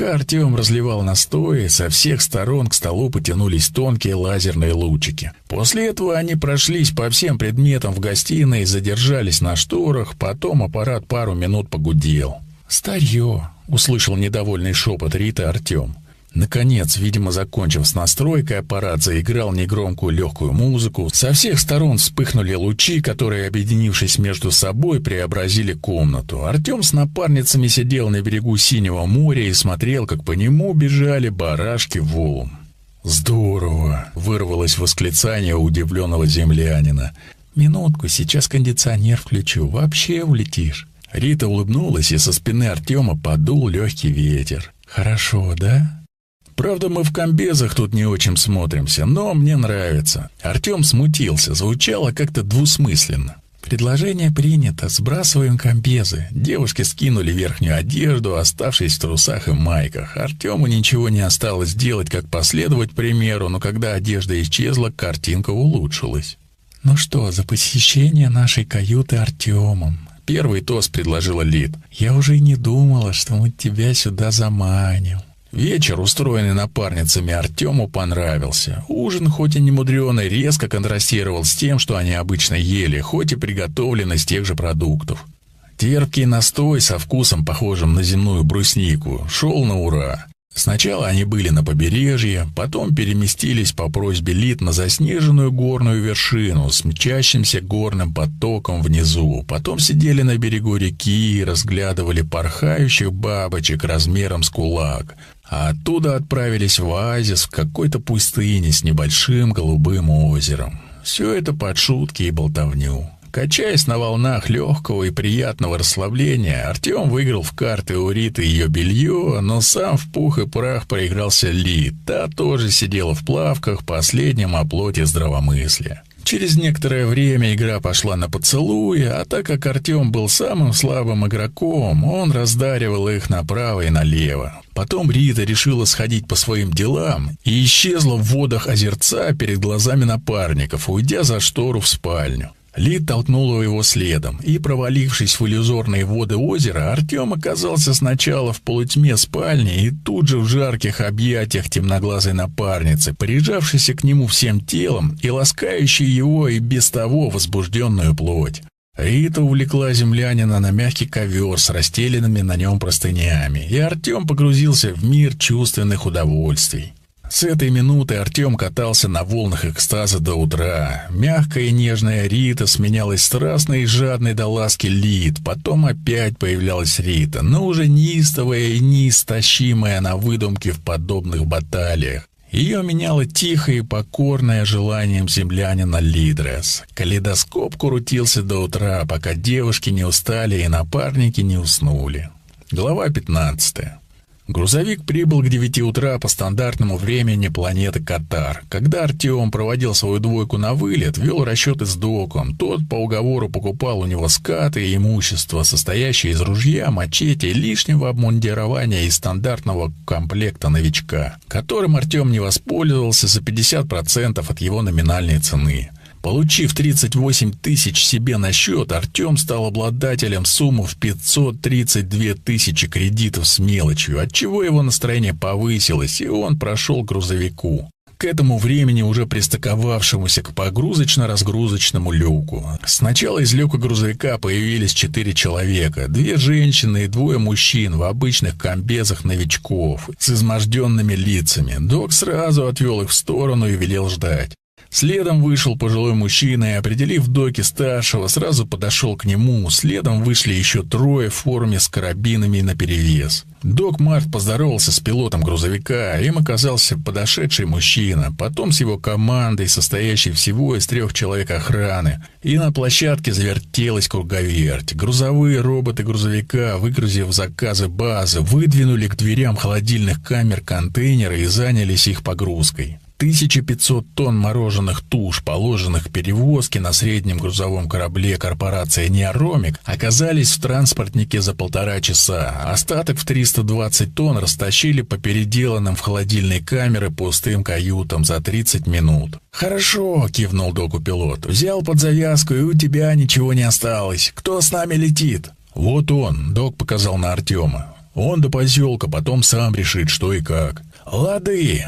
Пока Артем разливал настой, со всех сторон к столу потянулись тонкие лазерные лучики. После этого они прошлись по всем предметам в гостиной, задержались на шторах, потом аппарат пару минут погудел. «Старье!» — услышал недовольный шепот Риты Артем. Наконец, видимо, закончив с настройкой, аппарат заиграл негромкую легкую музыку. Со всех сторон вспыхнули лучи, которые, объединившись между собой, преобразили комнату. Артем с напарницами сидел на берегу Синего моря и смотрел, как по нему бежали барашки волн. «Здорово!» — вырвалось восклицание удивленного землянина. «Минутку, сейчас кондиционер включу, вообще улетишь». Рита улыбнулась, и со спины Артема подул легкий ветер. «Хорошо, да?» Правда, мы в комбезах тут не очень смотримся, но мне нравится. Артем смутился, звучало как-то двусмысленно. Предложение принято, сбрасываем комбезы. Девушки скинули верхнюю одежду, оставшись в трусах и майках. Артему ничего не осталось делать, как последовать примеру, но когда одежда исчезла, картинка улучшилась. «Ну что, за посещение нашей каюты Артемом?» Первый тост предложила Лид. «Я уже и не думала, что мы тебя сюда заманим». Вечер, устроенный напарницами, Артему понравился. Ужин, хоть и не мудреный, резко контрастировал с тем, что они обычно ели, хоть и приготовлен из тех же продуктов. Терпкий настой со вкусом, похожим на земную бруснику, шел на ура. Сначала они были на побережье, потом переместились по просьбе Лит на заснеженную горную вершину с мчащимся горным потоком внизу, потом сидели на берегу реки и разглядывали порхающих бабочек размером с кулак, а оттуда отправились в оазис в какой-то пустыне с небольшим голубым озером. Все это под шутки и болтовню. Качаясь на волнах легкого и приятного расслабления, Артем выиграл в карты у Риты ее белье, но сам в пух и прах проигрался Ли. Та тоже сидела в плавках, последнем оплоте здравомыслия. Через некоторое время игра пошла на поцелуи, а так как Артем был самым слабым игроком, он раздаривал их направо и налево. Потом Рита решила сходить по своим делам и исчезла в водах озерца перед глазами напарников, уйдя за штору в спальню. Лид толкнула его следом, и, провалившись в иллюзорные воды озера, Артем оказался сначала в полутьме спальни и тут же в жарких объятиях темноглазой напарницы, прижавшейся к нему всем телом и ласкающей его и без того возбужденную плоть. Рита увлекла землянина на мягкий ковер с расстеленными на нем простынями, и Артем погрузился в мир чувственных удовольствий. С этой минуты Артем катался на волнах экстаза до утра. Мягкая и нежная Рита сменялась страстной и жадной до ласки Лид. Потом опять появлялась Рита, но уже неистовая и неистощимая на выдумке в подобных баталиях. Ее меняло тихое и покорное желанием землянина Лидрес. Калейдоскоп крутился до утра, пока девушки не устали и напарники не уснули. Глава пятнадцатая. Грузовик прибыл к девяти утра по стандартному времени планеты Катар. Когда Артем проводил свою двойку на вылет, вел расчеты с доком. Тот по уговору покупал у него скаты и имущество, состоящее из ружья, мачете, лишнего обмундирования и стандартного комплекта новичка, которым Артем не воспользовался за 50% от его номинальной цены. Получив 38 тысяч себе на счет, Артем стал обладателем суммы в 532 тысячи кредитов с мелочью, отчего его настроение повысилось, и он прошел к грузовику. К этому времени уже пристыковавшемуся к погрузочно-разгрузочному люку. Сначала из люка грузовика появились четыре человека, две женщины и двое мужчин в обычных комбезах новичков с изможденными лицами. Док сразу отвел их в сторону и велел ждать. Следом вышел пожилой мужчина и, определив доки старшего, сразу подошел к нему. Следом вышли еще трое в форме с карабинами наперевес. Док Март поздоровался с пилотом грузовика, им оказался подошедший мужчина, потом с его командой, состоящей всего из трех человек охраны. И на площадке завертелась круговерть. Грузовые роботы грузовика, выгрузив заказы базы, выдвинули к дверям холодильных камер контейнеры и занялись их погрузкой. 1500 тонн мороженых туш, положенных к перевозке на среднем грузовом корабле корпорации «Неоромик», оказались в транспортнике за полтора часа. Остаток в 320 тонн растащили по переделанным в холодильной камеры пустым каютам за 30 минут. «Хорошо», — кивнул доку пилот. «Взял под завязку, и у тебя ничего не осталось. Кто с нами летит?» «Вот он», — док показал на Артема. Он до поселка, потом сам решит, что и как. Лады.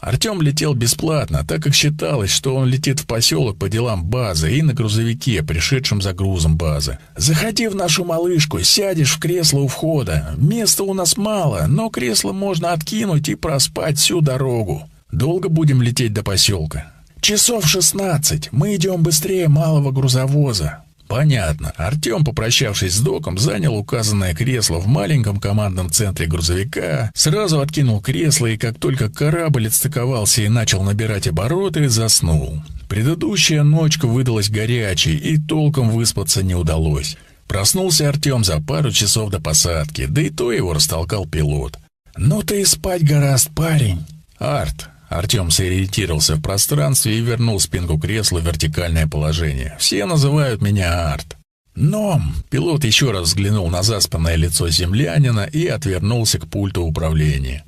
Артем летел бесплатно, так как считалось, что он летит в поселок по делам базы и на грузовике, пришедшем за грузом базы. «Заходи в нашу малышку, сядешь в кресло у входа. Места у нас мало, но кресло можно откинуть и проспать всю дорогу. Долго будем лететь до поселка?» «Часов шестнадцать. Мы идем быстрее малого грузовоза. Понятно. Артем, попрощавшись с доком, занял указанное кресло в маленьком командном центре грузовика, сразу откинул кресло и как только корабль отстыковался и начал набирать обороты, заснул. Предыдущая ночка выдалась горячей, и толком выспаться не удалось. Проснулся Артем за пару часов до посадки, да и то его растолкал пилот. «Ну ты и спать гораст, парень!» «Арт, Артем сориентировался в пространстве и вернул спинку кресла в вертикальное положение. «Все называют меня Арт». «Ном!» Пилот еще раз взглянул на заспанное лицо землянина и отвернулся к пульту управления.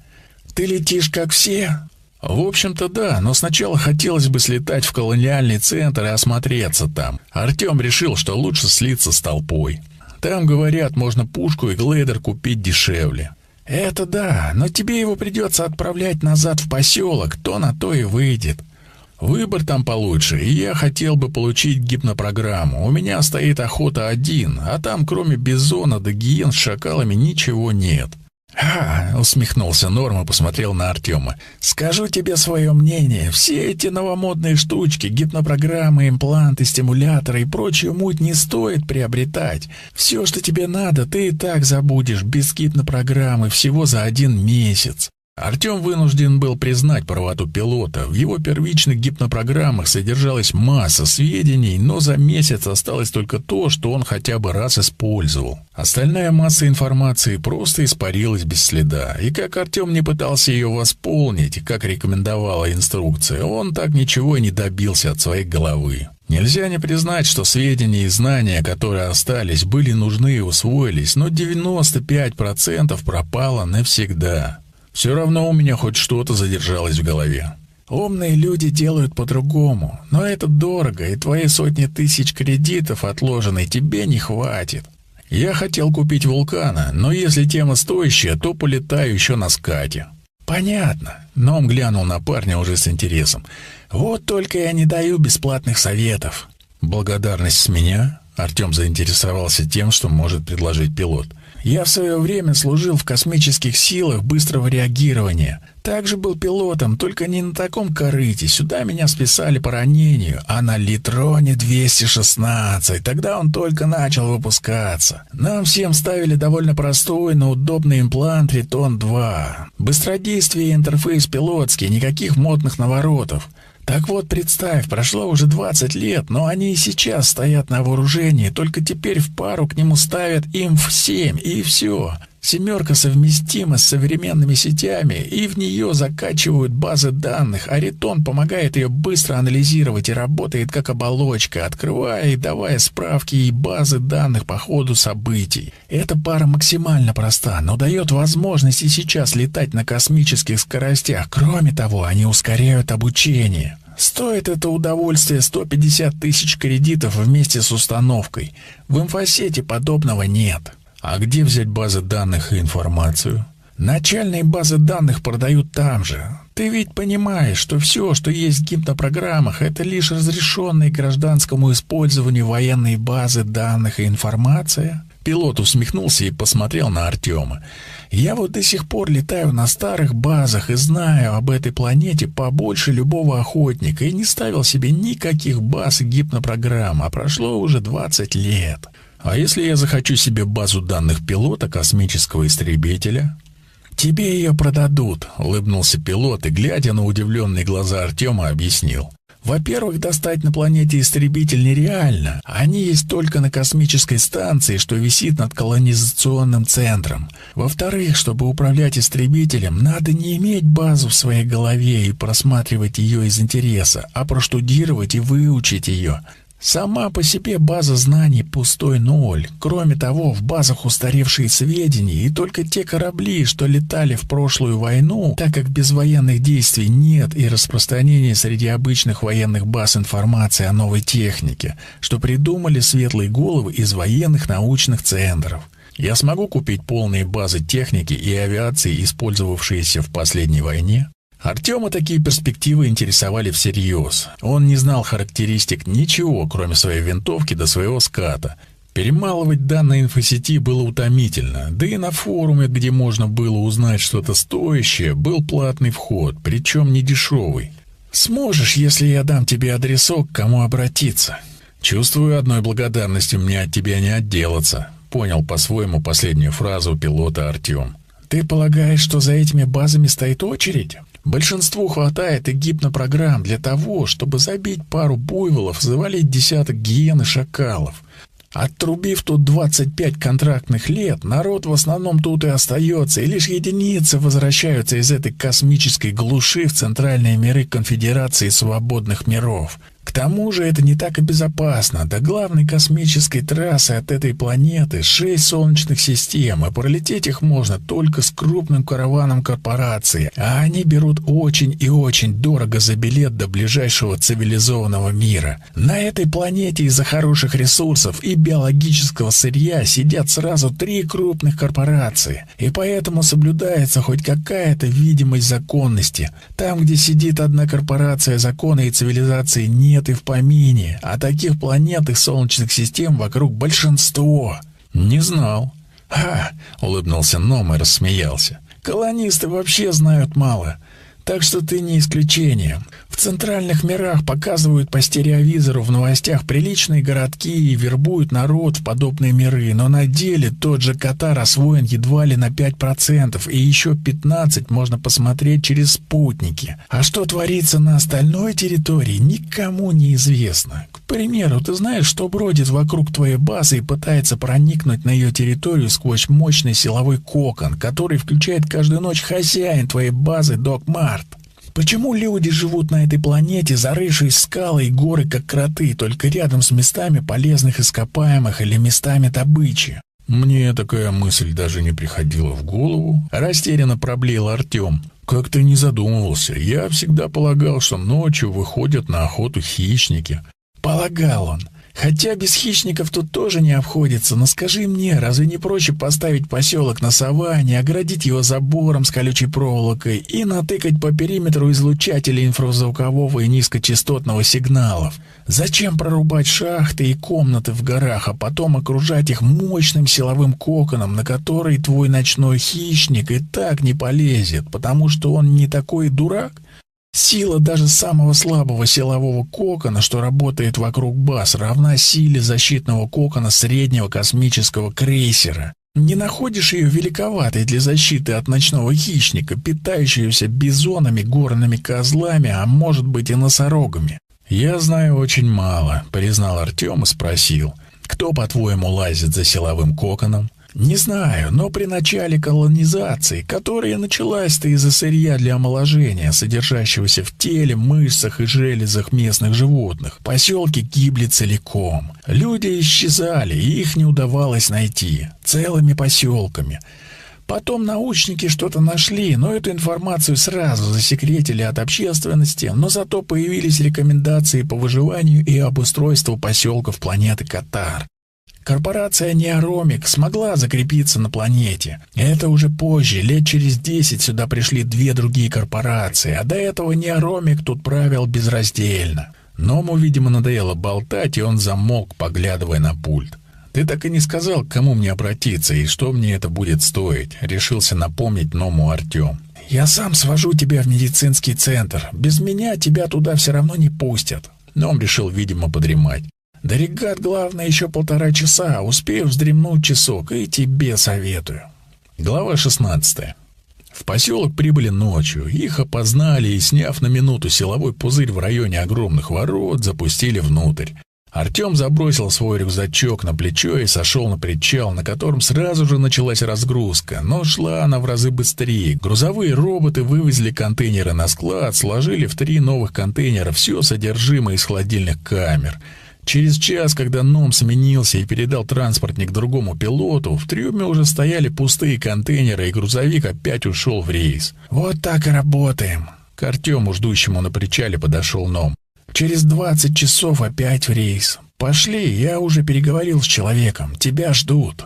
«Ты летишь, как все?» «В общем-то, да, но сначала хотелось бы слетать в колониальный центр и осмотреться там. Артем решил, что лучше слиться с толпой. Там, говорят, можно пушку и глейдер купить дешевле. «Это да, но тебе его придется отправлять назад в поселок, то на то и выйдет. Выбор там получше, и я хотел бы получить гипнопрограмму. У меня стоит охота один, а там кроме бизона да гиен с шакалами ничего нет. «А!» — усмехнулся Норм и посмотрел на Артема. «Скажу тебе свое мнение. Все эти новомодные штучки, гипнопрограммы, импланты, стимуляторы и прочую муть не стоит приобретать. Все, что тебе надо, ты и так забудешь без гипнопрограммы всего за один месяц. Артем вынужден был признать правоту пилота. В его первичных гипнопрограммах содержалась масса сведений, но за месяц осталось только то, что он хотя бы раз использовал. Остальная масса информации просто испарилась без следа. И как Артем не пытался ее восполнить, как рекомендовала инструкция, он так ничего и не добился от своей головы. Нельзя не признать, что сведения и знания, которые остались, были нужны и усвоились, но 95% пропало навсегда. Все равно у меня хоть что-то задержалось в голове. Умные люди делают по-другому, но это дорого, и твои сотни тысяч кредитов отложенной тебе не хватит. Я хотел купить вулкана, но если тема стоящая, то полетаю еще на скате. Понятно. Но он глянул на парня уже с интересом. Вот только я не даю бесплатных советов. Благодарность с меня? Артем заинтересовался тем, что может предложить пилот. Я в свое время служил в космических силах быстрого реагирования. Также был пилотом, только не на таком корыте. Сюда меня списали по ранению, а на Литроне 216. Тогда он только начал выпускаться. Нам всем ставили довольно простой, но удобный имплант Ритон-2. Быстродействие интерфейс пилотский, никаких модных наворотов. Так вот, представь, прошло уже 20 лет, но они и сейчас стоят на вооружении, только теперь в пару к нему ставят ИМФ-7, и все. Семерка совместима с современными сетями, и в нее закачивают базы данных, а Ритон помогает ее быстро анализировать и работает как оболочка, открывая и давая справки и базы данных по ходу событий. Эта пара максимально проста, но дает возможность и сейчас летать на космических скоростях. Кроме того, они ускоряют обучение. Стоит это удовольствие 150 тысяч кредитов вместе с установкой. В инфосете подобного нет. А где взять базы данных и информацию? Начальные базы данных продают там же. Ты ведь понимаешь, что все, что есть в гипнопрограммах, это лишь разрешенные гражданскому использованию военные базы данных и информация? Пилот усмехнулся и посмотрел на Артема. «Я вот до сих пор летаю на старых базах и знаю об этой планете побольше любого охотника и не ставил себе никаких баз и гипнопрограмм, а прошло уже 20 лет. А если я захочу себе базу данных пилота космического истребителя? Тебе ее продадут, улыбнулся пилот и, глядя на удивленные глаза Артема, объяснил. Во-первых, достать на планете истребитель нереально. Они есть только на космической станции, что висит над колонизационным центром. Во-вторых, чтобы управлять истребителем, надо не иметь базу в своей голове и просматривать ее из интереса, а проштудировать и выучить ее. Сама по себе база знаний пустой ноль. Кроме того, в базах устаревшие сведения, и только те корабли, что летали в прошлую войну, так как без военных действий нет и распространения среди обычных военных баз информации о новой технике, что придумали светлые головы из военных научных центров. Я смогу купить полные базы техники и авиации, использовавшиеся в последней войне? Артема такие перспективы интересовали всерьез. Он не знал характеристик ничего, кроме своей винтовки до своего ската. Перемалывать данные инфосети было утомительно, да и на форуме, где можно было узнать что-то стоящее, был платный вход, причем не дешевый. «Сможешь, если я дам тебе адресок, к кому обратиться?» «Чувствую, одной благодарностью мне от тебя не отделаться», — понял по-своему последнюю фразу пилота Артем. «Ты полагаешь, что за этими базами стоит очередь?» Большинству хватает и гипнопрограмм для того, чтобы забить пару буйволов, завалить десяток гиен и шакалов. Отрубив тут 25 контрактных лет, народ в основном тут и остается, и лишь единицы возвращаются из этой космической глуши в центральные миры Конфедерации свободных миров. К тому же это не так и безопасно. До главной космической трассы от этой планеты шесть солнечных систем, и пролететь их можно только с крупным караваном корпорации, а они берут очень и очень дорого за билет до ближайшего цивилизованного мира. На этой планете из-за хороших ресурсов и биологического сырья сидят сразу три крупных корпорации, и поэтому соблюдается хоть какая-то видимость законности. Там, где сидит одна корпорация, закона и цивилизации нет, нет и в помине, а таких планет и солнечных систем вокруг большинство. Не знал. «Ха!» — улыбнулся Ном и рассмеялся. «Колонисты вообще знают мало. Так что ты не исключение. В центральных мирах показывают по стереовизору в новостях приличные городки и вербуют народ в подобные миры, но на деле тот же Катар освоен едва ли на 5%, и еще 15% можно посмотреть через спутники. А что творится на остальной территории, никому не известно. К примеру, ты знаешь, что бродит вокруг твоей базы и пытается проникнуть на ее территорию сквозь мощный силовой кокон, который включает каждую ночь хозяин твоей базы Док Март. Почему люди живут на этой планете, зарывшись скалы и горы, как кроты, только рядом с местами полезных ископаемых или местами добычи? Мне такая мысль даже не приходила в голову. Растерянно проблеял Артем. Как-то не задумывался. Я всегда полагал, что ночью выходят на охоту хищники. Полагал он. Хотя без хищников тут тоже не обходится, но скажи мне, разве не проще поставить поселок на саванне, оградить его забором с колючей проволокой и натыкать по периметру излучатели инфразвукового и низкочастотного сигналов? Зачем прорубать шахты и комнаты в горах, а потом окружать их мощным силовым коконом, на который твой ночной хищник и так не полезет, потому что он не такой дурак? Сила даже самого слабого силового кокона, что работает вокруг баз, равна силе защитного кокона среднего космического крейсера. Не находишь ее великоватой для защиты от ночного хищника, питающегося бизонами, горными козлами, а может быть и носорогами? «Я знаю очень мало», — признал Артем и спросил. «Кто, по-твоему, лазит за силовым коконом?» Не знаю, но при начале колонизации, которая началась-то из-за сырья для омоложения, содержащегося в теле, мышцах и железах местных животных, поселки гибли целиком. Люди исчезали, и их не удавалось найти. Целыми поселками. Потом научники что-то нашли, но эту информацию сразу засекретили от общественности, но зато появились рекомендации по выживанию и обустройству поселков планеты Катар. Корпорация Неоромик смогла закрепиться на планете. Это уже позже, лет через десять сюда пришли две другие корпорации, а до этого Неоромик тут правил безраздельно. Ному, видимо, надоело болтать, и он замолк, поглядывая на пульт. «Ты так и не сказал, к кому мне обратиться и что мне это будет стоить», — решился напомнить Ному Артем. «Я сам свожу тебя в медицинский центр. Без меня тебя туда все равно не пустят». Ном решил, видимо, подремать. До регат, главное, еще полтора часа, успею вздремнуть часок, и тебе советую. Глава 16. В поселок прибыли ночью, их опознали и, сняв на минуту силовой пузырь в районе огромных ворот, запустили внутрь. Артем забросил свой рюкзачок на плечо и сошел на причал, на котором сразу же началась разгрузка, но шла она в разы быстрее. Грузовые роботы вывезли контейнеры на склад, сложили в три новых контейнера все содержимое из холодильных камер — Через час, когда Ном сменился и передал транспортник другому пилоту, в трюме уже стояли пустые контейнеры, и грузовик опять ушел в рейс. «Вот так и работаем!» К Артему, ждущему на причале, подошел Ном. «Через двадцать часов опять в рейс. Пошли, я уже переговорил с человеком. Тебя ждут».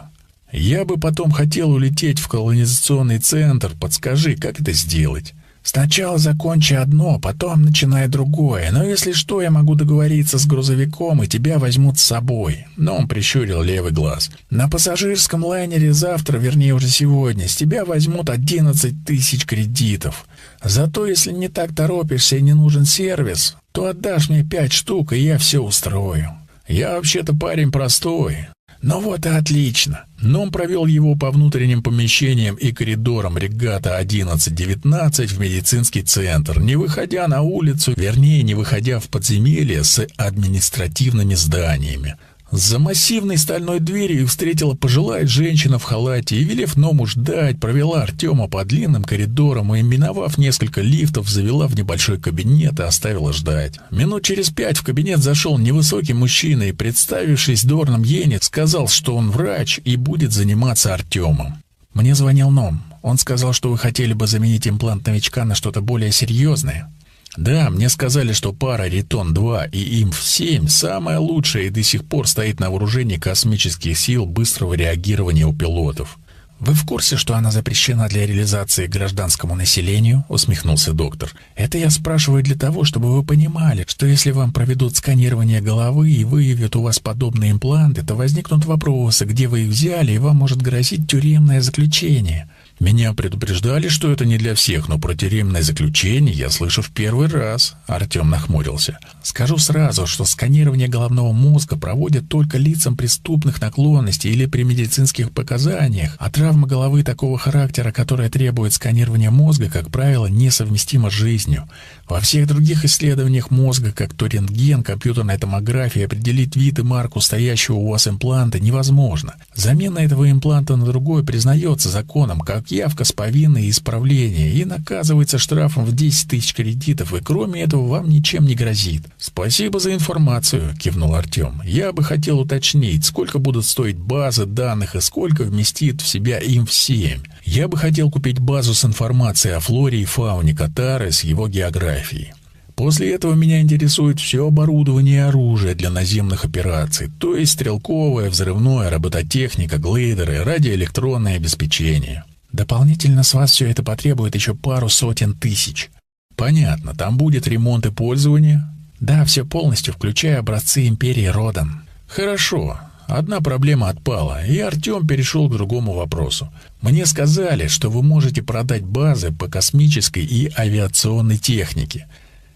Я бы потом хотел улететь в колонизационный центр. Подскажи, как это сделать?» Сначала закончи одно, потом начинай другое. Но если что, я могу договориться с грузовиком, и тебя возьмут с собой. Но он прищурил левый глаз. На пассажирском лайнере завтра, вернее уже сегодня, с тебя возьмут 11 тысяч кредитов. Зато если не так торопишься и не нужен сервис, то отдашь мне пять штук, и я все устрою. Я вообще-то парень простой. Ну вот и отлично. Ном провел его по внутренним помещениям и коридорам регата 11-19 в медицинский центр, не выходя на улицу, вернее, не выходя в подземелье с административными зданиями. За массивной стальной дверью встретила пожилая женщина в халате и, велев Ному ждать, провела Артема по длинным коридорам и, миновав несколько лифтов, завела в небольшой кабинет и оставила ждать. Минут через пять в кабинет зашел невысокий мужчина и, представившись Дорном Йене, сказал, что он врач и будет заниматься Артемом. «Мне звонил Ном. Он сказал, что вы хотели бы заменить имплант новичка на что-то более серьезное». Да, мне сказали, что пара Ритон-2 и Имф-7 самая лучшая и до сих пор стоит на вооружении космических сил быстрого реагирования у пилотов. «Вы в курсе, что она запрещена для реализации гражданскому населению?» — усмехнулся доктор. «Это я спрашиваю для того, чтобы вы понимали, что если вам проведут сканирование головы и выявят у вас подобные импланты, то возникнут вопросы, где вы их взяли, и вам может грозить тюремное заключение. Меня предупреждали, что это не для всех, но про тюремное заключение я слышу в первый раз. Артем нахмурился. Скажу сразу, что сканирование головного мозга проводят только лицам преступных наклонностей или при медицинских показаниях, а травма головы такого характера, которая требует сканирования мозга, как правило, несовместима с жизнью. Во всех других исследованиях мозга, как то рентген, компьютерная томография, определить вид и марку стоящего у вас импланта невозможно. Замена этого импланта на другой признается законом, как явка с повинной и исправление, и наказывается штрафом в 10 тысяч кредитов, и кроме этого вам ничем не грозит. «Спасибо за информацию», — кивнул Артем. «Я бы хотел уточнить, сколько будут стоить базы данных и сколько вместит в себя им 7 Я бы хотел купить базу с информацией о флоре и фауне Катары с его географией. После этого меня интересует все оборудование и оружие для наземных операций, то есть стрелковое, взрывное, робототехника, глейдеры, радиоэлектронное обеспечение. Дополнительно с вас все это потребует еще пару сотен тысяч. Понятно, там будет ремонт и пользование? Да, все полностью, включая образцы Империи Родан. Хорошо, Одна проблема отпала, и Артем перешел к другому вопросу. Мне сказали, что вы можете продать базы по космической и авиационной технике.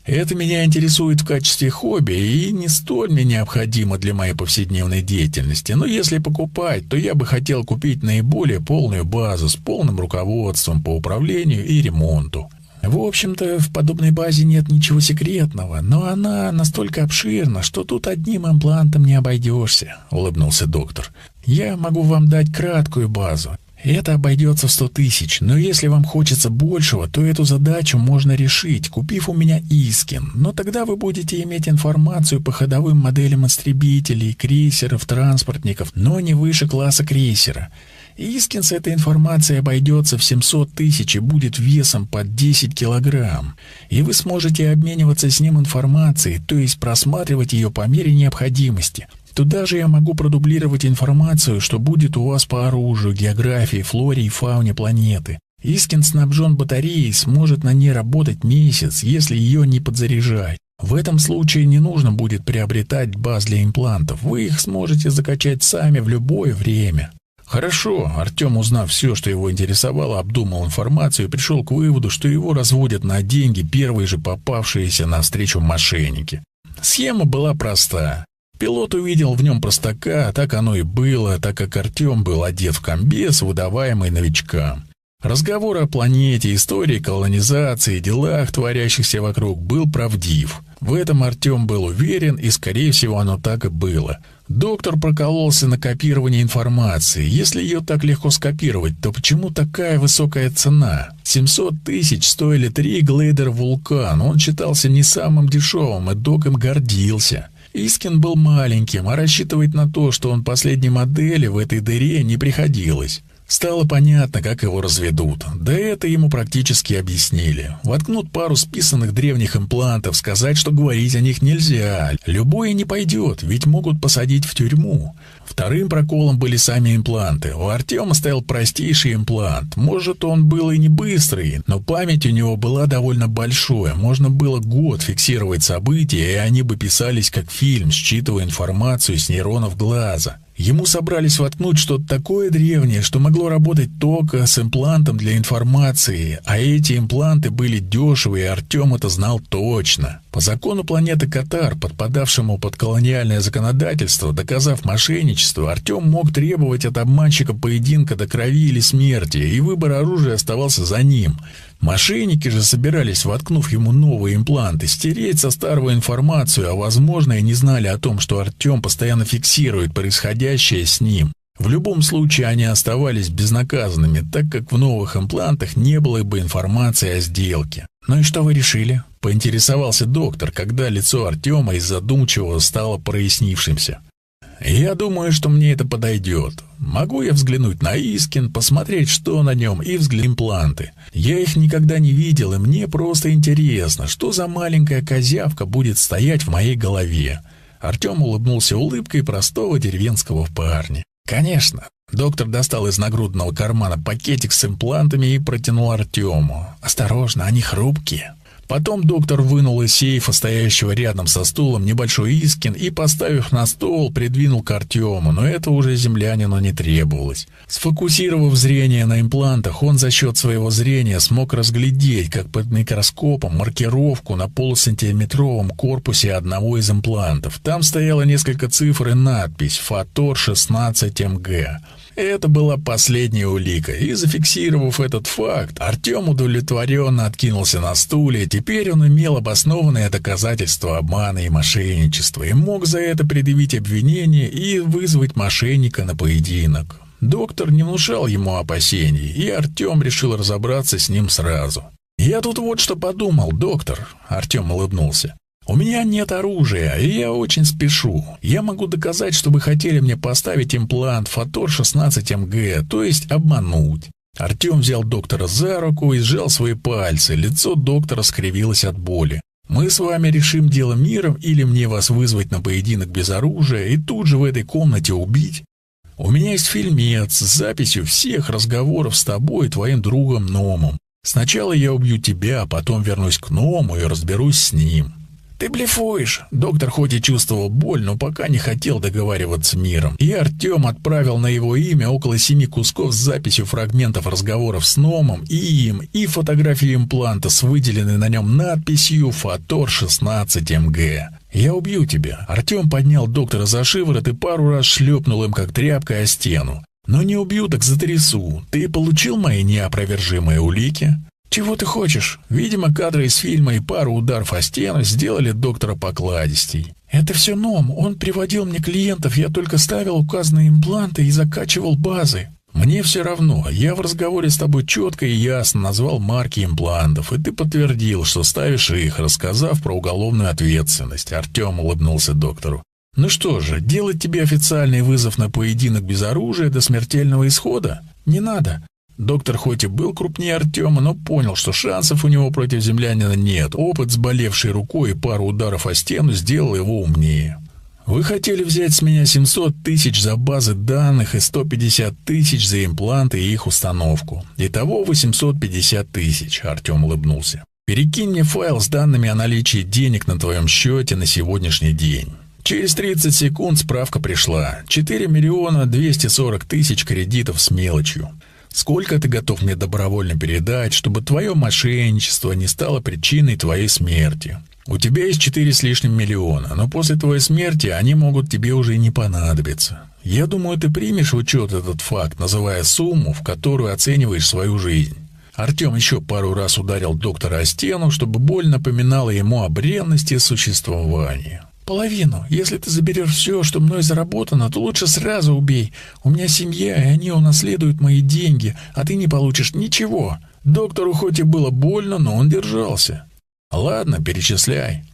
Это меня интересует в качестве хобби и не столь мне необходимо для моей повседневной деятельности. Но если покупать, то я бы хотел купить наиболее полную базу с полным руководством по управлению и ремонту. В общем-то, в подобной базе нет ничего секретного, но она настолько обширна, что тут одним имплантом не обойдешься, — улыбнулся доктор. Я могу вам дать краткую базу. Это обойдется в сто тысяч, но если вам хочется большего, то эту задачу можно решить, купив у меня Искин. Но тогда вы будете иметь информацию по ходовым моделям истребителей, крейсеров, транспортников, но не выше класса крейсера. Искин с этой информацией обойдется в 700 тысяч и будет весом под 10 килограмм. И вы сможете обмениваться с ним информацией, то есть просматривать ее по мере необходимости. Туда же я могу продублировать информацию, что будет у вас по оружию, географии, флоре и фауне планеты. Искин снабжен батареей, сможет на ней работать месяц, если ее не подзаряжать. В этом случае не нужно будет приобретать баз для имплантов, вы их сможете закачать сами в любое время. Хорошо, Артем, узнав все, что его интересовало, обдумал информацию и пришел к выводу, что его разводят на деньги первые же попавшиеся навстречу мошенники. Схема была проста. Пилот увидел в нем простака, так оно и было, так как Артем был одет в комбез, выдаваемый новичкам. Разговор о планете, истории колонизации, делах, творящихся вокруг, был правдив. В этом Артем был уверен, и, скорее всего, оно так и было. Доктор прокололся на копирование информации. Если ее так легко скопировать, то почему такая высокая цена? 700 тысяч стоили три глейдера «Вулкан». Он считался не самым дешевым, и док им гордился. Искин был маленьким, а рассчитывать на то, что он последней модели в этой дыре, не приходилось. Стало понятно, как его разведут. Да это ему практически объяснили. Воткнут пару списанных древних имплантов, сказать, что говорить о них нельзя. Любое не пойдет, ведь могут посадить в тюрьму. Вторым проколом были сами импланты. У Артема стоял простейший имплант. Может, он был и не быстрый, но память у него была довольно большой. Можно было год фиксировать события, и они бы писались как фильм, считывая информацию с нейронов глаза. Ему собрались воткнуть что-то такое древнее, что могло работать только с имплантом для информации, а эти импланты были дешевые, и Артем это знал точно. По закону планеты Катар, подпадавшему под колониальное законодательство, доказав мошенничество, Артем мог требовать от обманщика поединка до крови или смерти, и выбор оружия оставался за ним – Мошенники же собирались, воткнув ему новые импланты, стереть со старого информацию, а возможно и не знали о том, что Артем постоянно фиксирует происходящее с ним. В любом случае они оставались безнаказанными, так как в новых имплантах не было бы информации о сделке. «Ну и что вы решили?» — поинтересовался доктор, когда лицо Артема из задумчивого стало прояснившимся. Я думаю, что мне это подойдет. Могу я взглянуть на Искин, посмотреть, что на нем, и взглянуть импланты. Я их никогда не видел, и мне просто интересно, что за маленькая козявка будет стоять в моей голове. Артем улыбнулся улыбкой простого деревенского парня. Конечно. Доктор достал из нагрудного кармана пакетик с имплантами и протянул Артему. «Осторожно, они хрупкие». Потом доктор вынул из сейфа, стоящего рядом со стулом, небольшой искин и, поставив на стол, придвинул к Артему, но это уже землянину не требовалось. Сфокусировав зрение на имплантах, он за счет своего зрения смог разглядеть, как под микроскопом, маркировку на полусантиметровом корпусе одного из имплантов. Там стояло несколько цифр и надпись «Фатор 16МГ». Это была последняя улика, и зафиксировав этот факт, Артем удовлетворенно откинулся на стуле, теперь он имел обоснованное доказательство обмана и мошенничества, и мог за это предъявить обвинение и вызвать мошенника на поединок. Доктор не внушал ему опасений, и Артем решил разобраться с ним сразу. «Я тут вот что подумал, доктор», — Артем улыбнулся. «У меня нет оружия, и я очень спешу. Я могу доказать, что вы хотели мне поставить имплант Фотор 16МГ, то есть обмануть». Артем взял доктора за руку и сжал свои пальцы. Лицо доктора скривилось от боли. «Мы с вами решим дело миром или мне вас вызвать на поединок без оружия и тут же в этой комнате убить?» «У меня есть фильмец с записью всех разговоров с тобой и твоим другом Номом. Сначала я убью тебя, а потом вернусь к Ному и разберусь с ним. «Ты блефуешь!» Доктор хоть и чувствовал боль, но пока не хотел договариваться миром. И Артем отправил на его имя около семи кусков с записью фрагментов разговоров с Номом и им, и фотографии импланта с выделенной на нем надписью «Фотор 16МГ». «Я убью тебя!» Артем поднял доктора за шиворот и пару раз шлепнул им, как тряпкой о стену. «Но не убью, так затрясу. Ты получил мои неопровержимые улики?» «Чего ты хочешь?» Видимо, кадры из фильма и пару ударов о стену сделали доктора покладистей. «Это все Ном. Он приводил мне клиентов, я только ставил указанные импланты и закачивал базы». «Мне все равно. Я в разговоре с тобой четко и ясно назвал марки имплантов, и ты подтвердил, что ставишь их, рассказав про уголовную ответственность». Артем улыбнулся доктору. «Ну что же, делать тебе официальный вызов на поединок без оружия до смертельного исхода? Не надо. Доктор хоть и был крупнее Артема, но понял, что шансов у него против землянина нет. Опыт с болевшей рукой и пару ударов о стену сделал его умнее. «Вы хотели взять с меня 700 тысяч за базы данных и 150 тысяч за импланты и их установку. Итого 850 тысяч», — Артем улыбнулся. «Перекинь мне файл с данными о наличии денег на твоем счете на сегодняшний день». Через 30 секунд справка пришла. 4 миллиона 240 тысяч кредитов с мелочью. Сколько ты готов мне добровольно передать, чтобы твое мошенничество не стало причиной твоей смерти? У тебя есть четыре с лишним миллиона, но после твоей смерти они могут тебе уже не понадобиться. Я думаю, ты примешь в учет этот факт, называя сумму, в которую оцениваешь свою жизнь. Артем еще пару раз ударил доктора о стену, чтобы боль напоминала ему о бренности существования. Половину. Если ты заберешь все, что мной заработано, то лучше сразу убей. У меня семья, и они унаследуют мои деньги, а ты не получишь ничего. Доктору хоть и было больно, но он держался. Ладно, перечисляй.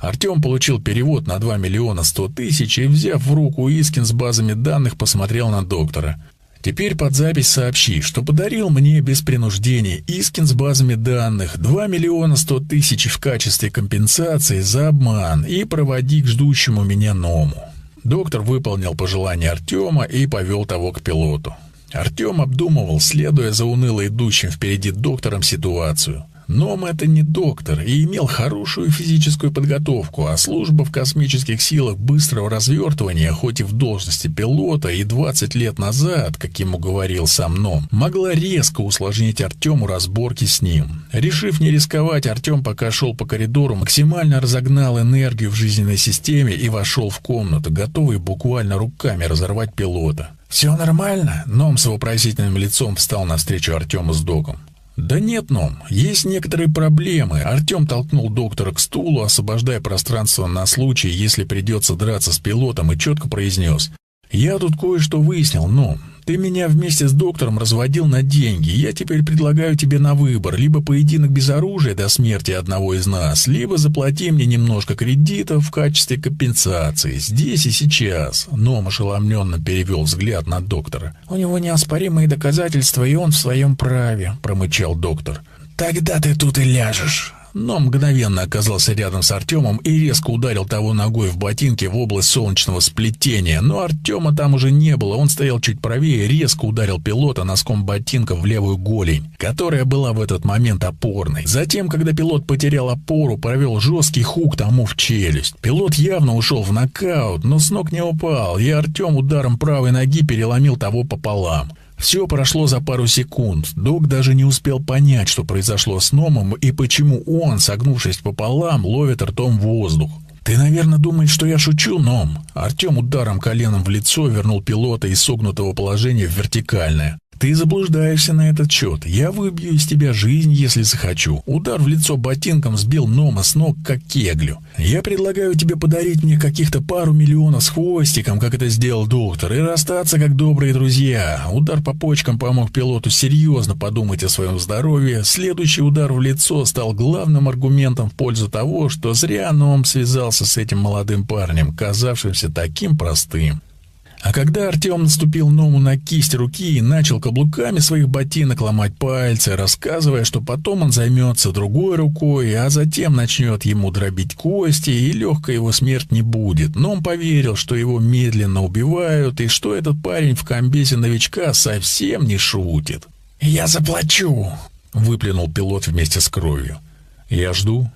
Артем получил перевод на 2 миллиона 100 тысяч и, взяв в руку Искин с базами данных, посмотрел на доктора. Теперь под запись сообщи, что подарил мне без принуждения Искин с базами данных 2 миллиона 100 тысяч в качестве компенсации за обман и проводи к ждущему меня Ному. Доктор выполнил пожелание Артема и повел того к пилоту. Артем обдумывал, следуя за уныло идущим впереди доктором ситуацию – Ном это не доктор и имел хорошую физическую подготовку, а служба в космических силах быстрого развертывания, хоть и в должности пилота, и 20 лет назад, как ему говорил сам Ном, могла резко усложнить Артему разборки с ним. Решив не рисковать, Артем, пока шел по коридору, максимально разогнал энергию в жизненной системе и вошел в комнату, готовый буквально руками разорвать пилота. «Все нормально?» Ном с вопросительным лицом встал навстречу Артему с доком. «Да нет, Ном, есть некоторые проблемы». Артем толкнул доктора к стулу, освобождая пространство на случай, если придется драться с пилотом, и четко произнес. «Я тут кое-что выяснил, Ном. Ты меня вместе с доктором разводил на деньги. Я теперь предлагаю тебе на выбор. Либо поединок без оружия до смерти одного из нас, либо заплати мне немножко кредитов в качестве компенсации. Здесь и сейчас. Ном ошеломленно перевел взгляд на доктора. «У него неоспоримые доказательства, и он в своем праве», — промычал доктор. «Тогда ты тут и ляжешь» но мгновенно оказался рядом с Артемом и резко ударил того ногой в ботинке в область солнечного сплетения. Но Артема там уже не было, он стоял чуть правее, резко ударил пилота носком ботинка в левую голень, которая была в этот момент опорной. Затем, когда пилот потерял опору, провел жесткий хук тому в челюсть. Пилот явно ушел в нокаут, но с ног не упал, и Артем ударом правой ноги переломил того пополам. Все прошло за пару секунд. Док даже не успел понять, что произошло с Номом и почему он, согнувшись пополам, ловит ртом воздух. «Ты, наверное, думаешь, что я шучу, Ном?» Артем ударом коленом в лицо вернул пилота из согнутого положения в вертикальное. Ты заблуждаешься на этот счет. Я выбью из тебя жизнь, если захочу. Удар в лицо ботинком сбил Нома с ног, как кеглю. Я предлагаю тебе подарить мне каких-то пару миллионов с хвостиком, как это сделал доктор, и расстаться как добрые друзья. Удар по почкам помог пилоту серьезно подумать о своем здоровье. Следующий удар в лицо стал главным аргументом в пользу того, что зря Ном связался с этим молодым парнем, казавшимся таким простым. А когда Артем наступил Ному на кисть руки и начал каблуками своих ботинок ломать пальцы, рассказывая, что потом он займется другой рукой, а затем начнет ему дробить кости, и легкая его смерть не будет, но он поверил, что его медленно убивают, и что этот парень в комбезе новичка совсем не шутит. «Я заплачу!» — выплюнул пилот вместе с кровью. «Я жду».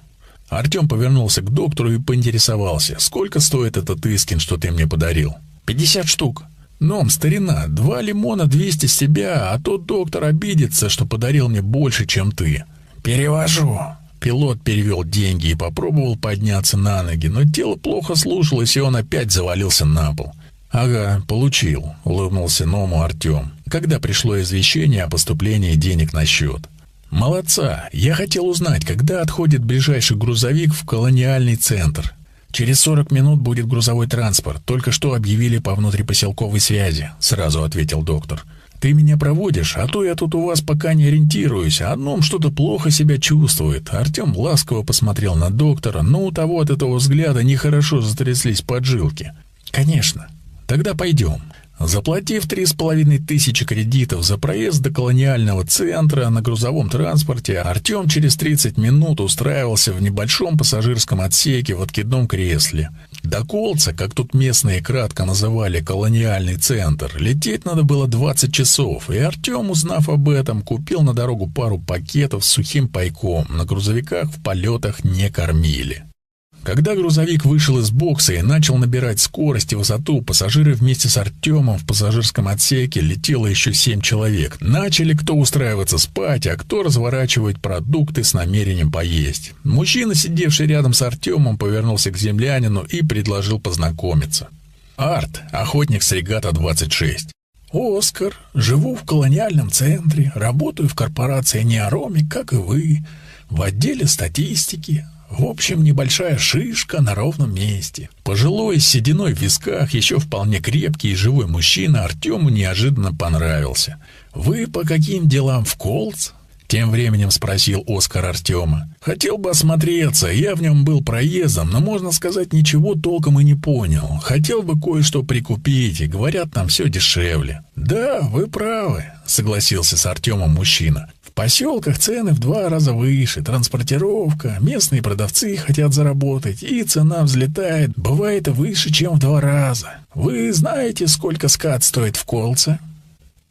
Артем повернулся к доктору и поинтересовался, сколько стоит этот Искин, что ты мне подарил. Пятьдесят штук. Ном, старина, два лимона двести с себя, а тот доктор обидится, что подарил мне больше, чем ты. Перевожу. Пилот перевел деньги и попробовал подняться на ноги, но тело плохо слушалось, и он опять завалился на пол. «Ага, получил», — улыбнулся Ному Артем, когда пришло извещение о поступлении денег на счет. «Молодца! Я хотел узнать, когда отходит ближайший грузовик в колониальный центр. «Через сорок минут будет грузовой транспорт. Только что объявили по внутрипоселковой связи», — сразу ответил доктор. «Ты меня проводишь, а то я тут у вас пока не ориентируюсь. Одном что-то плохо себя чувствует». Артем ласково посмотрел на доктора, но у того от этого взгляда нехорошо затряслись поджилки. «Конечно. Тогда пойдем». Заплатив три с половиной тысячи кредитов за проезд до колониального центра на грузовом транспорте, Артем через 30 минут устраивался в небольшом пассажирском отсеке в откидном кресле. До Колца, как тут местные кратко называли колониальный центр, лететь надо было 20 часов, и Артем, узнав об этом, купил на дорогу пару пакетов с сухим пайком. На грузовиках в полетах не кормили. Когда грузовик вышел из бокса и начал набирать скорость и высоту, пассажиры вместе с Артемом в пассажирском отсеке летело еще семь человек. Начали кто устраиваться спать, а кто разворачивать продукты с намерением поесть. Мужчина, сидевший рядом с Артемом, повернулся к землянину и предложил познакомиться. «Арт, охотник с регата-26». «Оскар, живу в колониальном центре, работаю в корпорации Неароми, как и вы, в отделе статистики, в общем, небольшая шишка на ровном месте. Пожилой, с сединой в висках, еще вполне крепкий и живой мужчина Артему неожиданно понравился. «Вы по каким делам в Колц?» Тем временем спросил Оскар Артема. «Хотел бы осмотреться, я в нем был проездом, но, можно сказать, ничего толком и не понял. Хотел бы кое-что прикупить, и говорят, там все дешевле». «Да, вы правы», — согласился с Артемом мужчина. В поселках цены в два раза выше, транспортировка, местные продавцы хотят заработать, и цена взлетает, бывает выше, чем в два раза. Вы знаете, сколько скат стоит в Колце?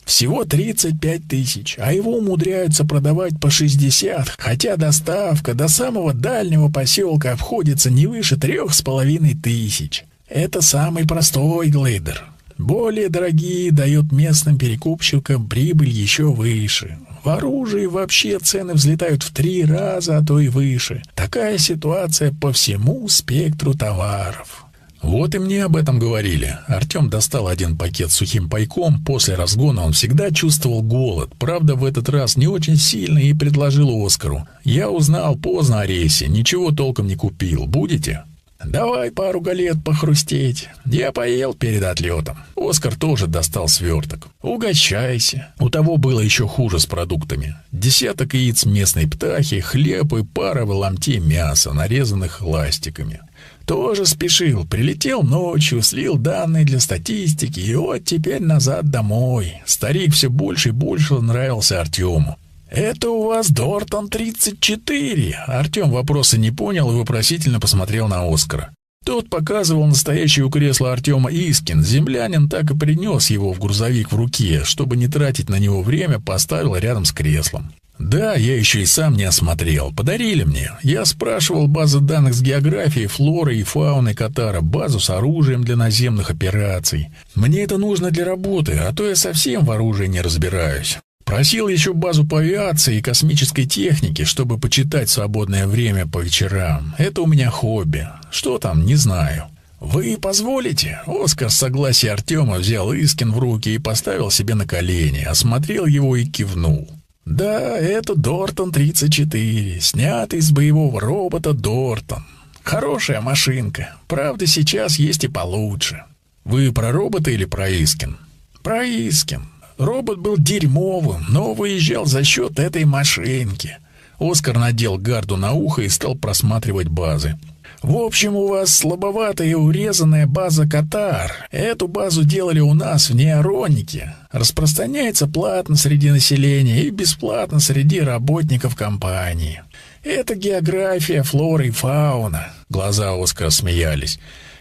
Всего 35 тысяч, а его умудряются продавать по 60, хотя доставка до самого дальнего поселка обходится не выше трех с половиной тысяч. Это самый простой глейдер. Более дорогие дают местным перекупщикам прибыль еще выше. В оружии вообще цены взлетают в три раза, а то и выше. Такая ситуация по всему спектру товаров. Вот и мне об этом говорили. Артем достал один пакет сухим пайком. После разгона он всегда чувствовал голод. Правда, в этот раз не очень сильно и предложил Оскару. Я узнал поздно о рейсе, ничего толком не купил. Будете? «Давай пару галет похрустеть. Я поел перед отлетом». Оскар тоже достал сверток. «Угощайся». У того было еще хуже с продуктами. Десяток яиц местной птахи, хлеб и пара ломтей мяса, нарезанных ластиками. Тоже спешил, прилетел ночью, слил данные для статистики, и вот теперь назад домой. Старик все больше и больше нравился Артему. «Это у вас Дортон 34?» Артем вопроса не понял и вопросительно посмотрел на Оскара. Тот показывал настоящий у кресла Артема Искин. Землянин так и принес его в грузовик в руке, чтобы не тратить на него время, поставил рядом с креслом. Да, я еще и сам не осмотрел. Подарили мне. Я спрашивал базы данных с географией, флорой и фауной Катара, базу с оружием для наземных операций. Мне это нужно для работы, а то я совсем в оружии не разбираюсь. Просил еще базу по авиации и космической технике, чтобы почитать свободное время по вечерам. Это у меня хобби. Что там, не знаю. «Вы позволите?» Оскар с согласия Артема взял Искин в руки и поставил себе на колени, осмотрел его и кивнул. Да, это Дортон-34, снятый из боевого робота Дортон. Хорошая машинка. Правда, сейчас есть и получше. Вы про робота или про Искин? Про Искин. Робот был дерьмовым, но выезжал за счет этой машинки. Оскар надел гарду на ухо и стал просматривать базы. В общем, у вас слабоватая и урезанная база Катар. Эту базу делали у нас в Неоронике. Распространяется платно среди населения и бесплатно среди работников компании. Это география, флора и фауна. Глаза Оскара смеялись.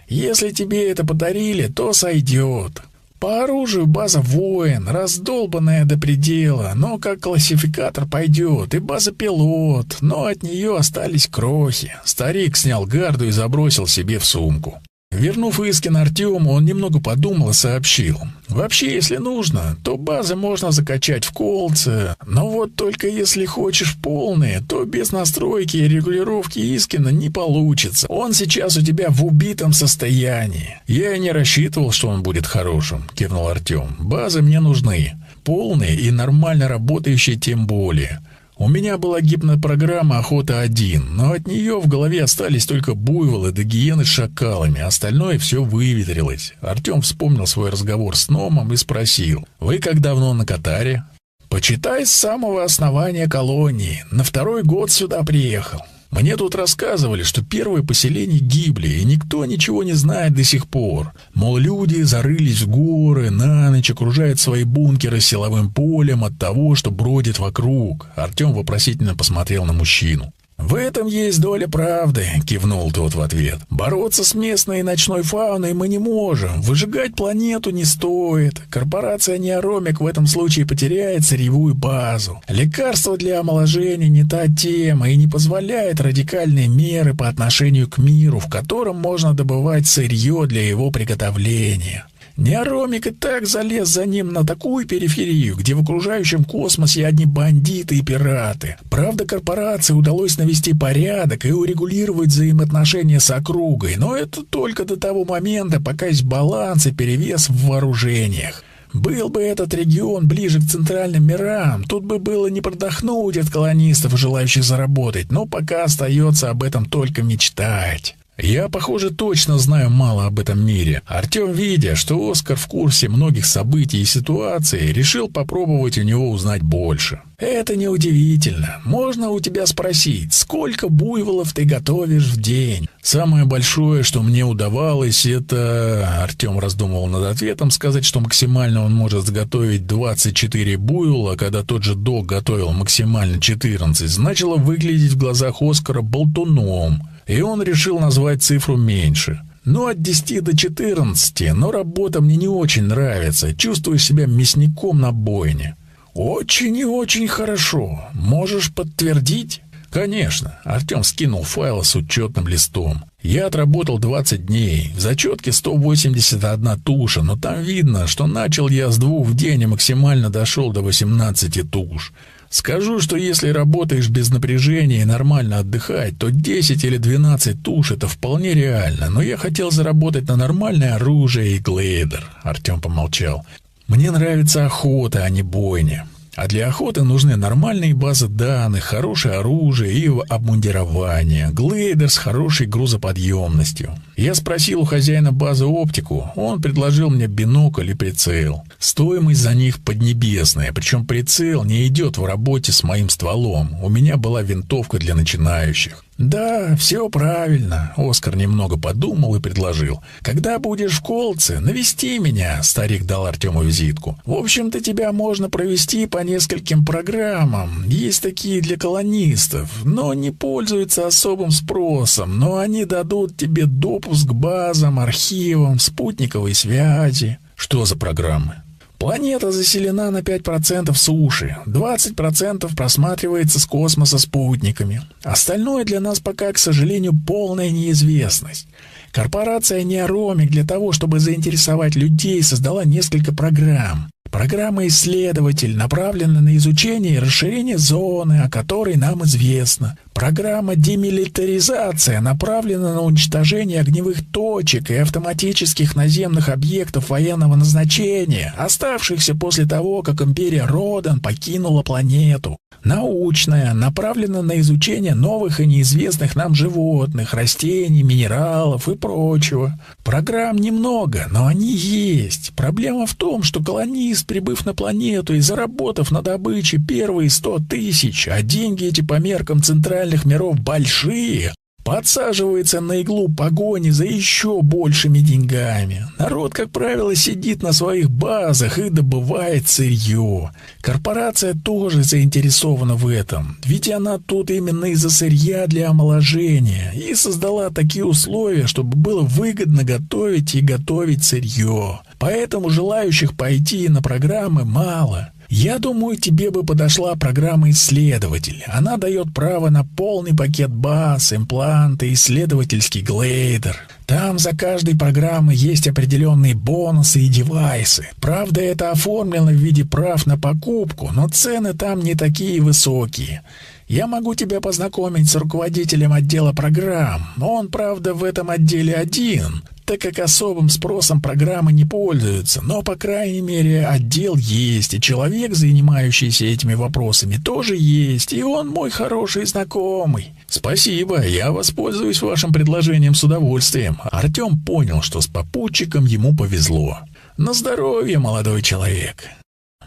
Если тебе это подарили, то сойдет. По оружию база воин, раздолбанная до предела, но как классификатор пойдет, и база пилот, но от нее остались крохи. Старик снял гарду и забросил себе в сумку. Вернув Искин Артему, он немного подумал и сообщил. «Вообще, если нужно, то базы можно закачать в колце, но вот только если хочешь полные, то без настройки и регулировки Искина не получится. Он сейчас у тебя в убитом состоянии». «Я и не рассчитывал, что он будет хорошим», — кивнул Артем. «Базы мне нужны. Полные и нормально работающие тем более». У меня была гипнопрограмма «Охота-1», но от нее в голове остались только буйволы да гиены с шакалами, остальное все выветрилось. Артем вспомнил свой разговор с Номом и спросил, «Вы как давно на Катаре?» «Почитай с самого основания колонии. На второй год сюда приехал. Мне тут рассказывали, что первые поселения гибли, и никто ничего не знает до сих пор. Мол, люди зарылись в горы, на ночь окружают свои бункеры силовым полем от того, что бродит вокруг. Артем вопросительно посмотрел на мужчину. «В этом есть доля правды», — кивнул тот в ответ. «Бороться с местной ночной фауной мы не можем. Выжигать планету не стоит. Корпорация Неоромик в этом случае потеряет сырьевую базу. Лекарство для омоложения не та тема и не позволяет радикальные меры по отношению к миру, в котором можно добывать сырье для его приготовления. Неоромик и так залез за ним на такую периферию, где в окружающем космосе одни бандиты и пираты. Правда, корпорации удалось навести порядок и урегулировать взаимоотношения с округой, но это только до того момента, пока есть баланс и перевес в вооружениях. Был бы этот регион ближе к центральным мирам, тут бы было не продохнуть от колонистов, желающих заработать, но пока остается об этом только мечтать. Я, похоже, точно знаю мало об этом мире. Артем, видя, что Оскар в курсе многих событий и ситуаций, решил попробовать у него узнать больше. Это неудивительно. Можно у тебя спросить, сколько буйволов ты готовишь в день? Самое большое, что мне удавалось, это... Артем раздумывал над ответом, сказать, что максимально он может сготовить 24 буйвола, когда тот же Дог готовил максимально 14, значило выглядеть в глазах Оскара болтуном и он решил назвать цифру меньше. Ну, от 10 до 14, но работа мне не очень нравится, чувствую себя мясником на бойне. Очень и очень хорошо. Можешь подтвердить? Конечно. Артем скинул файл с учетным листом. Я отработал 20 дней. В зачетке 181 туша, но там видно, что начал я с двух в день и максимально дошел до 18 туш. Скажу, что если работаешь без напряжения и нормально отдыхать, то 10 или 12 туш это вполне реально, но я хотел заработать на нормальное оружие и глейдер. Артем помолчал. Мне нравится охота, а не бойня. А для охоты нужны нормальные базы данных, хорошее оружие и обмундирование, глейдер с хорошей грузоподъемностью. Я спросил у хозяина базы оптику, он предложил мне бинокль и прицел. Стоимость за них поднебесная, причем прицел не идет в работе с моим стволом. У меня была винтовка для начинающих. «Да, все правильно», — Оскар немного подумал и предложил. «Когда будешь в Колце, навести меня», — старик дал Артему визитку. «В общем-то, тебя можно провести по нескольким программам. Есть такие для колонистов, но не пользуются особым спросом, но они дадут тебе допуск к базам, архивам, спутниковой связи». «Что за программы?» Планета заселена на 5% суши, 20% просматривается с космоса спутниками. Остальное для нас пока, к сожалению, полная неизвестность. Корпорация Неоромик для того, чтобы заинтересовать людей, создала несколько программ. Программа «Исследователь» направлена на изучение и расширение зоны, о которой нам известно. Программа «Демилитаризация» направлена на уничтожение огневых точек и автоматических наземных объектов военного назначения, оставшихся после того, как империя Родан покинула планету. Научная направлена на изучение новых и неизвестных нам животных, растений, минералов и прочего. Программ немного, но они есть. Проблема в том, что колонист, прибыв на планету и заработав на добыче первые сто тысяч, а деньги эти по меркам центральных миров большие, подсаживается на иглу погони за еще большими деньгами. Народ, как правило, сидит на своих базах и добывает сырье. Корпорация тоже заинтересована в этом, ведь она тут именно из-за сырья для омоложения и создала такие условия, чтобы было выгодно готовить и готовить сырье. Поэтому желающих пойти на программы мало. Я думаю, тебе бы подошла программа «Исследователь». Она дает право на полный пакет баз, импланты, исследовательский глейдер. Там за каждой программой есть определенные бонусы и девайсы. Правда, это оформлено в виде прав на покупку, но цены там не такие высокие. Я могу тебя познакомить с руководителем отдела программ. Он, правда, в этом отделе один, так как особым спросом программы не пользуются, но, по крайней мере, отдел есть, и человек, занимающийся этими вопросами, тоже есть, и он мой хороший знакомый. Спасибо, я воспользуюсь вашим предложением с удовольствием. Артем понял, что с попутчиком ему повезло. На здоровье, молодой человек.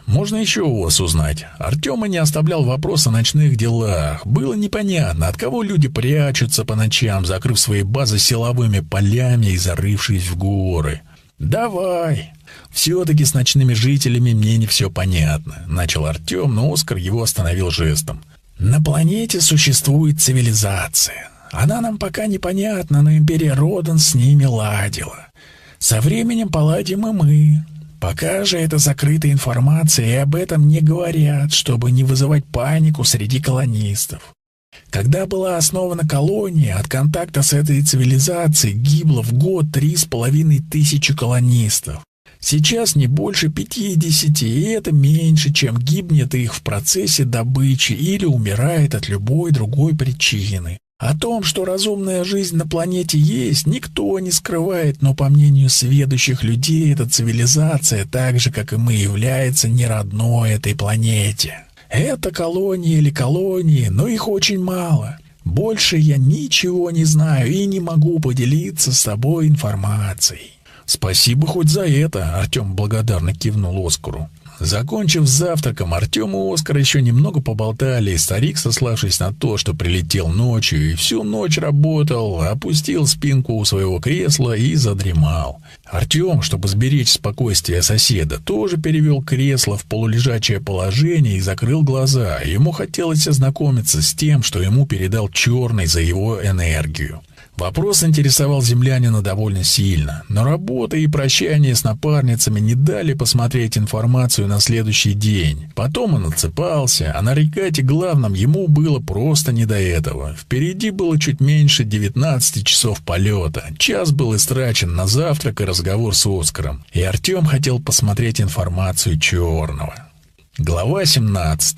Можно еще у вас узнать. Артема не оставлял вопрос о ночных делах. Было непонятно, от кого люди прячутся по ночам, закрыв свои базы силовыми полями и зарывшись в горы. «Давай!» «Все-таки с ночными жителями мне не все понятно», — начал Артем, но Оскар его остановил жестом. «На планете существует цивилизация. Она нам пока непонятна, но Империя Родан с ними ладила. Со временем поладим и мы. Пока же это закрытая информация, и об этом не говорят, чтобы не вызывать панику среди колонистов. Когда была основана колония, от контакта с этой цивилизацией гибло в год три с половиной тысячи колонистов. Сейчас не больше пятидесяти, и это меньше, чем гибнет их в процессе добычи или умирает от любой другой причины. О том, что разумная жизнь на планете есть, никто не скрывает, но по мнению сведущих людей, эта цивилизация, так же, как и мы, является не родной этой планете. Это колонии или колонии, но их очень мало. Больше я ничего не знаю и не могу поделиться с тобой информацией. Спасибо хоть за это, Артем благодарно кивнул Оскару. Закончив завтраком, Артем и Оскар еще немного поболтали, и старик, сославшись на то, что прилетел ночью и всю ночь работал, опустил спинку у своего кресла и задремал. Артем, чтобы сберечь спокойствие соседа, тоже перевел кресло в полулежачее положение и закрыл глаза. Ему хотелось ознакомиться с тем, что ему передал Черный за его энергию. Вопрос интересовал землянина довольно сильно, но работа и прощание с напарницами не дали посмотреть информацию на следующий день. Потом он отсыпался, а на рекате главном ему было просто не до этого. Впереди было чуть меньше 19 часов полета. Час был истрачен на завтрак и разговор с Оскаром. И Артем хотел посмотреть информацию черного. Глава 17.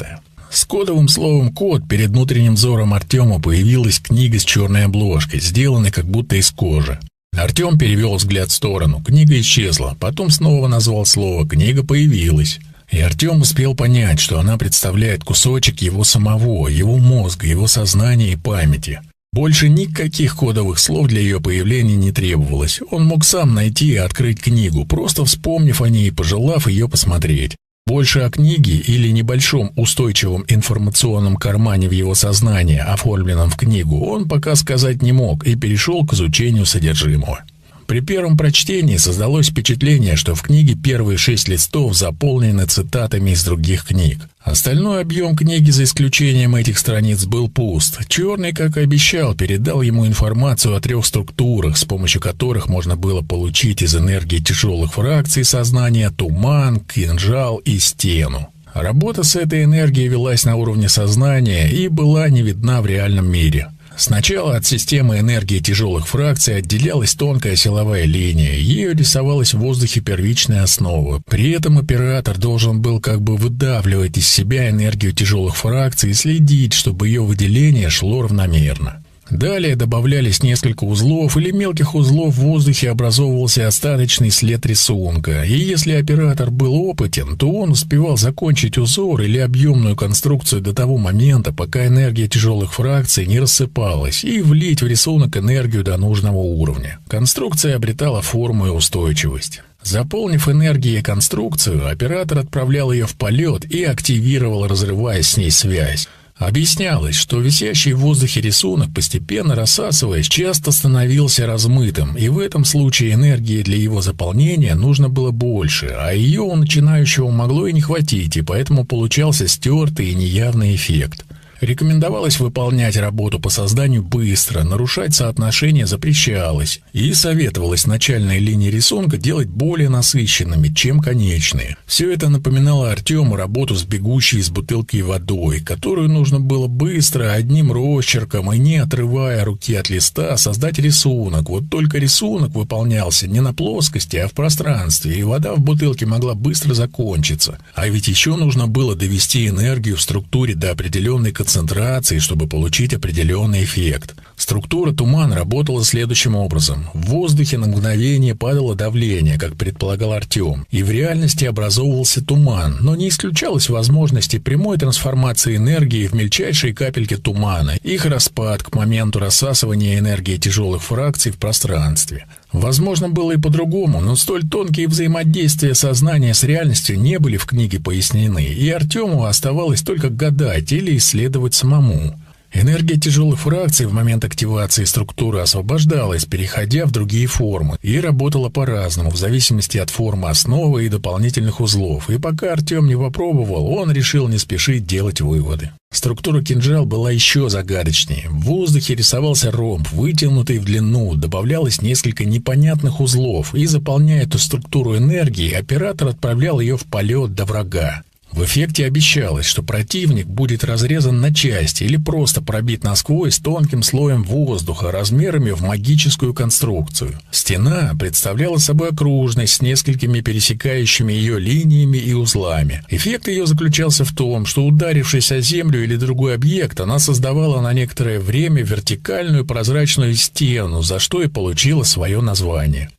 С кодовым словом «код» перед внутренним взором Артема появилась книга с черной обложкой, сделанной как будто из кожи. Артем перевел взгляд в сторону. Книга исчезла. Потом снова назвал слово. Книга появилась. И Артем успел понять, что она представляет кусочек его самого, его мозга, его сознания и памяти. Больше никаких кодовых слов для ее появления не требовалось. Он мог сам найти и открыть книгу, просто вспомнив о ней и пожелав ее посмотреть. Больше о книге или небольшом устойчивом информационном кармане в его сознании, оформленном в книгу, он пока сказать не мог и перешел к изучению содержимого. При первом прочтении создалось впечатление, что в книге первые шесть листов заполнены цитатами из других книг. Остальной объем книги, за исключением этих страниц, был пуст. Черный, как и обещал, передал ему информацию о трех структурах, с помощью которых можно было получить из энергии тяжелых фракций сознания туман, кинжал и стену. Работа с этой энергией велась на уровне сознания и была не видна в реальном мире. Сначала от системы энергии тяжелых фракций отделялась тонкая силовая линия, ею рисовалась в воздухе первичная основа. При этом оператор должен был как бы выдавливать из себя энергию тяжелых фракций и следить, чтобы ее выделение шло равномерно. Далее добавлялись несколько узлов или мелких узлов в воздухе образовывался остаточный след рисунка, и если оператор был опытен, то он успевал закончить узор или объемную конструкцию до того момента, пока энергия тяжелых фракций не рассыпалась, и влить в рисунок энергию до нужного уровня. Конструкция обретала форму и устойчивость. Заполнив энергией конструкцию, оператор отправлял ее в полет и активировал, разрывая с ней связь. Объяснялось, что висящий в воздухе рисунок, постепенно рассасываясь, часто становился размытым, и в этом случае энергии для его заполнения нужно было больше, а ее у начинающего могло и не хватить, и поэтому получался стертый и неявный эффект. Рекомендовалось выполнять работу по созданию быстро, нарушать соотношение запрещалось, и советовалось начальные линии рисунка делать более насыщенными, чем конечные. Все это напоминало Артему работу с бегущей из бутылки водой, которую нужно было быстро, одним росчерком и не отрывая руки от листа, создать рисунок. Вот только рисунок выполнялся не на плоскости, а в пространстве, и вода в бутылке могла быстро закончиться. А ведь еще нужно было довести энергию в структуре до определенной концентрации концентрации, чтобы получить определенный эффект. Структура тумана работала следующим образом. В воздухе на мгновение падало давление, как предполагал Артем, и в реальности образовывался туман, но не исключалась возможности прямой трансформации энергии в мельчайшие капельки тумана, их распад к моменту рассасывания энергии тяжелых фракций в пространстве. Возможно, было и по-другому, но столь тонкие взаимодействия сознания с реальностью не были в книге пояснены, и Артему оставалось только гадать или исследовать самому. Энергия тяжелых фракций в момент активации структуры освобождалась, переходя в другие формы, и работала по-разному, в зависимости от формы основы и дополнительных узлов. И пока Артем не попробовал, он решил не спешить делать выводы. Структура кинжал была еще загадочнее. В воздухе рисовался ромб, вытянутый в длину, добавлялось несколько непонятных узлов, и, заполняя эту структуру энергии, оператор отправлял ее в полет до врага. В эффекте обещалось, что противник будет разрезан на части или просто пробит насквозь тонким слоем воздуха размерами в магическую конструкцию. Стена представляла собой окружность с несколькими пересекающими ее линиями и узлами. Эффект ее заключался в том, что ударившись о землю или другой объект, она создавала на некоторое время вертикальную прозрачную стену, за что и получила свое название.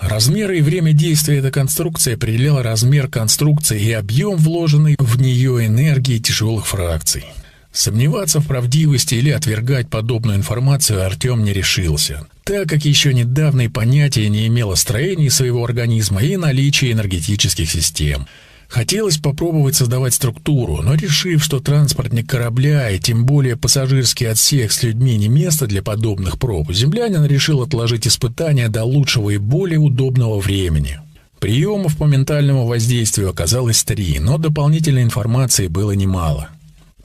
Размеры и время действия этой конструкции определял размер конструкции и объем вложенной в нее энергии тяжелых фракций. Сомневаться в правдивости или отвергать подобную информацию Артем не решился, так как еще недавно и понятия не имело строения своего организма и наличия энергетических систем. Хотелось попробовать создавать структуру, но решив, что транспортник корабля и тем более пассажирский отсек с людьми не место для подобных проб, землянин решил отложить испытания до лучшего и более удобного времени. Приемов по ментальному воздействию оказалось три, но дополнительной информации было немало.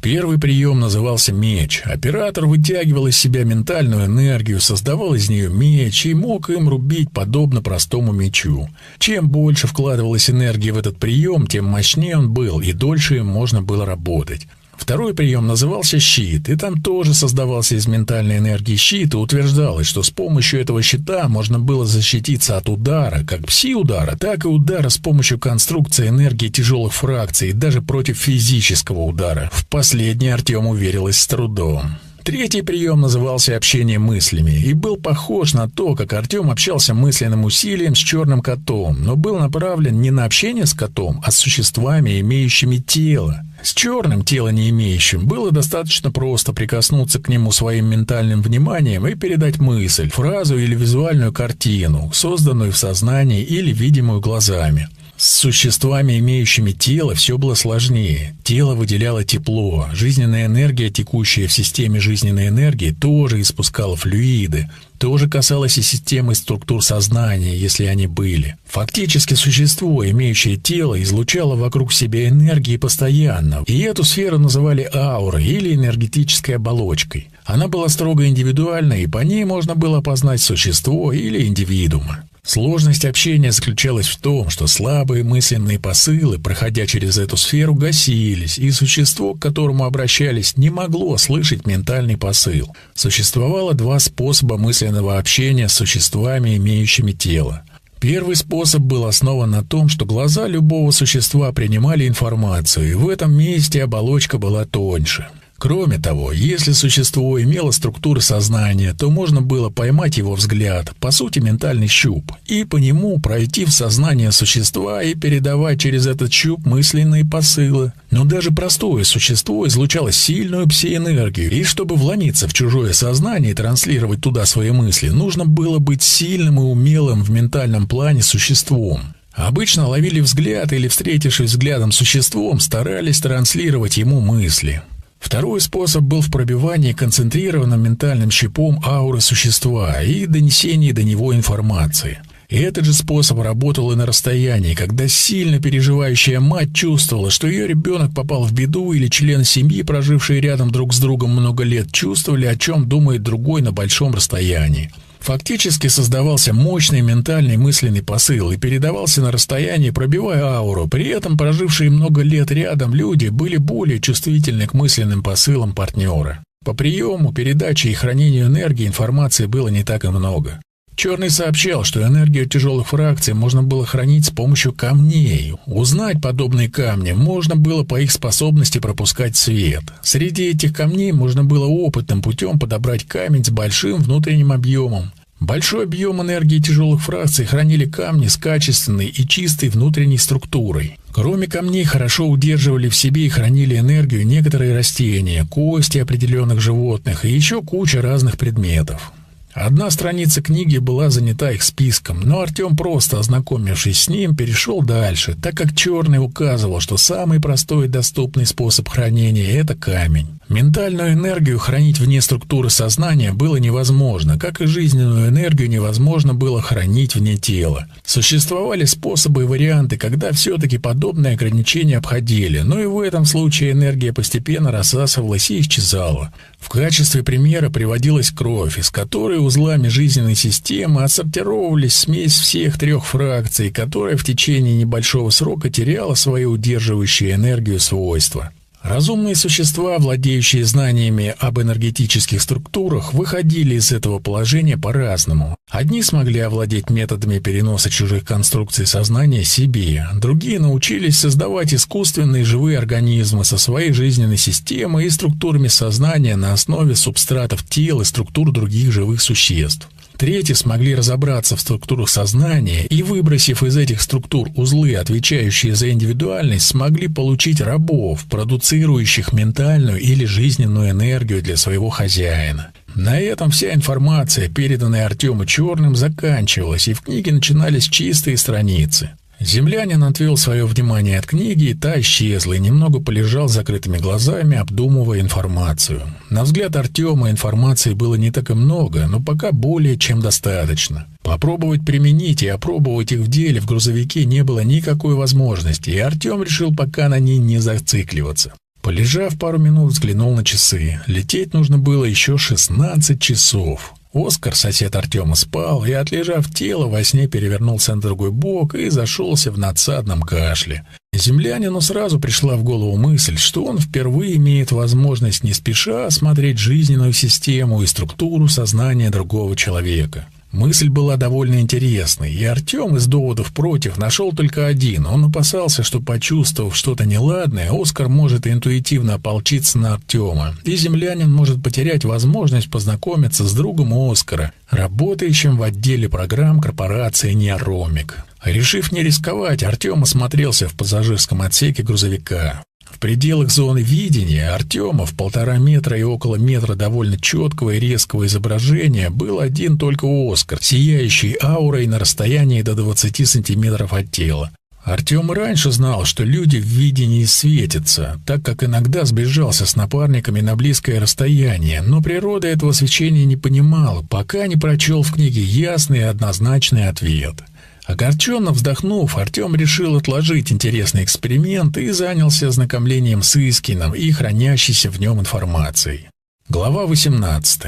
Первый прием назывался меч. Оператор вытягивал из себя ментальную энергию, создавал из нее меч и мог им рубить подобно простому мечу. Чем больше вкладывалось энергии в этот прием, тем мощнее он был и дольше им можно было работать. Второй прием назывался «щит», и там тоже создавался из ментальной энергии щит, и утверждалось, что с помощью этого щита можно было защититься от удара, как пси-удара, так и удара с помощью конструкции энергии тяжелых фракций, даже против физического удара. В последний Артем уверилась с трудом. Третий прием назывался «общение мыслями» и был похож на то, как Артем общался мысленным усилием с черным котом, но был направлен не на общение с котом, а с существами, имеющими тело. С черным, тело не имеющим, было достаточно просто прикоснуться к нему своим ментальным вниманием и передать мысль, фразу или визуальную картину, созданную в сознании или видимую глазами. С существами, имеющими тело, все было сложнее. Тело выделяло тепло, жизненная энергия, текущая в системе жизненной энергии, тоже испускала флюиды. Тоже касалось и системы структур сознания, если они были. Фактически существо, имеющее тело, излучало вокруг себя энергии постоянно, и эту сферу называли аурой или энергетической оболочкой. Она была строго индивидуальной, и по ней можно было опознать существо или индивидуума. Сложность общения заключалась в том, что слабые мысленные посылы, проходя через эту сферу, гасились, и существо, к которому обращались, не могло слышать ментальный посыл. Существовало два способа мысленного общения с существами, имеющими тело. Первый способ был основан на том, что глаза любого существа принимали информацию, и в этом месте оболочка была тоньше. Кроме того, если существо имело структуры сознания, то можно было поймать его взгляд, по сути ментальный щуп, и по нему пройти в сознание существа и передавать через этот щуп мысленные посылы. Но даже простое существо излучало сильную псиэнергию, и чтобы вломиться в чужое сознание и транслировать туда свои мысли, нужно было быть сильным и умелым в ментальном плане существом. Обычно ловили взгляд или, встретившись взглядом с существом, старались транслировать ему мысли. Второй способ был в пробивании концентрированным ментальным щипом ауры существа и донесении до него информации. И этот же способ работал и на расстоянии, когда сильно переживающая мать чувствовала, что ее ребенок попал в беду, или члены семьи, прожившие рядом друг с другом много лет, чувствовали, о чем думает другой на большом расстоянии. Фактически создавался мощный ментальный мысленный посыл и передавался на расстоянии, пробивая ауру. При этом прожившие много лет рядом люди были более чувствительны к мысленным посылам партнера. По приему, передаче и хранению энергии информации было не так и много. Черный сообщал, что энергию тяжелых фракций можно было хранить с помощью камней. Узнать подобные камни можно было по их способности пропускать свет. Среди этих камней можно было опытным путем подобрать камень с большим внутренним объемом. Большой объем энергии тяжелых фракций хранили камни с качественной и чистой внутренней структурой. Кроме камней, хорошо удерживали в себе и хранили энергию некоторые растения, кости определенных животных и еще куча разных предметов. Одна страница книги была занята их списком, но Артем, просто ознакомившись с ним, перешел дальше, так как Черный указывал, что самый простой и доступный способ хранения — это камень. Ментальную энергию хранить вне структуры сознания было невозможно, как и жизненную энергию невозможно было хранить вне тела. Существовали способы и варианты, когда все-таки подобные ограничения обходили, но и в этом случае энергия постепенно рассасывалась и исчезала. В качестве примера приводилась кровь, из которой узлами жизненной системы отсортировывались смесь всех трех фракций, которая в течение небольшого срока теряла свои удерживающие энергию свойства. Разумные существа, владеющие знаниями об энергетических структурах, выходили из этого положения по-разному. Одни смогли овладеть методами переноса чужих конструкций сознания себе, другие научились создавать искусственные живые организмы со своей жизненной системой и структурами сознания на основе субстратов тел и структур других живых существ. Третьи смогли разобраться в структурах сознания и, выбросив из этих структур узлы, отвечающие за индивидуальность, смогли получить рабов, продуцирующих ментальную или жизненную энергию для своего хозяина. На этом вся информация, переданная Артему Черным, заканчивалась, и в книге начинались чистые страницы. Землянин отвел свое внимание от книги, и та исчезла, и немного полежал с закрытыми глазами, обдумывая информацию. На взгляд Артема информации было не так и много, но пока более чем достаточно. Попробовать применить и опробовать их в деле в грузовике не было никакой возможности, и Артем решил пока на ней не зацикливаться. Полежав пару минут, взглянул на часы. Лететь нужно было еще 16 часов. Оскар, сосед Артема, спал и, отлежав тело, во сне перевернулся на другой бок и зашелся в надсадном кашле. Землянину сразу пришла в голову мысль, что он впервые имеет возможность не спеша осмотреть жизненную систему и структуру сознания другого человека. Мысль была довольно интересной, и Артем из доводов против нашел только один. Он опасался, что, почувствовав что-то неладное, Оскар может интуитивно ополчиться на Артема, и землянин может потерять возможность познакомиться с другом Оскара, работающим в отделе программ корпорации «Неоромик». Решив не рисковать, Артем осмотрелся в пассажирском отсеке грузовика. В пределах зоны видения Артема в полтора метра и около метра довольно четкого и резкого изображения был один только Оскар, сияющий аурой на расстоянии до 20 сантиметров от тела. Артем раньше знал, что люди в видении светятся, так как иногда сближался с напарниками на близкое расстояние, но природа этого свечения не понимала, пока не прочел в книге ясный и однозначный ответ — Огорченно вздохнув, Артем решил отложить интересный эксперимент и занялся ознакомлением с Искином и хранящейся в нем информацией. Глава 18.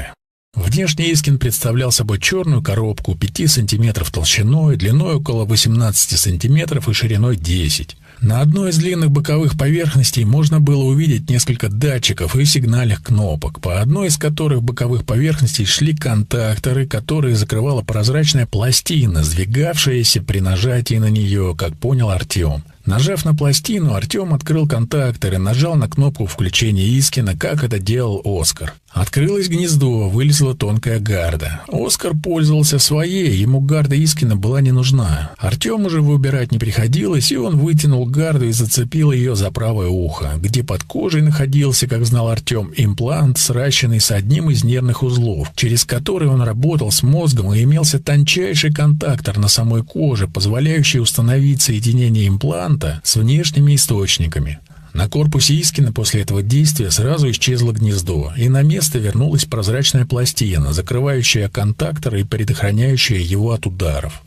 Внешне Искин представлял собой черную коробку 5 см толщиной, длиной около 18 см и шириной 10 на одной из длинных боковых поверхностей можно было увидеть несколько датчиков и сигнальных кнопок, по одной из которых боковых поверхностей шли контакторы, которые закрывала прозрачная пластина, сдвигавшаяся при нажатии на нее, как понял Артем. Нажав на пластину, Артем открыл контактор и нажал на кнопку включения Искина, как это делал Оскар. Открылось гнездо, вылезла тонкая гарда. Оскар пользовался своей, ему гарда Искина была не нужна. Артему же выбирать не приходилось, и он вытянул гарду и зацепил ее за правое ухо, где под кожей находился, как знал Артем, имплант, сращенный с одним из нервных узлов, через который он работал с мозгом и имелся тончайший контактор на самой коже, позволяющий установить соединение импланта с внешними источниками. На корпусе Искина после этого действия сразу исчезло гнездо, и на место вернулась прозрачная пластина, закрывающая контактор и предохраняющая его от ударов.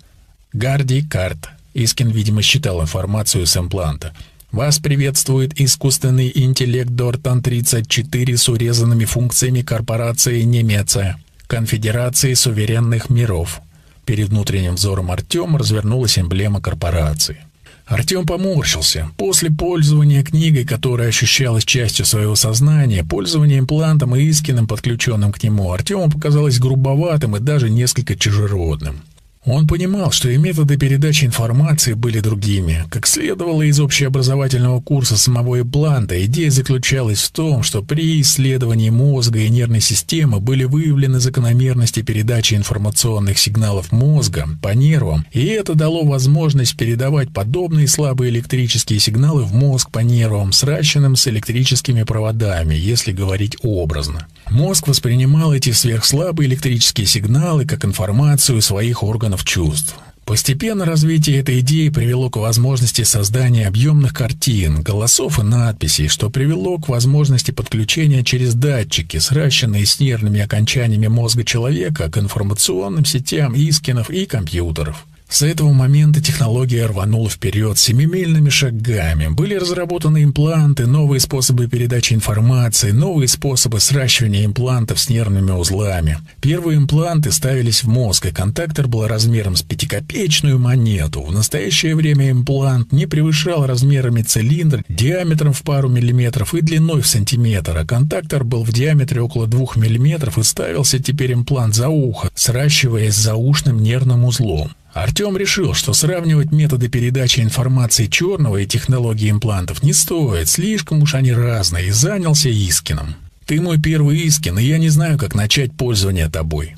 Гарди Карт. Искин, видимо, считал информацию с импланта. Вас приветствует искусственный интеллект Дортан-34 с урезанными функциями корпорации Немеция, Конфедерации суверенных миров. Перед внутренним взором Артема развернулась эмблема корпорации. Артем поморщился. После пользования книгой, которая ощущалась частью своего сознания, пользование имплантом и Искиным, подключенным к нему, Артему показалось грубоватым и даже несколько чужеродным. Он понимал, что и методы передачи информации были другими. Как следовало из общеобразовательного курса самого Эбланта, идея заключалась в том, что при исследовании мозга и нервной системы были выявлены закономерности передачи информационных сигналов мозга по нервам, и это дало возможность передавать подобные слабые электрические сигналы в мозг по нервам, сращенным с электрическими проводами, если говорить образно. Мозг воспринимал эти сверхслабые электрические сигналы как информацию своих органов чувств. Постепенно развитие этой идеи привело к возможности создания объемных картин, голосов и надписей, что привело к возможности подключения через датчики, сращенные с нервными окончаниями мозга человека, к информационным сетям искинов и компьютеров. С этого момента технология рванула вперед семимильными шагами. Были разработаны импланты, новые способы передачи информации, новые способы сращивания имплантов с нервными узлами. Первые импланты ставились в мозг, и контактор был размером с пятикопеечную монету. В настоящее время имплант не превышал размерами цилиндр, диаметром в пару миллиметров и длиной в сантиметр, а контактор был в диаметре около двух миллиметров и ставился теперь имплант за ухо, сращиваясь с заушным нервным узлом. Артем решил, что сравнивать методы передачи информации черного и технологии имплантов не стоит, слишком уж они разные, и занялся Искином. «Ты мой первый Искин, и я не знаю, как начать пользование тобой».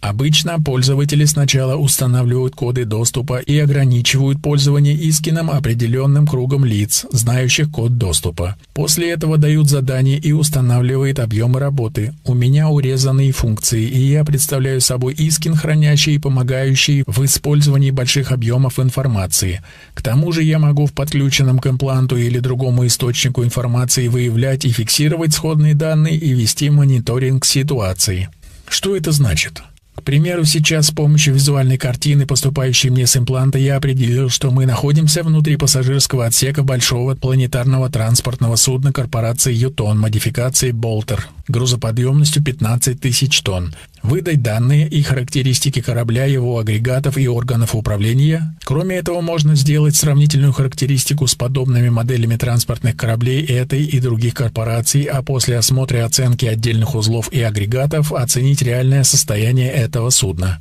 Обычно пользователи сначала устанавливают коды доступа и ограничивают пользование Искином определенным кругом лиц, знающих код доступа. После этого дают задание и устанавливают объемы работы. У меня урезанные функции, и я представляю собой Искин, хранящий и помогающий в использовании больших объемов информации. К тому же я могу в подключенном к импланту или другому источнику информации выявлять и фиксировать сходные данные и вести мониторинг ситуации. Что это значит? К примеру, сейчас с помощью визуальной картины, поступающей мне с импланта, я определил, что мы находимся внутри пассажирского отсека большого планетарного транспортного судна корпорации «Ютон» модификации «Болтер» грузоподъемностью 15 тысяч тонн. Выдать данные и характеристики корабля, его агрегатов и органов управления. Кроме этого, можно сделать сравнительную характеристику с подобными моделями транспортных кораблей этой и других корпораций, а после осмотра и оценки отдельных узлов и агрегатов оценить реальное состояние этого судна.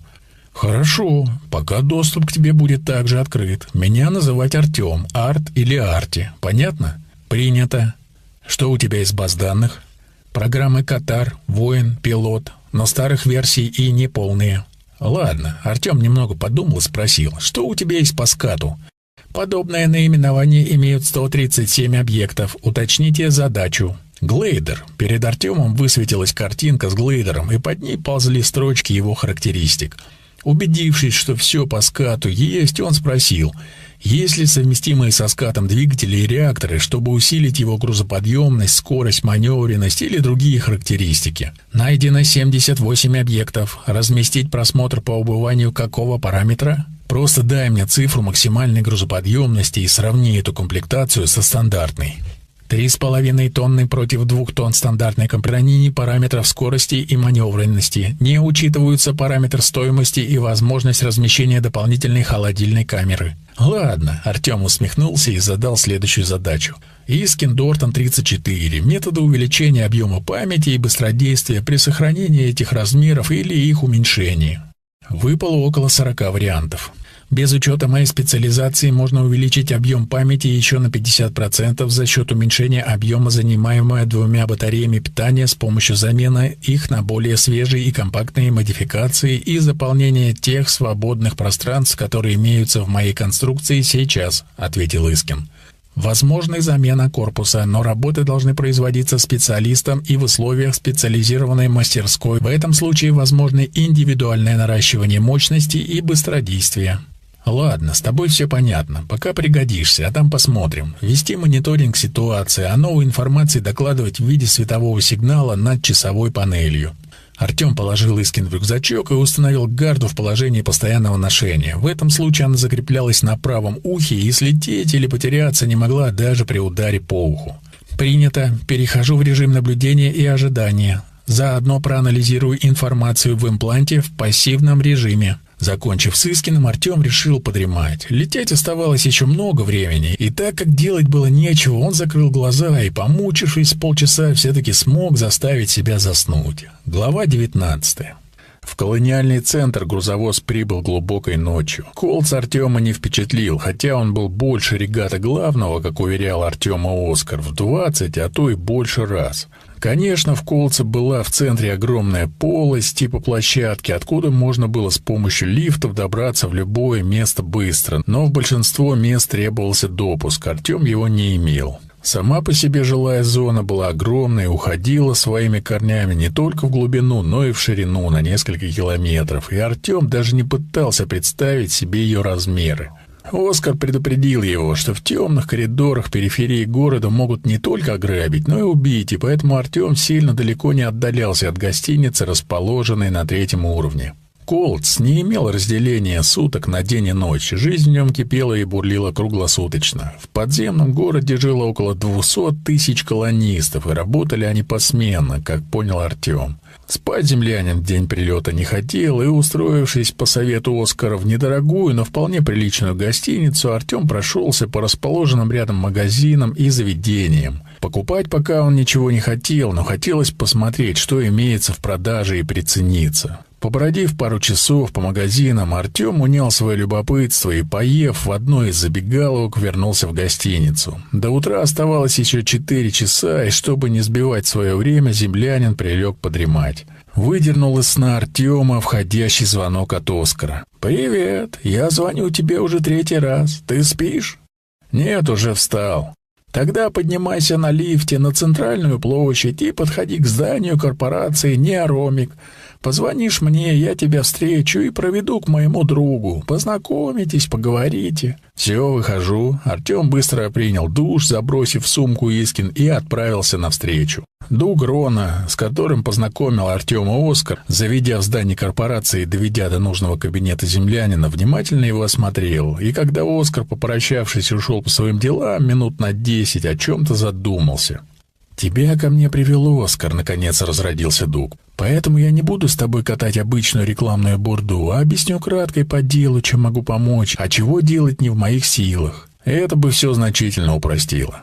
«Хорошо, пока доступ к тебе будет также открыт. Меня называть Артем, Арт или Арти. Понятно?» «Принято. Что у тебя из баз данных?» Программы «Катар», «Воин», «Пилот», но старых версий и неполные. Ладно, Артем немного подумал и спросил, что у тебя есть по скату? Подобное наименование имеют 137 объектов. Уточните задачу. Глейдер. Перед Артемом высветилась картинка с глейдером, и под ней ползли строчки его характеристик. Убедившись, что все по скату есть, он спросил — есть ли совместимые со скатом двигатели и реакторы, чтобы усилить его грузоподъемность, скорость, маневренность или другие характеристики? Найдено 78 объектов. Разместить просмотр по убыванию какого параметра? Просто дай мне цифру максимальной грузоподъемности и сравни эту комплектацию со стандартной. Три с половиной тонны против двух тонн стандартной компании параметров скорости и маневренности. Не учитываются параметр стоимости и возможность размещения дополнительной холодильной камеры. Ладно, Артем усмехнулся и задал следующую задачу. Искин Дортон 34. Методы увеличения объема памяти и быстродействия при сохранении этих размеров или их уменьшении. Выпало около 40 вариантов. Без учета моей специализации можно увеличить объем памяти еще на 50% за счет уменьшения объема, занимаемого двумя батареями питания с помощью замены их на более свежие и компактные модификации и заполнения тех свободных пространств, которые имеются в моей конструкции сейчас, ответил Искин. Возможна замена корпуса, но работы должны производиться специалистом и в условиях специализированной мастерской. В этом случае возможны индивидуальное наращивание мощности и быстродействие. «Ладно, с тобой все понятно. Пока пригодишься, а там посмотрим. Вести мониторинг ситуации, а новую информацию докладывать в виде светового сигнала над часовой панелью». Артем положил Искин в рюкзачок и установил гарду в положении постоянного ношения. В этом случае она закреплялась на правом ухе и слететь или потеряться не могла даже при ударе по уху. «Принято. Перехожу в режим наблюдения и ожидания. Заодно проанализирую информацию в импланте в пассивном режиме». Закончив с Искиным, Артем решил подремать. Лететь оставалось еще много времени, и так как делать было нечего, он закрыл глаза и, помучившись полчаса, все-таки смог заставить себя заснуть. Глава 19 в колониальный центр грузовоз прибыл глубокой ночью. Колц Артема не впечатлил, хотя он был больше регата главного, как уверял Артема Оскар, в 20, а то и больше раз. Конечно, в Колце была в центре огромная полость типа площадки, откуда можно было с помощью лифтов добраться в любое место быстро, но в большинство мест требовался допуск, Артем его не имел. Сама по себе жилая зона была огромной и уходила своими корнями не только в глубину, но и в ширину на несколько километров, и Артем даже не пытался представить себе ее размеры. Оскар предупредил его, что в темных коридорах периферии города могут не только ограбить, но и убить, и поэтому Артем сильно далеко не отдалялся от гостиницы, расположенной на третьем уровне. Колдс не имел разделения суток на день и ночь. Жизнь в нем кипела и бурлила круглосуточно. В подземном городе жило около 200 тысяч колонистов, и работали они посменно, как понял Артем. Спать землянин в день прилета не хотел, и, устроившись по совету Оскара в недорогую, но вполне приличную гостиницу, Артем прошелся по расположенным рядом магазинам и заведениям. Покупать пока он ничего не хотел, но хотелось посмотреть, что имеется в продаже и прицениться. Побродив пару часов по магазинам, Артем унял свое любопытство и, поев в одной из забегаловок, вернулся в гостиницу. До утра оставалось еще четыре часа, и чтобы не сбивать свое время, землянин прилег подремать. Выдернул из сна Артема входящий звонок от Оскара. «Привет, я звоню тебе уже третий раз. Ты спишь?» «Нет, уже встал. Тогда поднимайся на лифте на центральную площадь и подходи к зданию корпорации «Неоромик». Позвонишь мне, я тебя встречу и проведу к моему другу. Познакомитесь, поговорите. Все, выхожу. Артем быстро принял душ, забросив в сумку Искин и отправился навстречу. Дуг Рона, с которым познакомил Артема Оскар, заведя в здание корпорации и доведя до нужного кабинета землянина, внимательно его осмотрел. И когда Оскар, попрощавшись, ушел по своим делам, минут на десять о чем-то задумался. «Тебя ко мне привел Оскар», — наконец разродился Дуг. «Поэтому я не буду с тобой катать обычную рекламную бурду, а объясню кратко и по делу, чем могу помочь, а чего делать не в моих силах. Это бы все значительно упростило».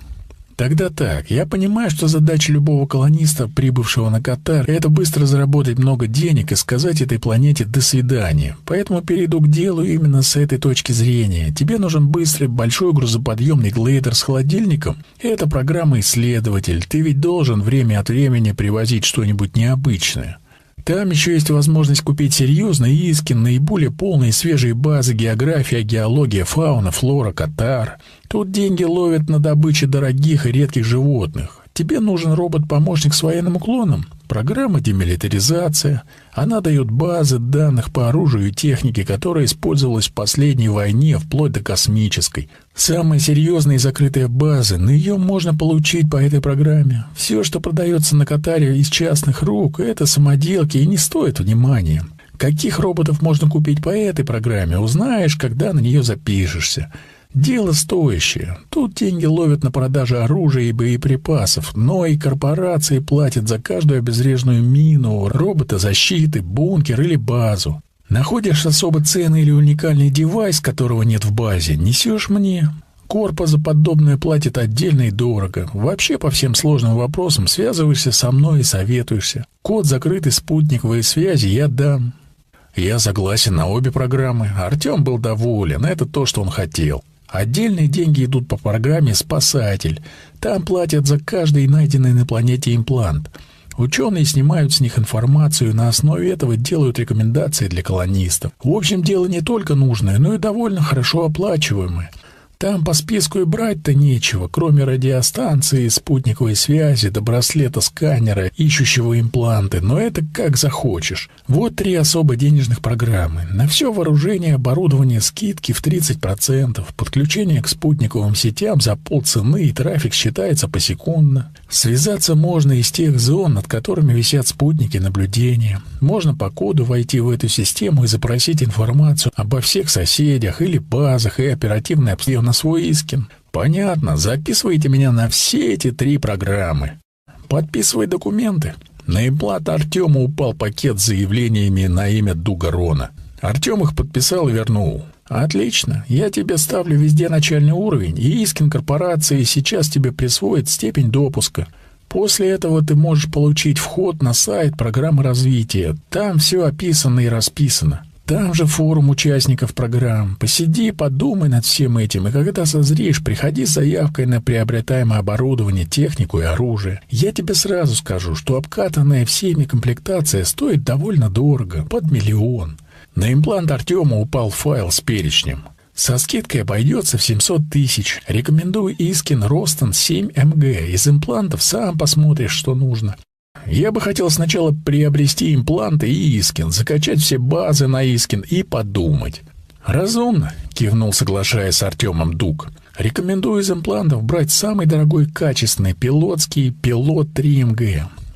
Тогда так, я понимаю, что задача любого колониста, прибывшего на Катар, это быстро заработать много денег и сказать этой планете «до свидания». Поэтому перейду к делу именно с этой точки зрения. Тебе нужен быстрый, большой грузоподъемный глейдер с холодильником. Это программа «Исследователь». Ты ведь должен время от времени привозить что-нибудь необычное. Там еще есть возможность купить серьезные иски, наиболее полные свежие базы география, геология, фауна, флора, Катар. Тут деньги ловят на добыче дорогих и редких животных. Тебе нужен робот-помощник с военным уклоном? Программа демилитаризация. Она дает базы данных по оружию и технике, которая использовалась в последней войне, вплоть до космической. Самая серьезная и закрытая база, но ее можно получить по этой программе. Все, что продается на Катаре из частных рук, это самоделки и не стоит внимания. Каких роботов можно купить по этой программе, узнаешь, когда на нее запишешься. Дело стоящее. Тут деньги ловят на продаже оружия и боеприпасов, но и корпорации платят за каждую обезвреженную мину, робота защиты, бункер или базу. Находишь особо ценный или уникальный девайс, которого нет в базе, несешь мне. Корпа за подобное платит отдельно и дорого. Вообще по всем сложным вопросам связываешься со мной и советуешься. Код закрытой спутниковой связи я дам. Я согласен на обе программы. Артем был доволен, это то, что он хотел. Отдельные деньги идут по программе «Спасатель». Там платят за каждый найденный на планете имплант. Ученые снимают с них информацию и на основе этого делают рекомендации для колонистов. В общем, дело не только нужное, но и довольно хорошо оплачиваемое. Там по списку и брать-то нечего, кроме радиостанции, спутниковой связи до браслета-сканера, ищущего импланты, но это как захочешь. Вот три особо денежных программы. На все вооружение, оборудование, скидки в 30%, подключение к спутниковым сетям за полцены и трафик считается посекундно. Связаться можно из тех зон, над которыми висят спутники наблюдения. Можно по коду войти в эту систему и запросить информацию обо всех соседях или базах и оперативно обследовать на свой Искин. Понятно, записывайте меня на все эти три программы. Подписывай документы. На имплант Артема упал пакет с заявлениями на имя Дугарона. Артем их подписал и вернул. «Отлично. Я тебе ставлю везде начальный уровень, и Искин корпорации сейчас тебе присвоит степень допуска. После этого ты можешь получить вход на сайт программы развития. Там все описано и расписано. Там же форум участников программ. Посиди, подумай над всем этим, и когда созреешь, приходи с заявкой на приобретаемое оборудование, технику и оружие. Я тебе сразу скажу, что обкатанная всеми комплектация стоит довольно дорого, под миллион. На имплант Артема упал файл с перечнем. Со скидкой обойдется в 700 тысяч. Рекомендую Искин Ростон 7 МГ. Из имплантов сам посмотришь, что нужно. Я бы хотел сначала приобрести импланты и Искин, закачать все базы на Искин и подумать. «Разумно», — кивнул, соглашаясь с Артемом Дуг. «Рекомендую из имплантов брать самый дорогой качественный пилотский пилот 3 МГ.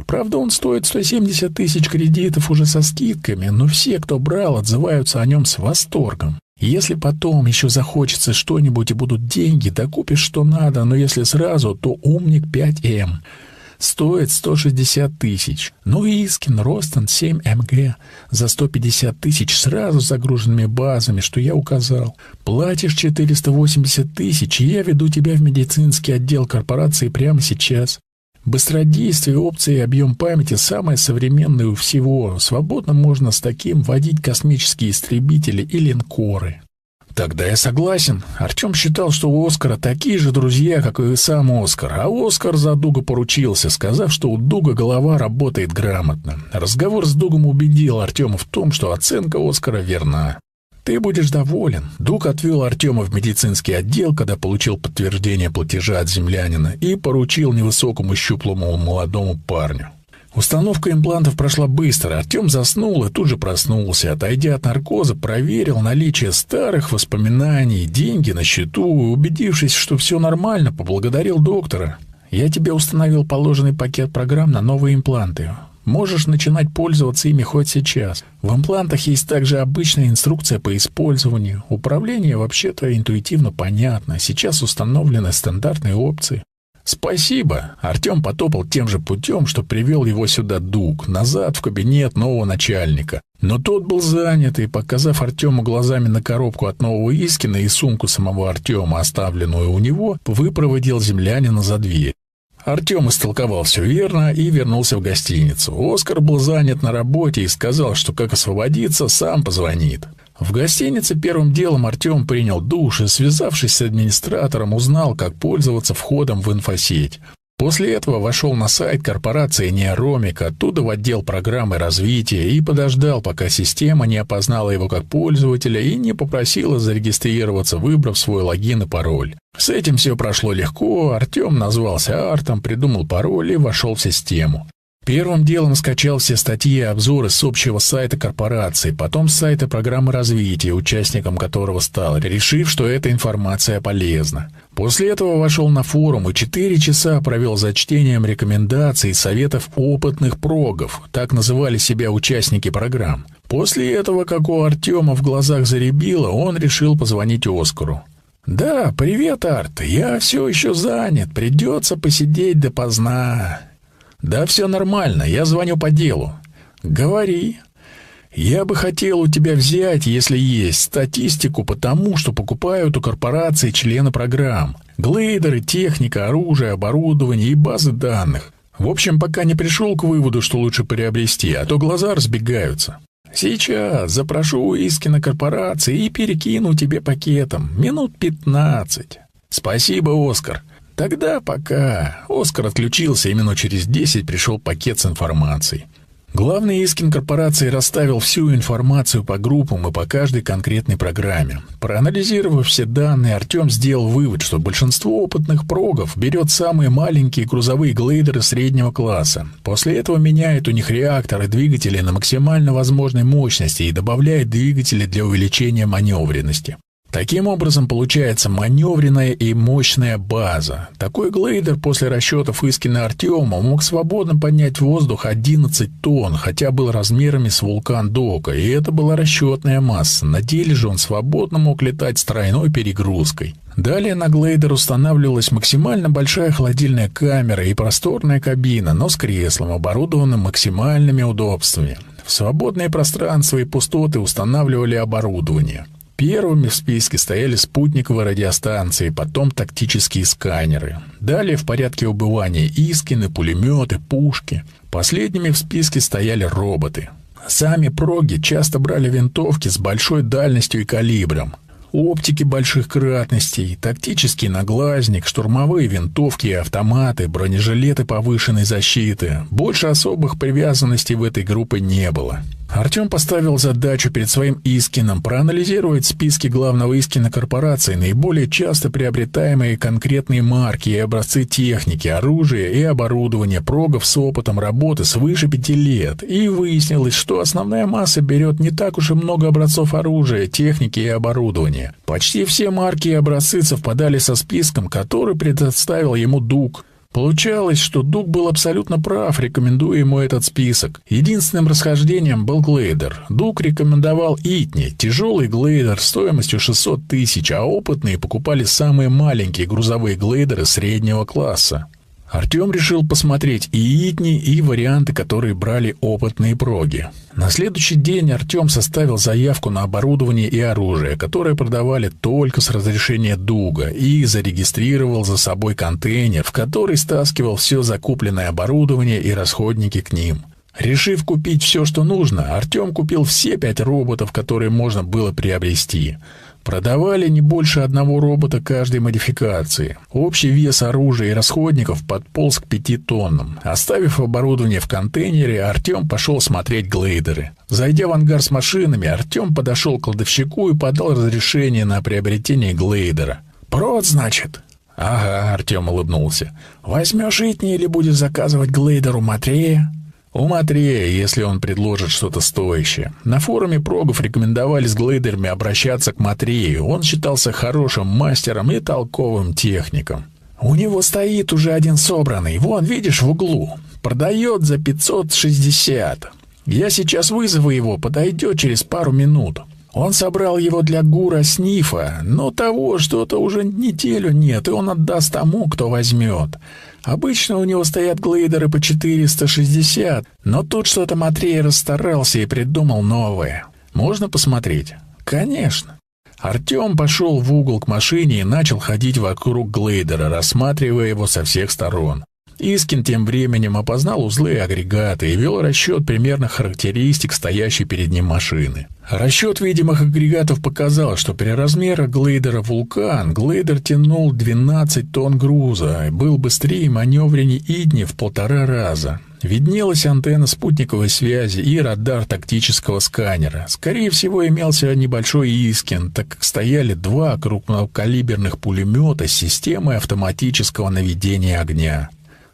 Правда, он стоит 170 тысяч кредитов уже со скидками, но все, кто брал, отзываются о нем с восторгом. Если потом еще захочется что-нибудь и будут деньги, докупишь что надо, но если сразу, то умник 5М стоит 160 тысяч. Ну и Искин Ростон 7 МГ за 150 тысяч сразу с загруженными базами, что я указал. Платишь 480 тысяч, и я веду тебя в медицинский отдел корпорации прямо сейчас. Быстродействие, опции и объем памяти самые современные у всего. Свободно можно с таким водить космические истребители и линкоры. Тогда я согласен. Артем считал, что у Оскара такие же друзья, как и сам Оскар. А Оскар за Дуга поручился, сказав, что у Дуга голова работает грамотно. Разговор с Дугом убедил Артема в том, что оценка Оскара верна. «Ты будешь доволен». Дуг отвел Артема в медицинский отдел, когда получил подтверждение платежа от землянина, и поручил невысокому щуплому молодому парню. Установка имплантов прошла быстро. Артем заснул и тут же проснулся. Отойдя от наркоза, проверил наличие старых воспоминаний, деньги на счету убедившись, что все нормально, поблагодарил доктора. «Я тебе установил положенный пакет программ на новые импланты. Можешь начинать пользоваться ими хоть сейчас. В имплантах есть также обычная инструкция по использованию. Управление вообще-то интуитивно понятно. Сейчас установлены стандартные опции. «Спасибо!» Артем потопал тем же путем, что привел его сюда Дуг, назад в кабинет нового начальника. Но тот был занят, и, показав Артему глазами на коробку от нового Искина и сумку самого Артема, оставленную у него, выпроводил землянина за дверь. Артем истолковал все верно и вернулся в гостиницу. Оскар был занят на работе и сказал, что как освободиться, сам позвонит. В гостинице первым делом Артем принял душ и, связавшись с администратором, узнал, как пользоваться входом в инфосеть. После этого вошел на сайт корпорации Неоромик, оттуда в отдел программы развития и подождал, пока система не опознала его как пользователя и не попросила зарегистрироваться, выбрав свой логин и пароль. С этим все прошло легко, Артем назвался Артом, придумал пароль и вошел в систему. Первым делом скачал все статьи и обзоры с общего сайта корпорации, потом с сайта программы развития, участником которого стал, решив, что эта информация полезна. После этого вошел на форум и четыре часа провел за чтением рекомендаций и советов опытных прогов, так называли себя участники программ. После этого, как у Артема в глазах заребило, он решил позвонить Оскару. «Да, привет, Арт, я все еще занят, придется посидеть допоздна». «Да все нормально, я звоню по делу». «Говори». «Я бы хотел у тебя взять, если есть, статистику по тому, что покупают у корпорации члены программ. Глейдеры, техника, оружие, оборудование и базы данных. В общем, пока не пришел к выводу, что лучше приобрести, а то глаза разбегаются. Сейчас запрошу у Искина корпорации и перекину тебе пакетом. Минут пятнадцать. Спасибо, Оскар. Тогда пока. Оскар отключился, и минут через десять пришел пакет с информацией. Главный Искин корпорации расставил всю информацию по группам и по каждой конкретной программе. Проанализировав все данные, Артем сделал вывод, что большинство опытных прогов берет самые маленькие грузовые глейдеры среднего класса. После этого меняет у них реакторы двигатели на максимально возможной мощности и добавляет двигатели для увеличения маневренности. Таким образом, получается маневренная и мощная база. Такой глейдер после расчетов Искина Артема мог свободно поднять в воздух 11 тонн, хотя был размерами с вулкан Дока, и это была расчетная масса. На деле же он свободно мог летать с тройной перегрузкой. Далее на глейдер устанавливалась максимально большая холодильная камера и просторная кабина, но с креслом, оборудованным максимальными удобствами. В свободные пространства и пустоты устанавливали оборудование. Первыми в списке стояли спутниковые радиостанции, потом тактические сканеры. Далее в порядке убывания искины, пулеметы, пушки. Последними в списке стояли роботы. Сами проги часто брали винтовки с большой дальностью и калибром. Оптики больших кратностей, тактический наглазник, штурмовые винтовки и автоматы, бронежилеты повышенной защиты. Больше особых привязанностей в этой группе не было. Артем поставил задачу перед своим Искином проанализировать списки главного Искина корпорации, наиболее часто приобретаемые конкретные марки и образцы техники, оружия и оборудования прогов с опытом работы свыше пяти лет, и выяснилось, что основная масса берет не так уж и много образцов оружия, техники и оборудования. Почти все марки и образцы совпадали со списком, который предоставил ему Дуг – Получалось, что Дуг был абсолютно прав, рекомендуя ему этот список. Единственным расхождением был глейдер. Дуг рекомендовал Итни, тяжелый глейдер стоимостью 600 тысяч, а опытные покупали самые маленькие грузовые глейдеры среднего класса. Артем решил посмотреть и итни, и варианты, которые брали опытные проги. На следующий день Артем составил заявку на оборудование и оружие, которое продавали только с разрешения Дуга, и зарегистрировал за собой контейнер, в который стаскивал все закупленное оборудование и расходники к ним. Решив купить все, что нужно, Артем купил все пять роботов, которые можно было приобрести. Продавали не больше одного робота каждой модификации. Общий вес оружия и расходников подполз к пяти тоннам. Оставив оборудование в контейнере, Артем пошел смотреть глейдеры. Зайдя в ангар с машинами, Артем подошел к кладовщику и подал разрешение на приобретение глейдера. «Прот, значит?» «Ага», — Артем улыбнулся. «Возьмешь Итни или будешь заказывать глейдер у Матрея?» У Матрея, если он предложит что-то стоящее. На форуме прогов рекомендовали с глейдерами обращаться к Матрею. Он считался хорошим мастером и толковым техником. У него стоит уже один собранный. Вон, видишь, в углу. Продает за 560. Я сейчас вызову его, подойдет через пару минут. Он собрал его для Гура Снифа, но того что-то уже неделю нет, и он отдаст тому, кто возьмет. Обычно у него стоят глейдеры по 460, но тут что-то Матрей расстарался и придумал новое. Можно посмотреть? Конечно. Артем пошел в угол к машине и начал ходить вокруг глейдера, рассматривая его со всех сторон. Искин тем временем опознал узлы и агрегаты и вел расчет примерных характеристик стоящей перед ним машины. Расчет видимых агрегатов показал, что при размерах глейдера «Вулкан» глейдер тянул 12 тонн груза и был быстрее и маневреннее Идни в полтора раза. Виднелась антенна спутниковой связи и радар тактического сканера. Скорее всего, имелся небольшой Искин, так как стояли два крупнокалиберных пулемета с системой автоматического наведения огня.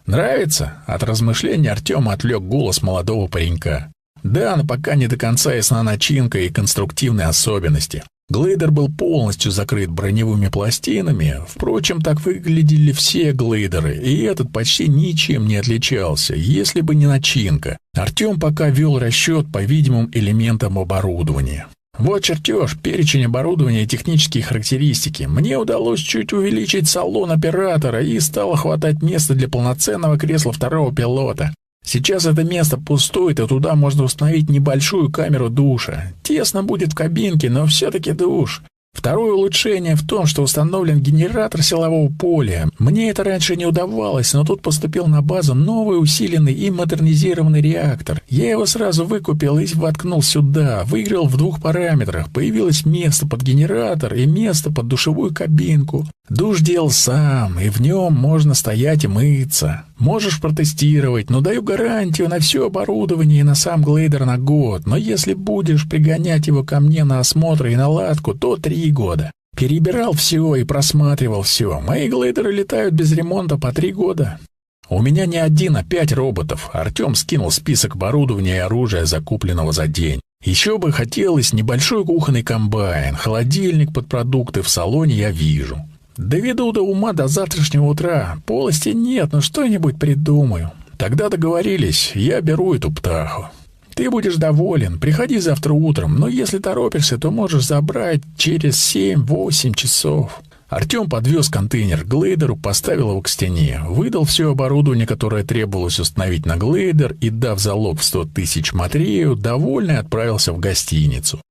«Нравится?» — от размышлений Артема отвлек голос молодого паренька. Да, но пока не до конца ясна начинка и конструктивные особенности. Глейдер был полностью закрыт броневыми пластинами. Впрочем, так выглядели все глейдеры, и этот почти ничем не отличался, если бы не начинка. Артем пока вел расчет по видимым элементам оборудования. Вот чертеж, перечень оборудования и технические характеристики. Мне удалось чуть увеличить салон оператора и стало хватать места для полноценного кресла второго пилота. Сейчас это место пустует, и туда можно установить небольшую камеру душа. Тесно будет в кабинке, но все-таки душ. Второе улучшение в том, что установлен генератор силового поля. Мне это раньше не удавалось, но тут поступил на базу новый усиленный и модернизированный реактор. Я его сразу выкупил и воткнул сюда, выиграл в двух параметрах. Появилось место под генератор и место под душевую кабинку. Душ делал сам, и в нем можно стоять и мыться. Можешь протестировать, но даю гарантию на все оборудование и на сам глейдер на год. Но если будешь пригонять его ко мне на осмотр и наладку, то три года. Перебирал все и просматривал все. Мои глейдеры летают без ремонта по три года. У меня не один, а пять роботов. Артем скинул список оборудования и оружия, закупленного за день. Еще бы хотелось небольшой кухонный комбайн, холодильник под продукты в салоне я вижу. Доведу до ума до завтрашнего утра. Полости нет, но что-нибудь придумаю. Тогда договорились, я беру эту птаху. Ты будешь доволен, приходи завтра утром, но если торопишься, то можешь забрать через семь-восемь часов. Артем подвез контейнер к глейдеру, поставил его к стене, выдал все оборудование, которое требовалось установить на глейдер и, дав залог в сто тысяч Матрею, довольный отправился в гостиницу.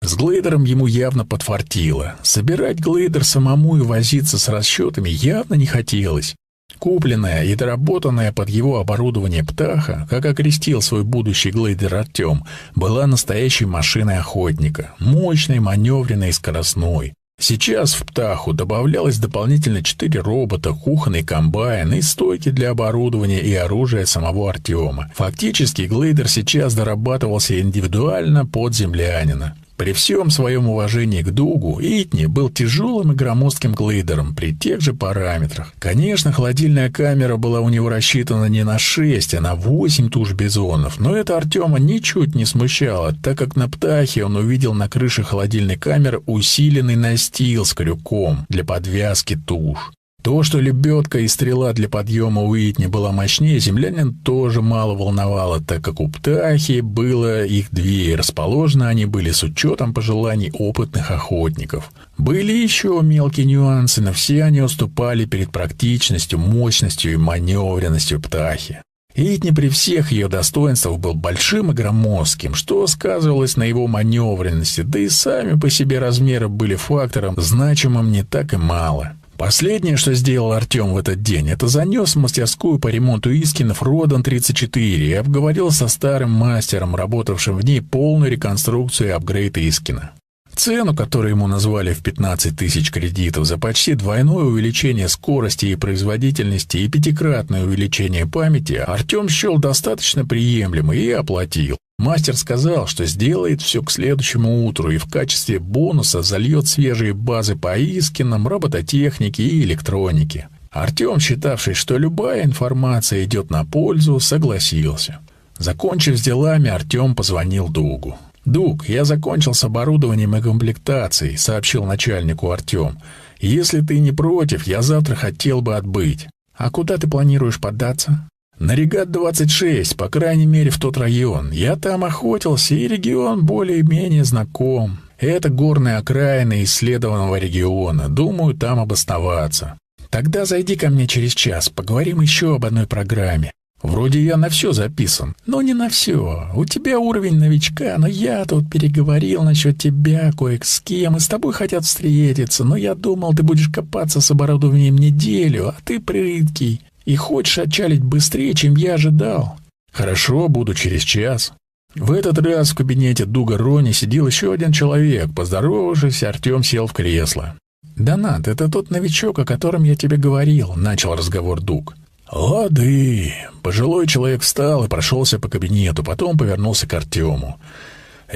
С глейдером ему явно подфартило. Собирать глейдер самому и возиться с расчетами явно не хотелось. Купленная и доработанная под его оборудование «Птаха», как окрестил свой будущий глейдер Артем, была настоящей машиной охотника, мощной, маневренной и скоростной. Сейчас в «Птаху» добавлялось дополнительно четыре робота, кухонный комбайн и стойки для оборудования и оружия самого Артема. Фактически глейдер сейчас дорабатывался индивидуально под землянина. При всем своем уважении к Дугу, Итни был тяжелым и громоздким глейдером при тех же параметрах. Конечно, холодильная камера была у него рассчитана не на 6, а на 8 туш бизонов, но это Артема ничуть не смущало, так как на птахе он увидел на крыше холодильной камеры усиленный настил с крюком для подвязки туш. То, что лебедка и стрела для подъема Уитни была мощнее, землянин тоже мало волновало, так как у птахи было их две, и расположены они были с учетом пожеланий опытных охотников. Были еще мелкие нюансы, но все они уступали перед практичностью, мощностью и маневренностью птахи. Итни при всех ее достоинствах был большим и громоздким, что сказывалось на его маневренности, да и сами по себе размеры были фактором, значимым не так и мало. Последнее, что сделал Артем в этот день, это занес в мастерскую по ремонту Искинов Родан-34 и обговорил со старым мастером, работавшим в ней, полную реконструкцию и апгрейд Искина. Цену, которую ему назвали в 15 тысяч кредитов за почти двойное увеличение скорости и производительности и пятикратное увеличение памяти, Артем счел достаточно приемлемой и оплатил. Мастер сказал, что сделает все к следующему утру и в качестве бонуса зальет свежие базы по Искинам, робототехнике и электронике. Артем, считавший, что любая информация идет на пользу, согласился. Закончив с делами, Артем позвонил Дугу. «Дуг, я закончил с оборудованием и комплектацией», — сообщил начальнику Артем. «Если ты не против, я завтра хотел бы отбыть». «А куда ты планируешь податься?» «На Регат-26, по крайней мере, в тот район. Я там охотился, и регион более-менее знаком. Это горные окраины исследованного региона. Думаю, там обосноваться». «Тогда зайди ко мне через час, поговорим еще об одной программе. Вроде я на все записан, но не на все. У тебя уровень новичка, но я тут переговорил насчет тебя кое с кем, и с тобой хотят встретиться, но я думал, ты будешь копаться с оборудованием неделю, а ты прыткий, и хочешь отчалить быстрее, чем я ожидал. Хорошо, буду через час. В этот раз в кабинете Дуга Рони сидел еще один человек. Поздоровавшись, Артем сел в кресло. «Донат, это тот новичок, о котором я тебе говорил», — начал разговор Дуг. «Лады!» Пожилой человек встал и прошелся по кабинету, потом повернулся к Артему.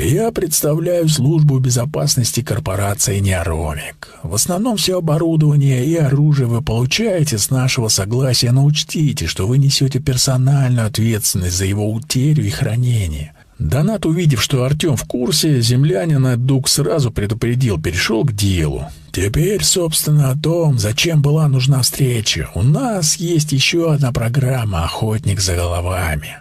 «Я представляю службу безопасности корпорации «Неоромик». В основном все оборудование и оружие вы получаете с нашего согласия, но учтите, что вы несете персональную ответственность за его утерю и хранение. Донат, увидев, что Артем в курсе, землянина Дуг сразу предупредил, перешел к делу. «Теперь, собственно, о том, зачем была нужна встреча. У нас есть еще одна программа «Охотник за головами».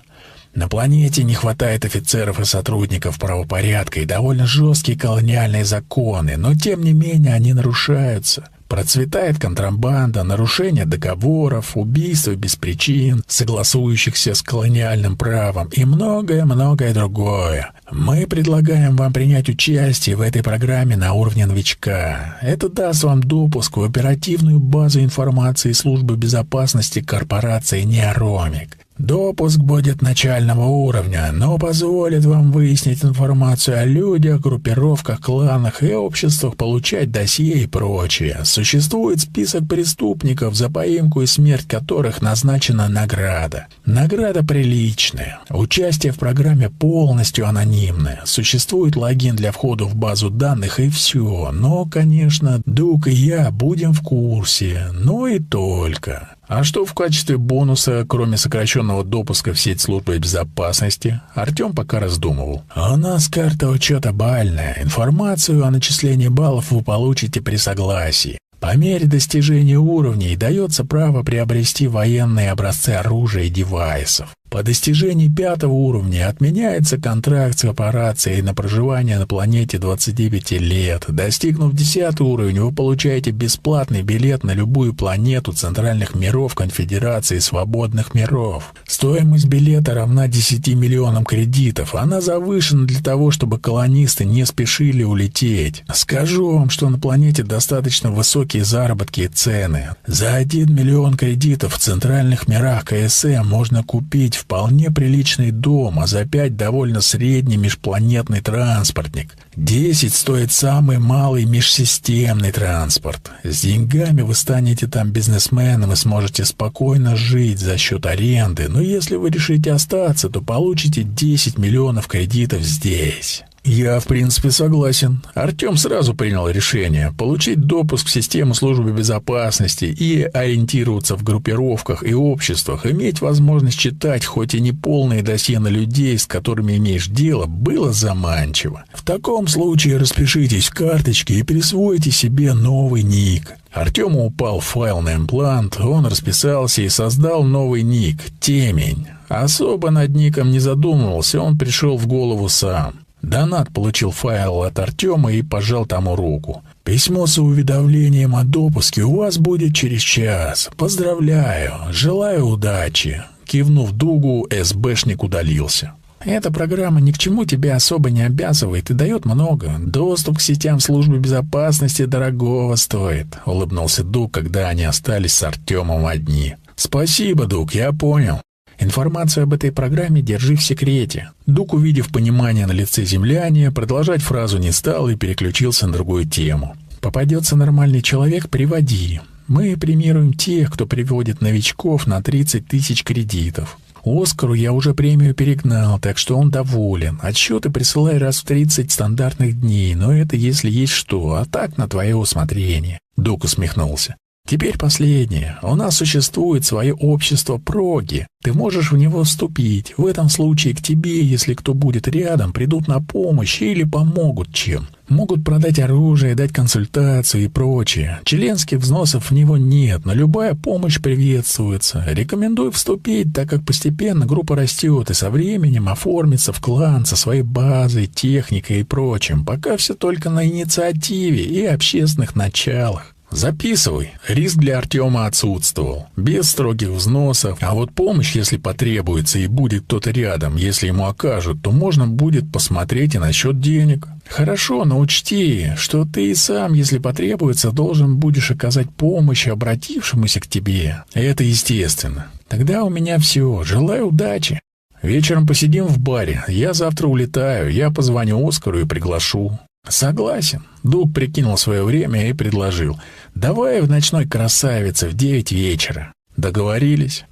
На планете не хватает офицеров и сотрудников правопорядка и довольно жесткие колониальные законы, но тем не менее они нарушаются. Процветает контрабанда, нарушение договоров, убийства без причин, согласующихся с колониальным правом и многое-многое другое. Мы предлагаем вам принять участие в этой программе на уровне новичка. Это даст вам допуск в оперативную базу информации службы безопасности корпорации «Неоромик». Допуск будет начального уровня, но позволит вам выяснить информацию о людях, группировках, кланах и обществах, получать досье и прочее. Существует список преступников, за поимку и смерть которых назначена награда. Награда приличная. Участие в программе полностью анонимное. Существует логин для входа в базу данных и все. Но, конечно, Дук и я будем в курсе. Но и только. А что в качестве бонуса, кроме сокращенного допуска в сеть службы безопасности, Артем пока раздумывал. «У нас карта учета бальная. Информацию о начислении баллов вы получите при согласии. По мере достижения уровней дается право приобрести военные образцы оружия и девайсов. По достижении пятого уровня отменяется контракт с корпорацией на проживание на планете 29 лет. Достигнув десятый уровень, вы получаете бесплатный билет на любую планету центральных миров Конфедерации Свободных Миров. Стоимость билета равна 10 миллионам кредитов. Она завышена для того, чтобы колонисты не спешили улететь. Скажу вам, что на планете достаточно высокие заработки и цены. За 1 миллион кредитов в центральных мирах КСМ можно купить вполне приличный дом, а за пять довольно средний межпланетный транспортник. Десять стоит самый малый межсистемный транспорт. С деньгами вы станете там бизнесменом и сможете спокойно жить за счет аренды, но если вы решите остаться, то получите 10 миллионов кредитов здесь. Я, в принципе, согласен. Артем сразу принял решение получить допуск в систему службы безопасности и ориентироваться в группировках и обществах, иметь возможность читать хоть и не полные досье на людей, с которыми имеешь дело, было заманчиво. В таком случае распишитесь в карточке и присвойте себе новый ник. Артему упал файл на имплант, он расписался и создал новый ник — Темень. Особо над ником не задумывался, он пришел в голову сам. Донат получил файл от Артема и пожал тому руку. «Письмо с уведомлением о допуске у вас будет через час. Поздравляю, желаю удачи». Кивнув дугу, СБшник удалился. Эта программа ни к чему тебя особо не обязывает и дает много. Доступ к сетям службы безопасности дорогого стоит», — улыбнулся Дуг, когда они остались с Артемом одни. «Спасибо, Дуг, я понял. Информацию об этой программе держи в секрете». Дуг, увидев понимание на лице земляне, продолжать фразу не стал и переключился на другую тему. «Попадется нормальный человек, приводи. Мы премируем тех, кто приводит новичков на 30 тысяч кредитов. Оскару я уже премию перегнал, так что он доволен. Отчеты присылай раз в 30 стандартных дней, но это если есть что, а так на твое усмотрение. Дук усмехнулся. Теперь последнее. У нас существует свое общество проги. Ты можешь в него вступить. В этом случае к тебе, если кто будет рядом, придут на помощь или помогут чем. Могут продать оружие, дать консультацию и прочее. Членских взносов в него нет, но любая помощь приветствуется. Рекомендую вступить, так как постепенно группа растет и со временем оформится в клан со своей базой, техникой и прочим. Пока все только на инициативе и общественных началах. Записывай. Риск для Артема отсутствовал. Без строгих взносов. А вот помощь, если потребуется и будет кто-то рядом, если ему окажут, то можно будет посмотреть и насчет денег. Хорошо, но учти, что ты и сам, если потребуется, должен будешь оказать помощь обратившемуся к тебе. Это естественно. Тогда у меня все. Желаю удачи. Вечером посидим в баре. Я завтра улетаю. Я позвоню Оскару и приглашу. «Согласен». Дуг прикинул свое время и предложил. «Давай в ночной красавице в девять вечера». Договорились.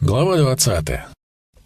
Глава двадцатая.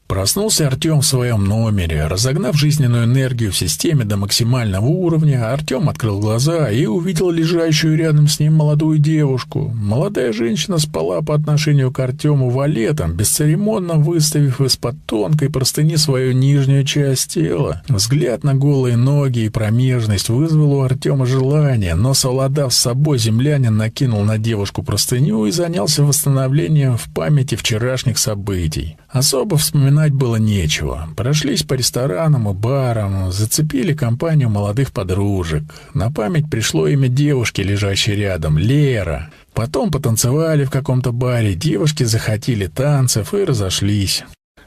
Проснулся Артем в своем номере. Разогнав жизненную энергию в системе до максимального уровня, Артем открыл глаза и увидел лежащую рядом с ним молодую девушку. Молодая женщина спала по отношению к Артему валетом, бесцеремонно выставив из-под тонкой простыни свою нижнюю часть тела. Взгляд на голые ноги и промежность вызвал у Артема желание, но, совладав с собой, землянин накинул на девушку простыню и занялся восстановлением в памяти вчерашних событий. Особо вспоминать было нечего. Прошлись по ресторанам и барам, зацепили компанию молодых подружек. На память пришло имя девушки, лежащей рядом, Лера. Потом потанцевали в каком-то баре, девушки захотели танцев и разошлись.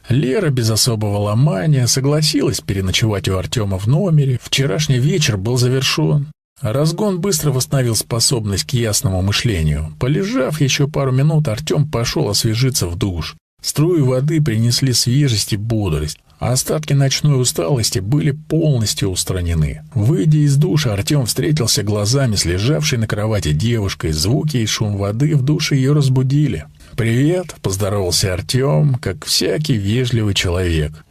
Лера без особого ломания согласилась переночевать у Артема в номере. Вчерашний вечер был завершен. Разгон быстро восстановил способность к ясному мышлению. Полежав еще пару минут, Артем пошел освежиться в душ. Струи воды принесли свежесть и бодрость, а остатки ночной усталости были полностью устранены. Выйдя из душа, Артем встретился глазами с лежавшей на кровати девушкой. Звуки и шум воды в душе ее разбудили. «Привет», — поздоровался Артем, как всякий вежливый человек.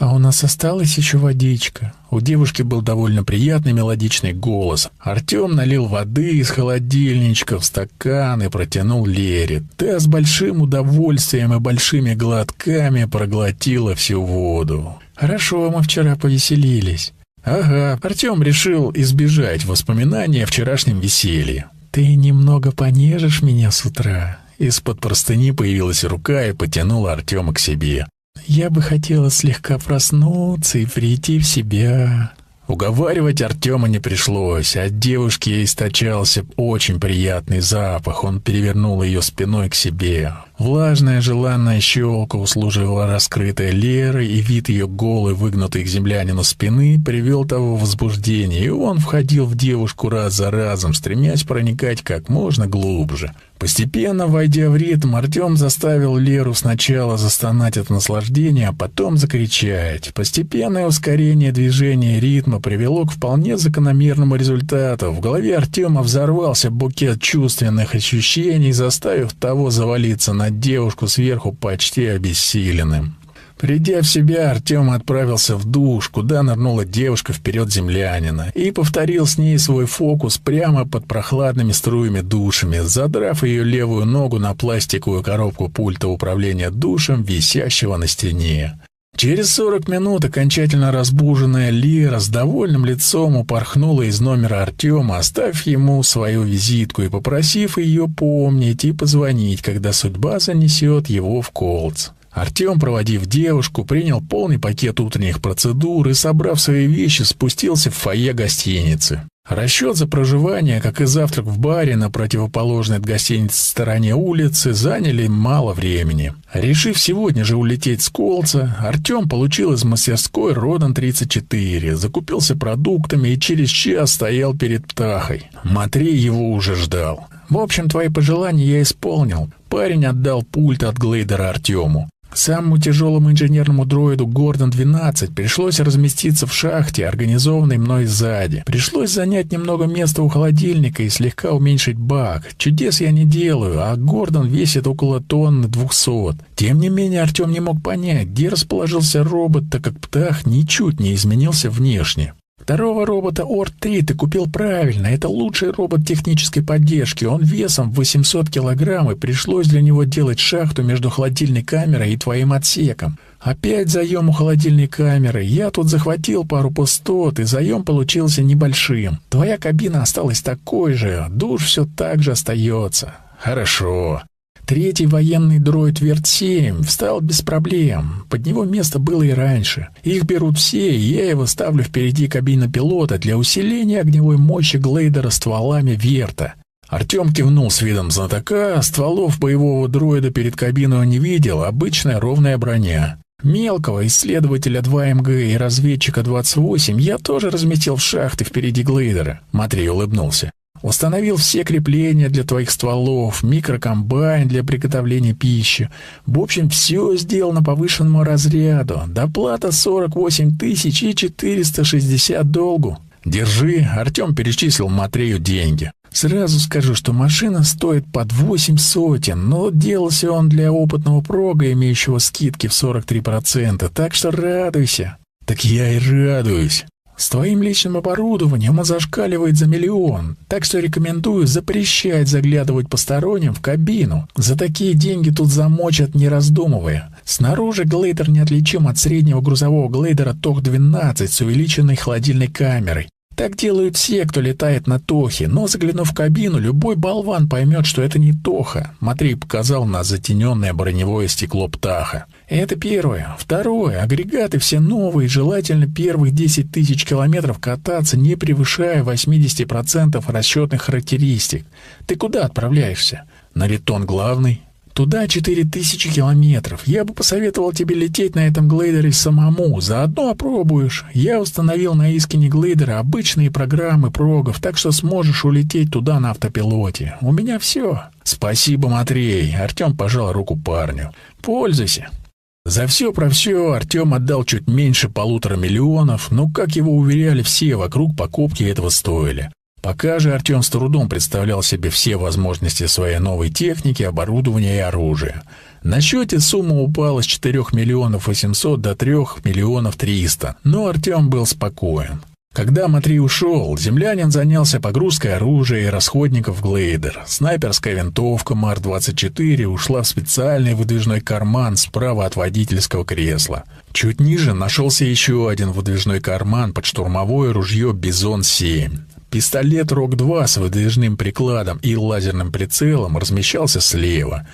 «А у нас осталась еще водичка». У девушки был довольно приятный мелодичный голос. Артем налил воды из холодильничка в стакан и протянул Лере. Та с большим удовольствием и большими глотками проглотила всю воду. «Хорошо, мы вчера повеселились». «Ага, Артем решил избежать воспоминания о вчерашнем веселье». «Ты немного понежишь меня с утра?» Из-под простыни появилась рука и потянула Артема к себе. Я бы хотела слегка проснуться и прийти в себя. Уговаривать Артема не пришлось. От девушки источался очень приятный запах. Он перевернул ее спиной к себе. Влажная желанная щелка услуживала раскрытая Леры, и вид ее голой, выгнутой к землянину спины, привел того в возбуждение, и он входил в девушку раз за разом, стремясь проникать как можно глубже. Постепенно, войдя в ритм, Артем заставил Леру сначала застонать от наслаждения, а потом закричать. Постепенное ускорение движения ритма привело к вполне закономерному результату. В голове Артема взорвался букет чувственных ощущений, заставив того завалиться на девушку сверху почти обессиленным. Придя в себя, Артем отправился в душ, куда нырнула девушка вперед землянина, и повторил с ней свой фокус прямо под прохладными струями душами, задрав ее левую ногу на пластиковую коробку пульта управления душем, висящего на стене. Через сорок минут окончательно разбуженная Лира с довольным лицом упорхнула из номера Артема, оставив ему свою визитку и попросив ее помнить и позвонить, когда судьба занесет его в колц. Артем, проводив девушку, принял полный пакет утренних процедур и, собрав свои вещи, спустился в фойе гостиницы. Расчет за проживание, как и завтрак в баре на противоположной от гостиницы стороне улицы, заняли мало времени. Решив сегодня же улететь с Колца, Артем получил из мастерской Родан-34, закупился продуктами и через час стоял перед Птахой. Матрей его уже ждал. В общем, твои пожелания я исполнил. Парень отдал пульт от глейдера Артему. Самому тяжелому инженерному дроиду Гордон-12 пришлось разместиться в шахте, организованной мной сзади. Пришлось занять немного места у холодильника и слегка уменьшить бак. Чудес я не делаю, а Гордон весит около тонны двухсот. Тем не менее, Артем не мог понять, где расположился робот, так как птах ничуть не изменился внешне. Второго робота Орт-3 ты купил правильно. Это лучший робот технической поддержки. Он весом 800 килограмм, и пришлось для него делать шахту между холодильной камерой и твоим отсеком. Опять заем у холодильной камеры. Я тут захватил пару пустот, и заем получился небольшим. Твоя кабина осталась такой же, душ все так же остается. Хорошо. Третий военный дроид Верт-7 встал без проблем. Под него место было и раньше. Их берут все, и я его ставлю впереди кабины пилота для усиления огневой мощи глейдера стволами Верта. Артем кивнул с видом знатока, стволов боевого дроида перед кабиной он не видел, обычная ровная броня. Мелкого исследователя 2МГ и разведчика 28 я тоже разместил в шахты впереди глейдера. Матрей улыбнулся. Установил все крепления для твоих стволов, микрокомбайн для приготовления пищи. В общем, все сделано повышенному разряду. Доплата 48 тысяч и 460 долгу. Держи, Артем перечислил Матрею деньги. Сразу скажу, что машина стоит под восемь сотен, но делался он для опытного прога, имеющего скидки в 43%, так что радуйся. Так я и радуюсь. С твоим личным оборудованием он зашкаливает за миллион, так что рекомендую запрещать заглядывать посторонним в кабину. За такие деньги тут замочат, не раздумывая. Снаружи глейдер неотличим от среднего грузового глейдера ТОХ-12 с увеличенной холодильной камерой. Так делают все, кто летает на Тохе, но заглянув в кабину, любой болван поймет, что это не Тоха. Матрей показал на затененное броневое стекло Птаха. Это первое. Второе. Агрегаты все новые, желательно первых 10 тысяч километров кататься, не превышая 80% расчетных характеристик. Ты куда отправляешься? На Ритон главный? Туда четыре тысячи километров. Я бы посоветовал тебе лететь на этом глейдере самому. Заодно опробуешь. Я установил на Искине глейдера обычные программы прогов, так что сможешь улететь туда на автопилоте. У меня все. Спасибо, Матрей. Артем пожал руку парню. Пользуйся. За все про все Артем отдал чуть меньше полутора миллионов, но, как его уверяли все вокруг, покупки этого стоили. Пока же Артем с трудом представлял себе все возможности своей новой техники, оборудования и оружия. На счете сумма упала с 4 миллионов 800 до 3 миллионов 300, но Артем был спокоен. Когда Матри ушел, землянин занялся погрузкой оружия и расходников в глейдер. Снайперская винтовка Мар-24 ушла в специальный выдвижной карман справа от водительского кресла. Чуть ниже нашелся еще один выдвижной карман под штурмовое ружье «Бизон-7». Пистолет РОК-2 с выдвижным прикладом и лазерным прицелом размещался слева.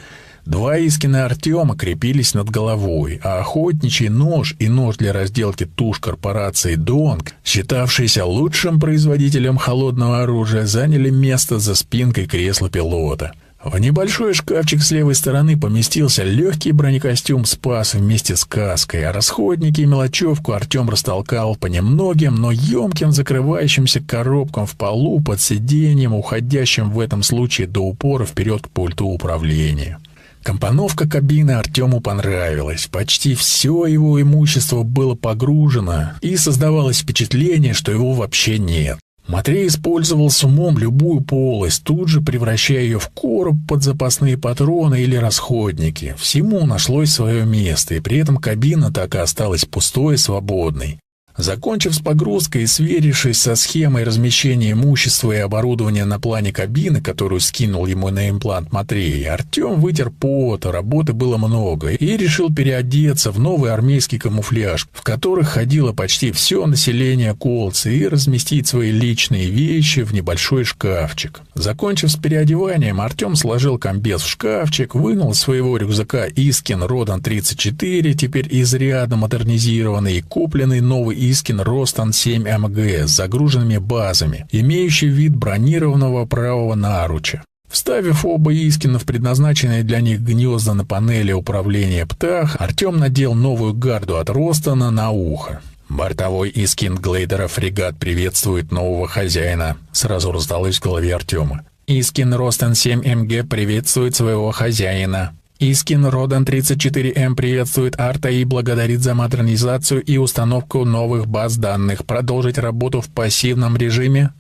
Два Искина Артема крепились над головой, а охотничий нож и нож для разделки туш корпорации «Донг», считавшиеся лучшим производителем холодного оружия, заняли место за спинкой кресла пилота. В небольшой шкафчик с левой стороны поместился легкий бронекостюм «Спас» вместе с каской, а расходники и мелочевку Артем растолкал по немногим, но емким закрывающимся коробкам в полу под сиденьем, уходящим в этом случае до упора вперед к пульту управления. Компоновка кабины Артему понравилась. Почти все его имущество было погружено, и создавалось впечатление, что его вообще нет. Матрей использовал с умом любую полость, тут же превращая ее в короб под запасные патроны или расходники. Всему нашлось свое место, и при этом кабина так и осталась пустой и свободной. Закончив с погрузкой и сверившись со схемой размещения имущества и оборудования на плане кабины, которую скинул ему на имплант Матрей, Артем вытер пот, работы было много, и решил переодеться в новый армейский камуфляж, в которых ходило почти все население Колца, и разместить свои личные вещи в небольшой шкафчик. Закончив с переодеванием, Артем сложил комбез в шкафчик, вынул из своего рюкзака Искин Родан 34, теперь изрядно модернизированный и купленный новый Искин Ростан-7МГ с загруженными базами, имеющий вид бронированного правого наруча. Вставив оба Искина в предназначенные для них гнезда на панели управления «Птах», Артем надел новую гарду от Ростона на ухо. «Бортовой Искин Глейдера фрегат приветствует нового хозяина», — сразу раздалось в голове Артема. «Искин Ростон 7МГ приветствует своего хозяина». Искин Родан 34М приветствует Арта и благодарит за модернизацию и установку новых баз данных. Продолжить работу в пассивном режиме?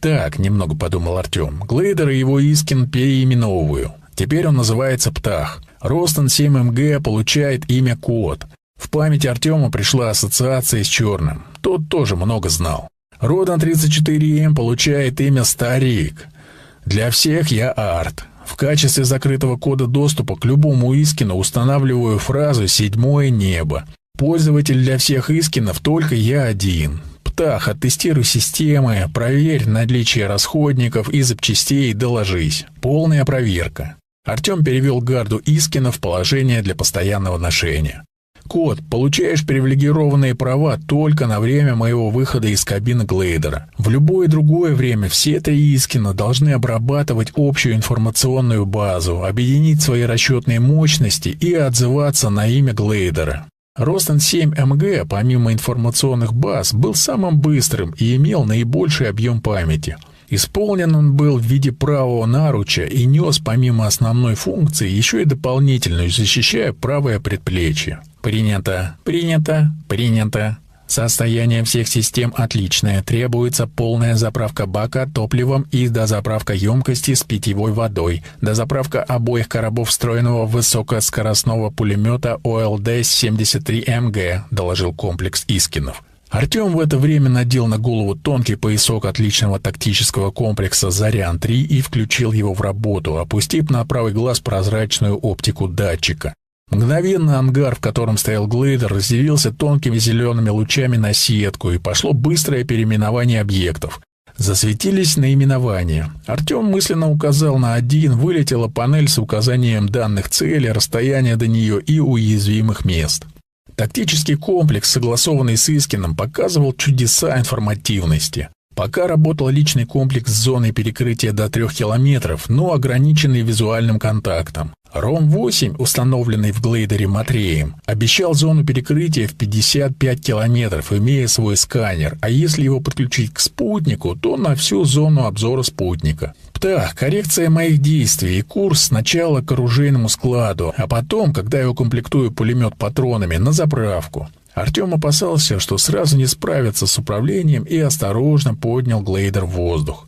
Так, немного подумал Артем. Глейдер и его Искин переименовываю. Теперь он называется Птах. Ростон 7МГ получает имя Кот. В память Артема пришла ассоциация с Черным. Тот тоже много знал. Родан 34М получает имя Старик. Для всех я Арт. В качестве закрытого кода доступа к любому Искину устанавливаю фразу «седьмое небо». Пользователь для всех Искинов только я один. Птах, оттестируй системы, проверь наличие расходников и запчастей, доложись. Полная проверка. Артем перевел гарду Искина в положение для постоянного ношения. Кот, получаешь привилегированные права только на время моего выхода из кабины Глейдера. В любое другое время все три Искина должны обрабатывать общую информационную базу, объединить свои расчетные мощности и отзываться на имя Глейдера. Ростон 7 МГ, помимо информационных баз, был самым быстрым и имел наибольший объем памяти – Исполнен он был в виде правого наруча и нес помимо основной функции еще и дополнительную, защищая правое предплечье. Принято, принято, принято. Состояние всех систем отличное. Требуется полная заправка бака топливом и дозаправка емкости с питьевой водой. Дозаправка обоих коробов встроенного высокоскоростного пулемета ОЛД-73МГ, доложил комплекс Искинов. Артем в это время надел на голову тонкий поясок отличного тактического комплекса «Зарян-3» и включил его в работу, опустив на правый глаз прозрачную оптику датчика. Мгновенно ангар, в котором стоял глейдер, разделился тонкими зелеными лучами на сетку, и пошло быстрое переименование объектов. Засветились наименования. Артем мысленно указал на один, вылетела панель с указанием данных цели, расстояния до нее и уязвимых мест. Тактический комплекс, согласованный с Искином, показывал чудеса информативности. Пока работал личный комплекс с зоной перекрытия до 3 километров, но ограниченный визуальным контактом. Ром-8, установленный в глейдере Матреем, обещал зону перекрытия в 55 километров, имея свой сканер, а если его подключить к спутнику, то на всю зону обзора спутника. Так, коррекция моих действий и курс сначала к оружейному складу, а потом, когда я укомплектую пулемет патронами, на заправку. Артем опасался, что сразу не справится с управлением и осторожно поднял глейдер в воздух.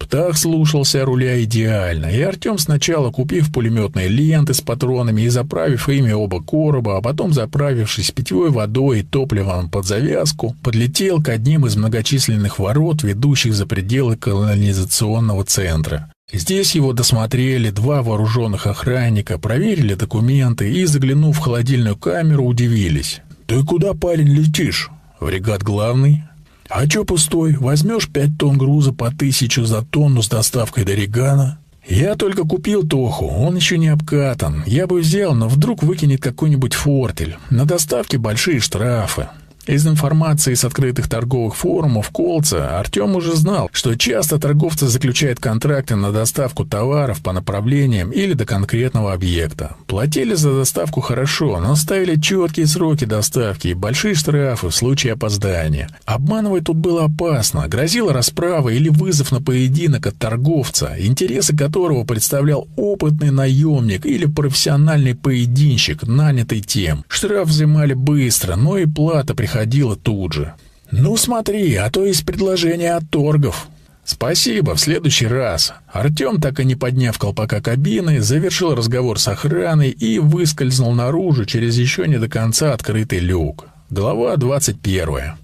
Птах слушался руля идеально, и Артем сначала, купив пулеметные ленты с патронами и заправив ими оба короба, а потом заправившись питьевой водой и топливом под завязку, подлетел к одним из многочисленных ворот, ведущих за пределы колонизационного центра. Здесь его досмотрели два вооруженных охранника, проверили документы и, заглянув в холодильную камеру, удивились. «Ты куда, парень, летишь?» «Врегат главный», а чё пустой? Возьмешь пять тонн груза по тысячу за тонну с доставкой до Регана? Я только купил Тоху, он еще не обкатан. Я бы взял, но вдруг выкинет какой-нибудь фортель. На доставке большие штрафы. Из информации с открытых торговых форумов Колца Артем уже знал, что часто торговцы заключают контракты на доставку товаров по направлениям или до конкретного объекта. Платили за доставку хорошо, но ставили четкие сроки доставки и большие штрафы в случае опоздания. Обманывать тут было опасно, грозила расправа или вызов на поединок от торговца, интересы которого представлял опытный наемник или профессиональный поединщик, нанятый тем. Штраф взимали быстро, но и плата приходила приходила тут же. «Ну смотри, а то есть предложение от торгов». «Спасибо, в следующий раз». Артем, так и не подняв колпака кабины, завершил разговор с охраной и выскользнул наружу через еще не до конца открытый люк. Глава двадцать первая.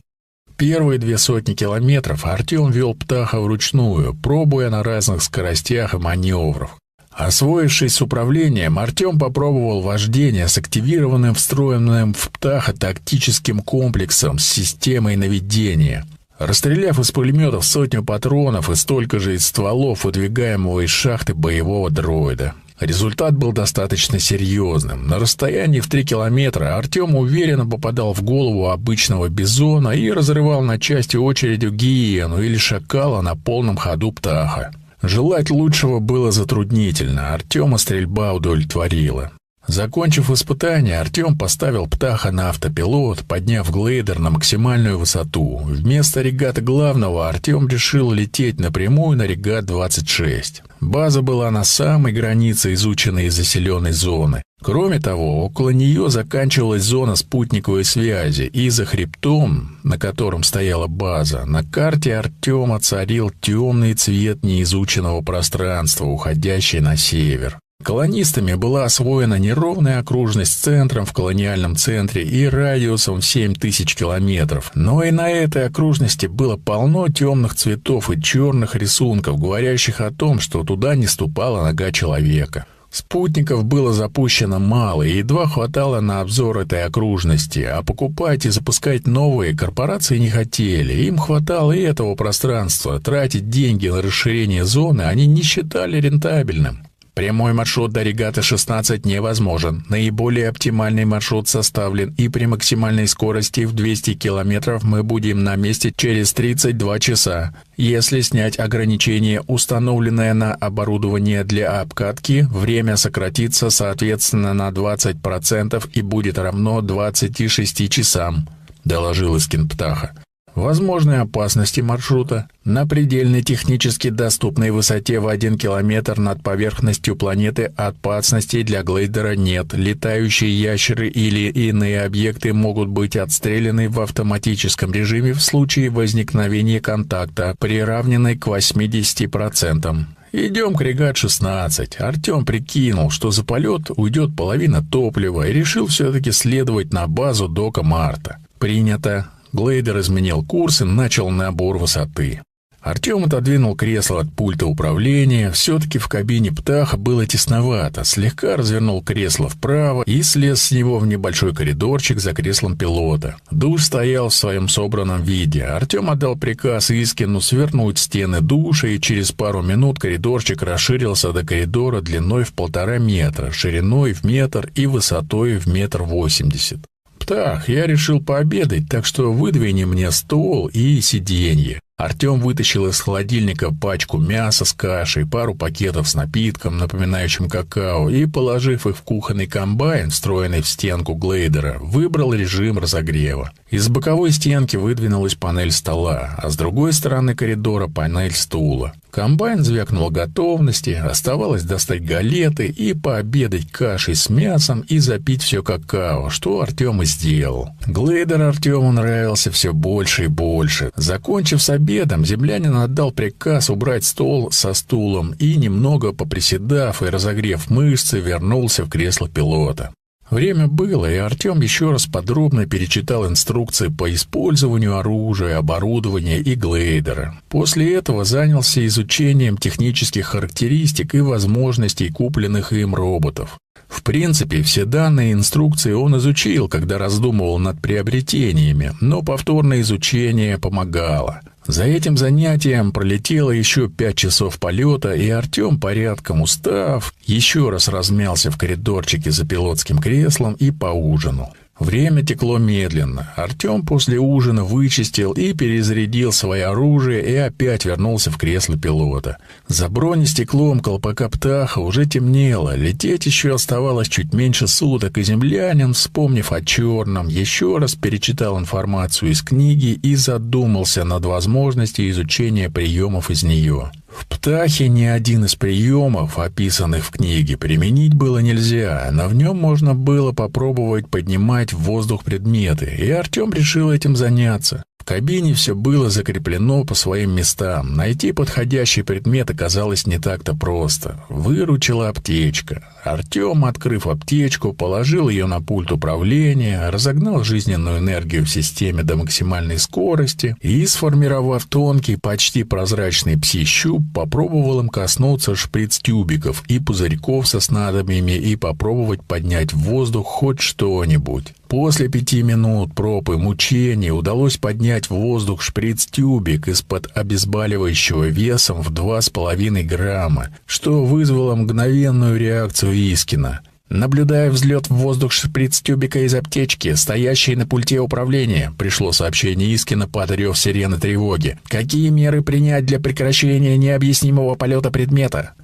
Первые две сотни километров Артем вел птаха вручную, пробуя на разных скоростях и маневрах. Освоившись с управлением, Артем попробовал вождение с активированным встроенным в птаха тактическим комплексом с системой наведения. Расстреляв из пулеметов сотню патронов и столько же из стволов, выдвигаемого из шахты боевого дроида. Результат был достаточно серьезным. На расстоянии в 3 километра Артем уверенно попадал в голову обычного бизона и разрывал на части очередью гиену или шакала на полном ходу птаха. Желать лучшего было затруднительно, Артема стрельба удовлетворила. Закончив испытание, Артем поставил птаха на автопилот, подняв глейдер на максимальную высоту. Вместо регата главного Артем решил лететь напрямую на регат-26. База была на самой границе изученной и заселенной зоны. Кроме того, около нее заканчивалась зона спутниковой связи, и за хребтом, на котором стояла база, на карте Артема царил темный цвет неизученного пространства, уходящий на север. Колонистами была освоена неровная окружность с центром в колониальном центре и радиусом в 7 тысяч километров, но и на этой окружности было полно темных цветов и черных рисунков, говорящих о том, что туда не ступала нога человека. Спутников было запущено мало, и едва хватало на обзор этой окружности, а покупать и запускать новые корпорации не хотели. Им хватало и этого пространства. Тратить деньги на расширение зоны они не считали рентабельным. Прямой маршрут до регаты 16 невозможен. Наиболее оптимальный маршрут составлен, и при максимальной скорости в 200 км мы будем на месте через 32 часа. Если снять ограничение, установленное на оборудование для обкатки, время сократится соответственно на 20% и будет равно 26 часам, доложил Искин Птаха возможные опасности маршрута, на предельной технически доступной высоте в 1 километр над поверхностью планеты опасностей для глейдера нет. Летающие ящеры или иные объекты могут быть отстреляны в автоматическом режиме в случае возникновения контакта, приравненной к 80%. «Идем к Регат-16». Артем прикинул, что за полет уйдет половина топлива и решил все-таки следовать на базу Дока Марта. «Принято. Глейдер изменил курс и начал набор высоты. Артем отодвинул кресло от пульта управления. Все-таки в кабине птаха было тесновато. Слегка развернул кресло вправо и слез с него в небольшой коридорчик за креслом пилота. Душ стоял в своем собранном виде. Артем отдал приказ Искину свернуть стены душа, и через пару минут коридорчик расширился до коридора длиной в полтора метра, шириной в метр и высотой в метр восемьдесят. «Птах, я решил пообедать, так что выдвини мне стол и сиденье». Артем вытащил из холодильника пачку мяса с кашей, пару пакетов с напитком, напоминающим какао, и, положив их в кухонный комбайн, встроенный в стенку глейдера, выбрал режим разогрева. Из боковой стенки выдвинулась панель стола, а с другой стороны коридора панель стула. Комбайн звякнул готовности, оставалось достать галеты и пообедать кашей с мясом и запить все какао, что Артем и сделал. Глейдер Артему нравился все больше и больше. Закончив с обедом, землянин отдал приказ убрать стол со стулом и, немного поприседав и разогрев мышцы, вернулся в кресло пилота. Время было, и Артем еще раз подробно перечитал инструкции по использованию оружия, оборудования и глейдера. После этого занялся изучением технических характеристик и возможностей купленных им роботов. В принципе, все данные инструкции он изучил, когда раздумывал над приобретениями, но повторное изучение помогало. За этим занятием пролетело еще пять часов полета, и Артем, порядком устав, еще раз размялся в коридорчике за пилотским креслом и поужинал. Время текло медленно. Артем после ужина вычистил и перезарядил свое оружие и опять вернулся в кресло пилота. За бронестеклом колпака птаха уже темнело, лететь еще оставалось чуть меньше суток, и землянин, вспомнив о черном, еще раз перечитал информацию из книги и задумался над возможностью изучения приемов из нее. В «Птахе» ни один из приемов, описанных в книге, применить было нельзя, но в нем можно было попробовать поднимать в воздух предметы, и Артем решил этим заняться кабине все было закреплено по своим местам. Найти подходящий предмет оказалось не так-то просто. Выручила аптечка. Артем, открыв аптечку, положил ее на пульт управления, разогнал жизненную энергию в системе до максимальной скорости и, сформировав тонкий, почти прозрачный пси-щуп, попробовал им коснуться шприц-тюбиков и пузырьков со снадобьями и попробовать поднять в воздух хоть что-нибудь. После пяти минут проб и мучений удалось поднять в воздух шприц-тюбик из-под обезболивающего весом в два с половиной грамма, что вызвало мгновенную реакцию Искина. Наблюдая взлет в воздух шприц-тюбика из аптечки, стоящей на пульте управления, пришло сообщение Искина под рев сирены тревоги. Какие меры принять для прекращения необъяснимого полета предмета?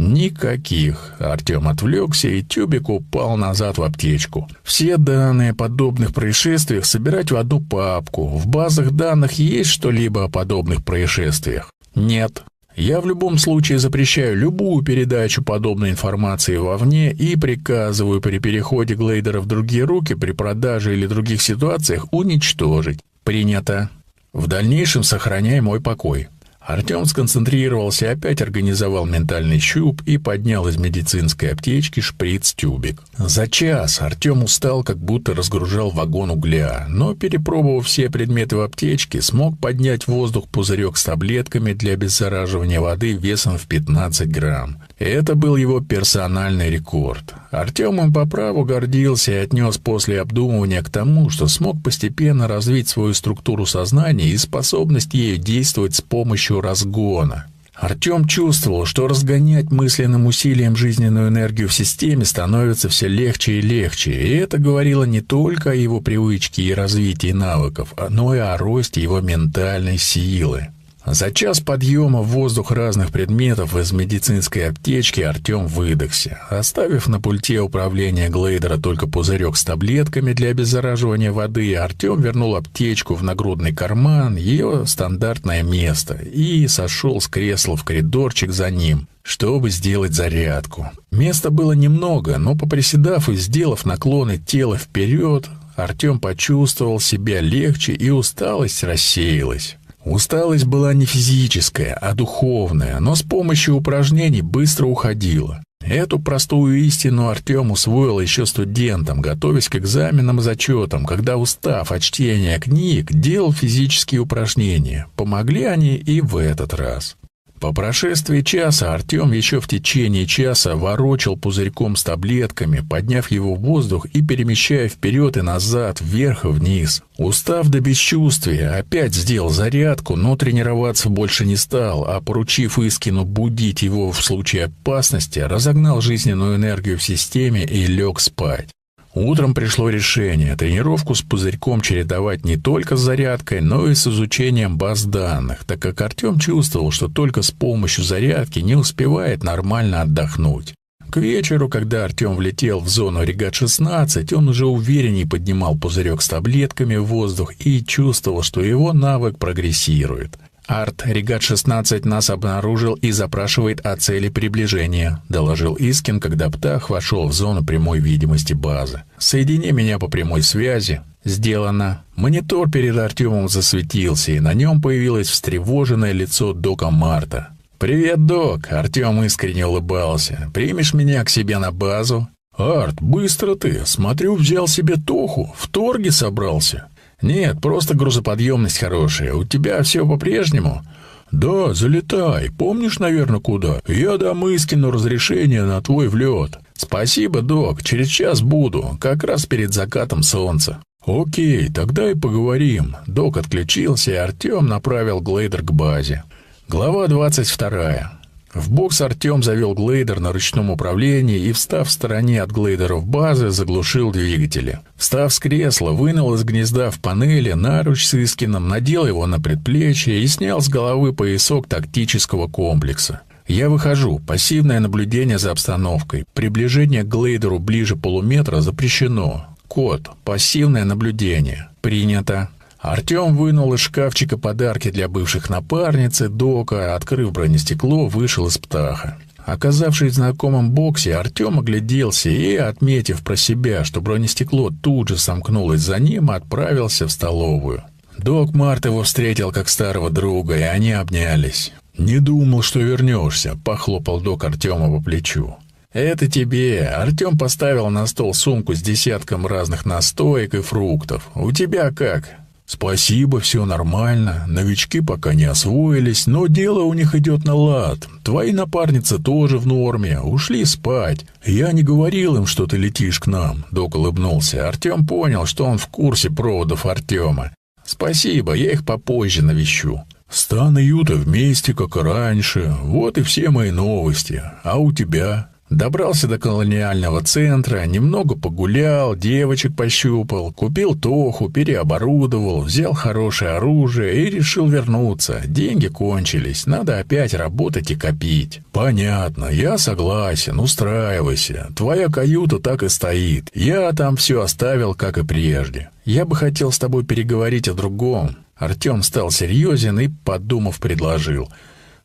Никаких. Артем отвлекся, и тюбик упал назад в аптечку. Все данные о подобных происшествиях собирать в одну папку. В базах данных есть что-либо о подобных происшествиях? Нет. Я в любом случае запрещаю любую передачу подобной информации вовне и приказываю при переходе глейдера в другие руки при продаже или других ситуациях уничтожить. Принято. В дальнейшем сохраняй мой покой. Артем сконцентрировался, опять организовал ментальный щуп и поднял из медицинской аптечки шприц-тюбик. За час Артем устал, как будто разгружал вагон угля, но, перепробовав все предметы в аптечке, смог поднять в воздух пузырек с таблетками для обеззараживания воды весом в 15 грамм. Это был его персональный рекорд. Артем им по праву гордился и отнес после обдумывания к тому, что смог постепенно развить свою структуру сознания и способность ею действовать с помощью разгона. Артем чувствовал, что разгонять мысленным усилием жизненную энергию в системе становится все легче и легче, и это говорило не только о его привычке и развитии навыков, но и о росте его ментальной силы. За час подъема воздух разных предметов из медицинской аптечки Артем выдохся. Оставив на пульте управления глейдера только пузырек с таблетками для обеззараживания воды, Артем вернул аптечку в нагрудный карман, ее стандартное место, и сошел с кресла в коридорчик за ним, чтобы сделать зарядку. Места было немного, но поприседав и сделав наклоны тела вперед, Артем почувствовал себя легче и усталость рассеялась. Усталость была не физическая, а духовная, но с помощью упражнений быстро уходила. Эту простую истину Артем усвоил еще студентом, готовясь к экзаменам и зачетам, когда, устав от чтения книг, делал физические упражнения. Помогли они и в этот раз. По прошествии часа Артем еще в течение часа ворочал пузырьком с таблетками, подняв его в воздух и перемещая вперед и назад, вверх и вниз. Устав до бесчувствия, опять сделал зарядку, но тренироваться больше не стал, а поручив Искину будить его в случае опасности, разогнал жизненную энергию в системе и лег спать. Утром пришло решение тренировку с пузырьком чередовать не только с зарядкой, но и с изучением баз данных, так как Артем чувствовал, что только с помощью зарядки не успевает нормально отдохнуть. К вечеру, когда Артем влетел в зону регат-16, он уже уверенней поднимал пузырек с таблетками в воздух и чувствовал, что его навык прогрессирует. «Арт, Регат-16 нас обнаружил и запрашивает о цели приближения», — доложил Искин, когда Птах вошел в зону прямой видимости базы. «Соедини меня по прямой связи». «Сделано». Монитор перед Артемом засветился, и на нем появилось встревоженное лицо Дока Марта. «Привет, Док!» — Артем искренне улыбался. «Примешь меня к себе на базу?» «Арт, быстро ты! Смотрю, взял себе Тоху. В торге собрался». «Нет, просто грузоподъемность хорошая. У тебя все по-прежнему?» «Да, залетай. Помнишь, наверное, куда? Я дам Искину разрешение на твой влет». «Спасибо, док. Через час буду. Как раз перед закатом солнца». «Окей, тогда и поговорим». Док отключился, и Артем направил глейдер к базе. Глава двадцать вторая. В бокс Артем завел глейдер на ручном управлении и, встав в стороне от глейдеров базы, заглушил двигатели. Встав с кресла, вынул из гнезда в панели наруч с Искином, надел его на предплечье и снял с головы поясок тактического комплекса. Я выхожу. Пассивное наблюдение за обстановкой. Приближение к глейдеру ближе полуметра запрещено. Код. Пассивное наблюдение. Принято. Артем вынул из шкафчика подарки для бывших напарниц и Дока, открыв бронестекло, вышел из птаха. Оказавшись в знакомом боксе, Артем огляделся и, отметив про себя, что бронестекло тут же сомкнулось за ним, отправился в столовую. Док Март его встретил как старого друга, и они обнялись. «Не думал, что вернешься», — похлопал док Артема по плечу. «Это тебе». Артем поставил на стол сумку с десятком разных настоек и фруктов. «У тебя как?» «Спасибо, все нормально. Новички пока не освоились, но дело у них идет на лад. Твои напарницы тоже в норме, ушли спать. Я не говорил им, что ты летишь к нам», — док улыбнулся. Артем понял, что он в курсе проводов Артема. «Спасибо, я их попозже навещу». «Стан и Юта вместе, как и раньше. Вот и все мои новости. А у тебя?» Добрался до колониального центра, немного погулял, девочек пощупал, купил Тоху, переоборудовал, взял хорошее оружие и решил вернуться. Деньги кончились, надо опять работать и копить. Понятно, я согласен, устраивайся. Твоя каюта так и стоит. Я там все оставил, как и прежде. Я бы хотел с тобой переговорить о другом. Артем стал серьезен и, подумав, предложил —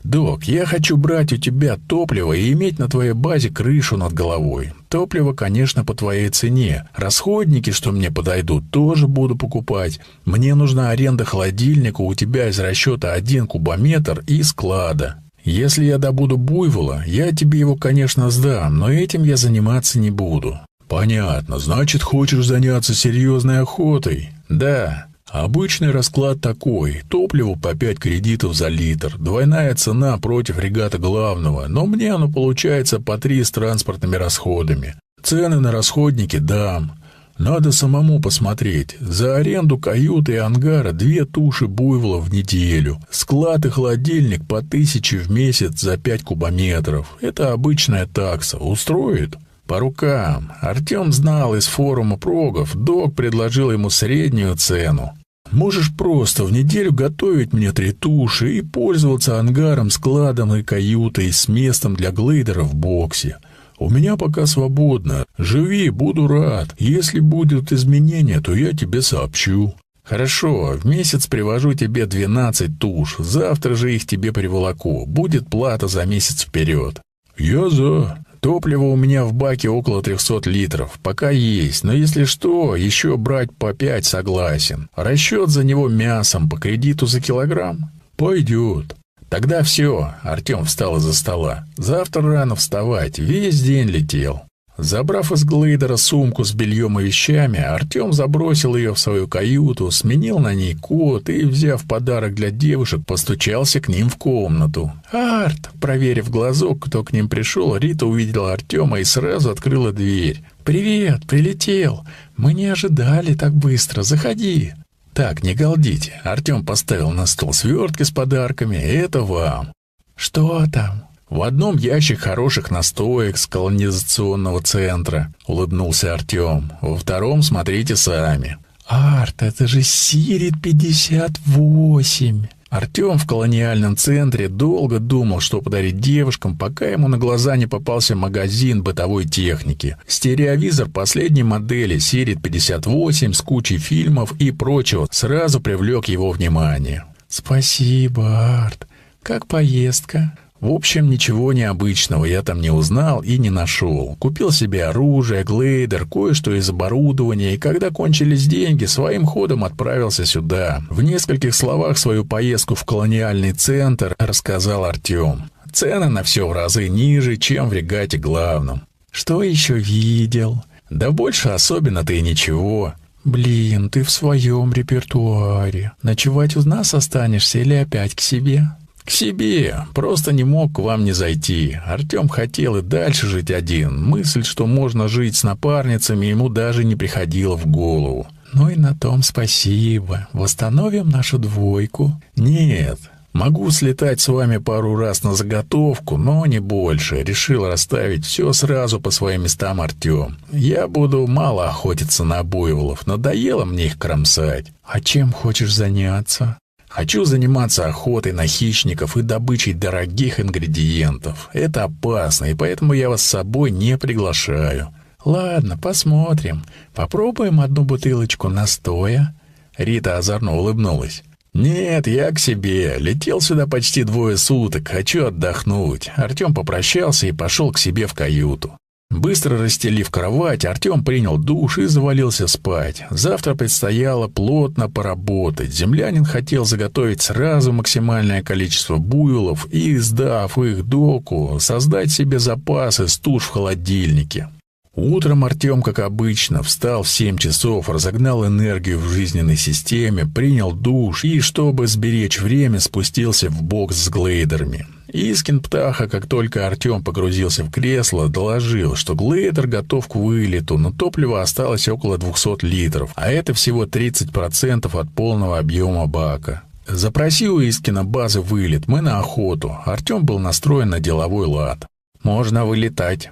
«Док, я хочу брать у тебя топливо и иметь на твоей базе крышу над головой. Топливо, конечно, по твоей цене. Расходники, что мне подойдут, тоже буду покупать. Мне нужна аренда холодильника у тебя из расчета один кубометр и склада. Если я добуду буйвола, я тебе его, конечно, сдам, но этим я заниматься не буду». «Понятно. Значит, хочешь заняться серьезной охотой?» «Да. Обычный расклад такой. Топливо по 5 кредитов за литр. Двойная цена против регата главного. Но мне оно получается по 3 с транспортными расходами. Цены на расходники дам. Надо самому посмотреть. За аренду каюты и ангара две туши буйволов в неделю. Склад и холодильник по тысяче в месяц за 5 кубометров. Это обычная такса. Устроит? По рукам. Артем знал из форума прогов. Док предложил ему среднюю цену. Можешь просто в неделю готовить мне три туши и пользоваться ангаром, складом и каютой с местом для глейдера в боксе. У меня пока свободно. Живи, буду рад. Если будут изменения, то я тебе сообщу. Хорошо, в месяц привожу тебе 12 туш. Завтра же их тебе приволоку. Будет плата за месяц вперед. Я за. Топлива у меня в баке около 300 литров. Пока есть, но если что, еще брать по 5 согласен. Расчет за него мясом по кредиту за килограмм? Пойдет. Тогда все, Артем встал из-за стола. Завтра рано вставать, весь день летел. Забрав из глейдера сумку с бельем и вещами, Артем забросил ее в свою каюту, сменил на ней код и, взяв подарок для девушек, постучался к ним в комнату. «Арт!» Проверив глазок, кто к ним пришел, Рита увидела Артема и сразу открыла дверь. «Привет, прилетел. Мы не ожидали так быстро. Заходи». «Так, не галдите». Артем поставил на стол свертки с подарками. «Это вам». «Что там?» В одном ящик хороших настоек с колонизационного центра, улыбнулся Артем. Во втором смотрите сами. Арт, это же Сирит 58. Артем в колониальном центре долго думал, что подарить девушкам, пока ему на глаза не попался магазин бытовой техники. Стереовизор последней модели Сирит 58 с кучей фильмов и прочего сразу привлек его внимание. «Спасибо, Арт. Как поездка?» В общем, ничего необычного я там не узнал и не нашел. Купил себе оружие, глейдер, кое-что из оборудования, и когда кончились деньги, своим ходом отправился сюда. В нескольких словах свою поездку в колониальный центр рассказал Артем. Цены на все в разы ниже, чем в регате главном. Что еще видел? Да больше особенно-то и ничего. Блин, ты в своем репертуаре. Ночевать у нас останешься или опять к себе? «К себе. Просто не мог к вам не зайти. Артем хотел и дальше жить один. Мысль, что можно жить с напарницами, ему даже не приходила в голову. «Ну и на том спасибо. Восстановим нашу двойку?» «Нет. Могу слетать с вами пару раз на заготовку, но не больше. Решил расставить все сразу по своим местам Артем. Я буду мало охотиться на буйволов. Надоело мне их кромсать. А чем хочешь заняться?» Хочу заниматься охотой на хищников и добычей дорогих ингредиентов. Это опасно, и поэтому я вас с собой не приглашаю. Ладно, посмотрим. Попробуем одну бутылочку настоя. Рита озорно улыбнулась. «Нет, я к себе. Летел сюда почти двое суток. Хочу отдохнуть». Артем попрощался и пошел к себе в каюту. Быстро расстелив кровать, Артем принял душ и завалился спать. Завтра предстояло плотно поработать. Землянин хотел заготовить сразу максимальное количество буйлов и, сдав их доку, создать себе запасы стуж в холодильнике. Утром Артем, как обычно, встал в 7 часов, разогнал энергию в жизненной системе, принял душ и, чтобы сберечь время, спустился в бокс с глейдерами. Искин Птаха, как только Артем погрузился в кресло, доложил, что глейдер готов к вылету, но топлива осталось около 200 литров, а это всего 30% от полного объема бака. Запроси у Искина базы вылет, мы на охоту. Артем был настроен на деловой лад. «Можно вылетать»,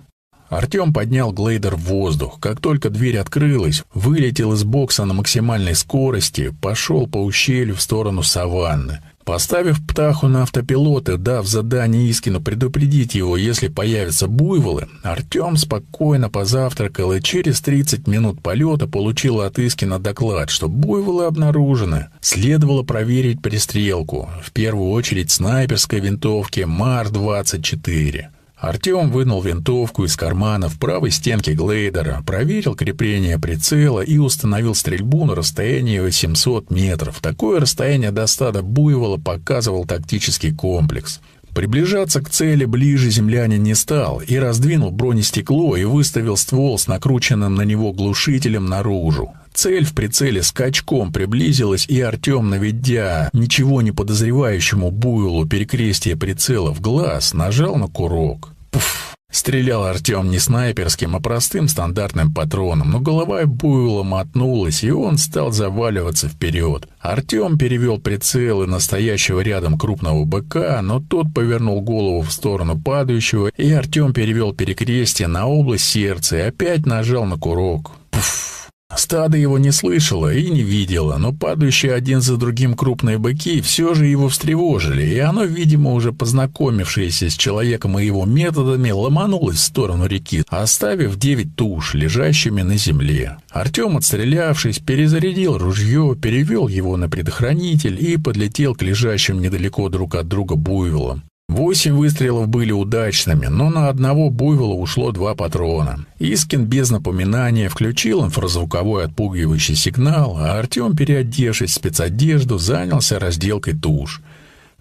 Артем поднял глейдер в воздух. Как только дверь открылась, вылетел из бокса на максимальной скорости, пошел по ущелью в сторону саванны. Поставив птаху на автопилот и дав задание Искину предупредить его, если появятся буйволы, Артем спокойно позавтракал и через 30 минут полета получил от Искина доклад, что буйволы обнаружены. Следовало проверить пристрелку, в первую очередь снайперской винтовки МАР-24. Артем вынул винтовку из кармана в правой стенке глейдера, проверил крепление прицела и установил стрельбу на расстоянии 800 метров. Такое расстояние до стада буйвола показывал тактический комплекс. Приближаться к цели ближе землянин не стал и раздвинул бронестекло и выставил ствол с накрученным на него глушителем наружу. Цель в прицеле скачком приблизилась, и Артем, наведя ничего не подозревающему буйлу перекрестие прицела в глаз, нажал на курок. Пуф! Стрелял Артем не снайперским, а простым стандартным патроном, но голова буйла мотнулась, и он стал заваливаться вперед. Артем перевел прицелы настоящего рядом крупного быка, но тот повернул голову в сторону падающего, и Артем перевел перекрестие на область сердца и опять нажал на курок. Пуф! Стадо его не слышало и не видело, но падающие один за другим крупные быки все же его встревожили, и оно, видимо, уже познакомившееся с человеком и его методами, ломанулось в сторону реки, оставив девять туш, лежащими на земле. Артем, отстрелявшись, перезарядил ружье, перевел его на предохранитель и подлетел к лежащим недалеко друг от друга буйволам. Восемь выстрелов были удачными, но на одного буйвола ушло два патрона. Искин без напоминания включил инфразвуковой отпугивающий сигнал, а Артем, переодевшись в спецодежду, занялся разделкой туш.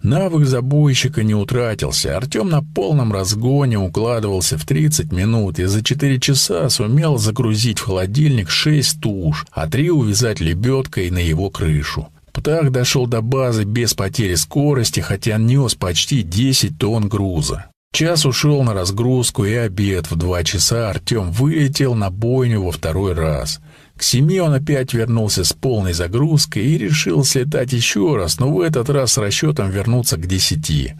Навык забойщика не утратился. Артем на полном разгоне укладывался в 30 минут и за 4 часа сумел загрузить в холодильник 6 туш, а 3 увязать лебедкой на его крышу. Птах дошел до базы без потери скорости, хотя нес почти 10 тонн груза. Час ушел на разгрузку и обед. В два часа Артем вылетел на бойню во второй раз. К семи он опять вернулся с полной загрузкой и решил слетать еще раз, но в этот раз с расчетом вернуться к десяти.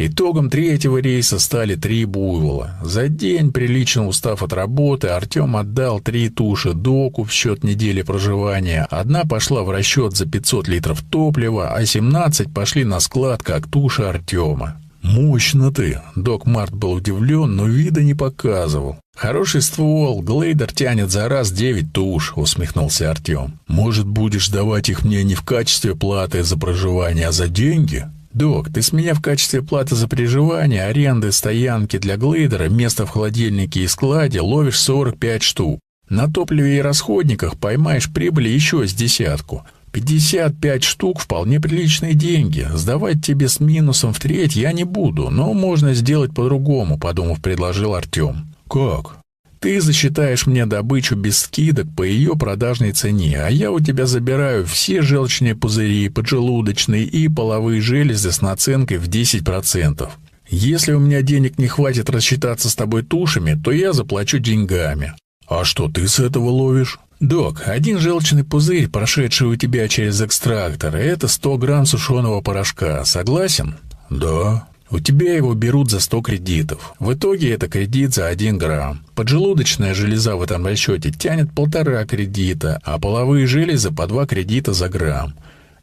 Итогом третьего рейса стали три буйвола. За день, прилично устав от работы, Артем отдал три туши доку в счет недели проживания. Одна пошла в расчет за 500 литров топлива, а 17 пошли на склад как туша Артема. «Мощно ты!» Док Март был удивлен, но вида не показывал. «Хороший ствол, глейдер тянет за раз девять туш», — усмехнулся Артем. «Может, будешь давать их мне не в качестве платы за проживание, а за деньги?» «Док, ты с меня в качестве платы за приживание, аренды, стоянки для глейдера, место в холодильнике и складе ловишь 45 штук. На топливе и расходниках поймаешь прибыли еще с десятку. 55 штук – вполне приличные деньги. Сдавать тебе с минусом в треть я не буду, но можно сделать по-другому», – подумав, предложил Артем. «Как?» Ты засчитаешь мне добычу без скидок по ее продажной цене, а я у тебя забираю все желчные пузыри, поджелудочные и половые железы с наценкой в 10%. Если у меня денег не хватит рассчитаться с тобой тушами, то я заплачу деньгами. А что ты с этого ловишь? Док, один желчный пузырь, прошедший у тебя через экстрактор, это 100 грамм сушеного порошка. Согласен? Да. У тебя его берут за 100 кредитов. В итоге это кредит за 1 грамм. Поджелудочная железа в этом расчете тянет полтора кредита, а половые железы по 2 кредита за грамм.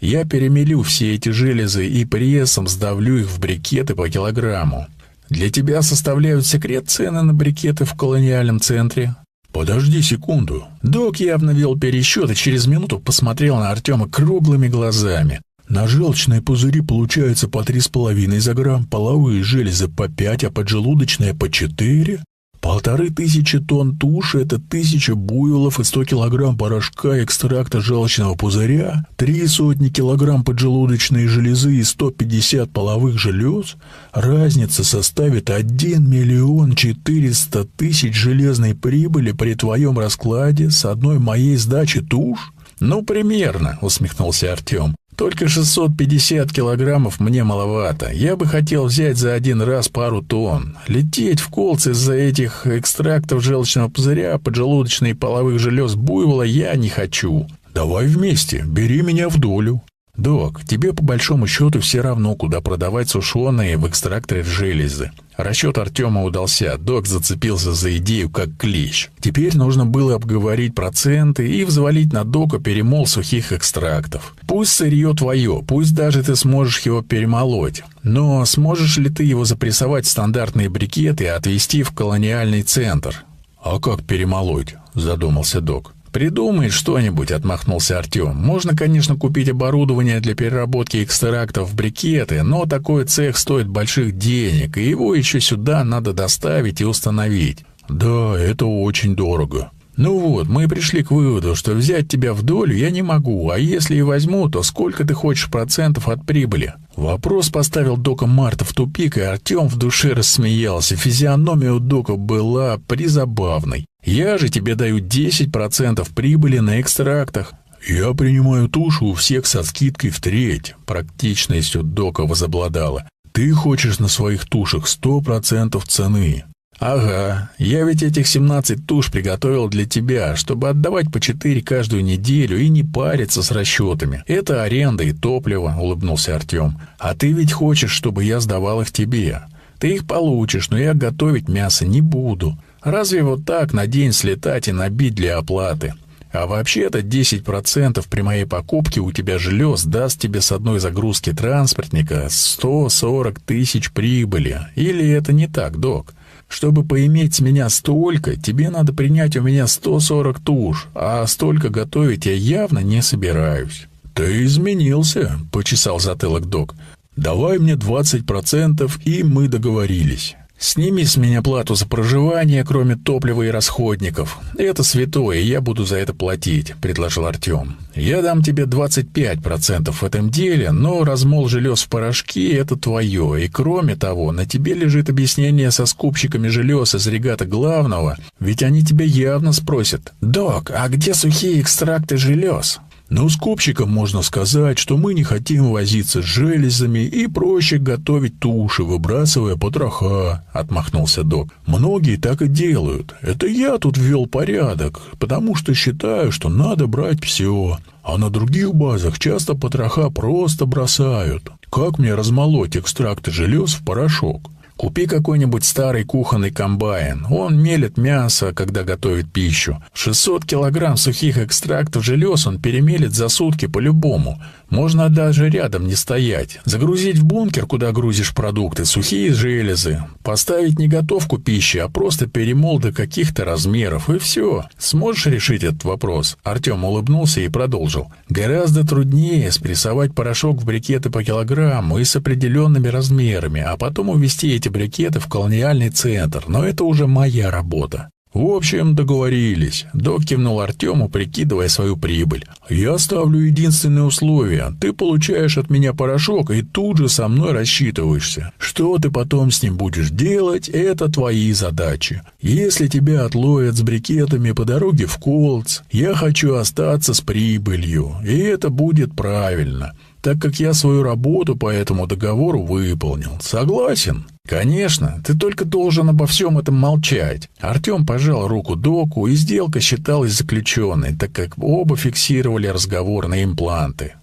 Я перемелю все эти железы и прессом сдавлю их в брикеты по килограмму. Для тебя составляют секрет цены на брикеты в колониальном центре. «Подожди секунду». Док явно вел пересчет и через минуту посмотрел на Артема круглыми глазами. На желчные пузыри получается по три с половиной за грамм, половые железы по пять, а поджелудочные по четыре. Полторы тысячи тонн туши – это тысяча буйволов и сто килограмм порошка экстракта желчного пузыря, три сотни килограмм поджелудочной железы и сто пятьдесят половых желез. Разница составит один миллион четыреста тысяч железной прибыли при твоем раскладе с одной моей сдачи туш? «Ну, примерно», — усмехнулся Артем. Только 650 килограммов мне маловато. Я бы хотел взять за один раз пару тонн. Лететь в колцы из-за этих экстрактов желчного пузыря, поджелудочной и половых желез буйвола я не хочу. Давай вместе, бери меня в долю. «Док, тебе по большому счету все равно, куда продавать сушеные в экстракторе железы». Расчет Артема удался, док зацепился за идею как клещ. Теперь нужно было обговорить проценты и взвалить на дока перемол сухих экстрактов. Пусть сырье твое, пусть даже ты сможешь его перемолоть, но сможешь ли ты его запрессовать в стандартные брикеты и отвезти в колониальный центр? «А как перемолоть?» – задумался док. «Придумай что-нибудь», — отмахнулся Артем. «Можно, конечно, купить оборудование для переработки экстрактов в брикеты, но такой цех стоит больших денег, и его еще сюда надо доставить и установить». «Да, это очень дорого». «Ну вот, мы пришли к выводу, что взять тебя в долю я не могу, а если и возьму, то сколько ты хочешь процентов от прибыли?» Вопрос поставил Дока Марта в тупик, и Артем в душе рассмеялся. Физиономия у Дока была призабавной. Я же тебе даю 10% прибыли на экстрактах. Я принимаю тушу у всех со скидкой в треть. Практичностью Дока возобладала. Ты хочешь на своих тушах 100% цены. «Ага, я ведь этих 17 туш приготовил для тебя, чтобы отдавать по 4 каждую неделю и не париться с расчетами. Это аренда и топливо», — улыбнулся Артем. «А ты ведь хочешь, чтобы я сдавал их тебе. Ты их получишь, но я готовить мясо не буду. Разве вот так на день слетать и набить для оплаты? А вообще-то 10% при моей покупке у тебя желез даст тебе с одной загрузки транспортника 140 тысяч прибыли. Или это не так, док? Чтобы поиметь с меня столько, тебе надо принять у меня 140 туш, а столько готовить я явно не собираюсь». «Ты изменился», — почесал затылок док. «Давай мне 20%, и мы договорились». «Сними с меня плату за проживание, кроме топлива и расходников. Это святое, я буду за это платить», — предложил Артем. «Я дам тебе 25% в этом деле, но размол желез в порошке — это твое, и кроме того, на тебе лежит объяснение со скупщиками желез из регата главного, ведь они тебя явно спросят, «Док, а где сухие экстракты желез?» Но скупщикам можно сказать, что мы не хотим возиться с железами и проще готовить туши, выбрасывая потроха», — отмахнулся док. «Многие так и делают. Это я тут ввел порядок, потому что считаю, что надо брать все. А на других базах часто потроха просто бросают. Как мне размолоть экстракты желез в порошок?» Купи какой-нибудь старый кухонный комбайн. Он мелет мясо, когда готовит пищу. 600 килограмм сухих экстрактов желез он перемелет за сутки по-любому. Можно даже рядом не стоять. Загрузить в бункер, куда грузишь продукты, сухие железы. Поставить не готовку пищи, а просто перемол до каких-то размеров, и все. Сможешь решить этот вопрос?» Артем улыбнулся и продолжил. «Гораздо труднее спрессовать порошок в брикеты по килограмму и с определенными размерами, а потом увезти эти брикеты в колониальный центр, но это уже моя работа. «В общем, договорились». Док кивнул Артему, прикидывая свою прибыль. «Я ставлю единственное условие. Ты получаешь от меня порошок и тут же со мной рассчитываешься. Что ты потом с ним будешь делать, это твои задачи. Если тебя отловят с брикетами по дороге в Колц, я хочу остаться с прибылью, и это будет правильно, так как я свою работу по этому договору выполнил. Согласен?» «Конечно, ты только должен обо всем этом молчать». Артем пожал руку доку, и сделка считалась заключенной, так как оба фиксировали разговор на импланты.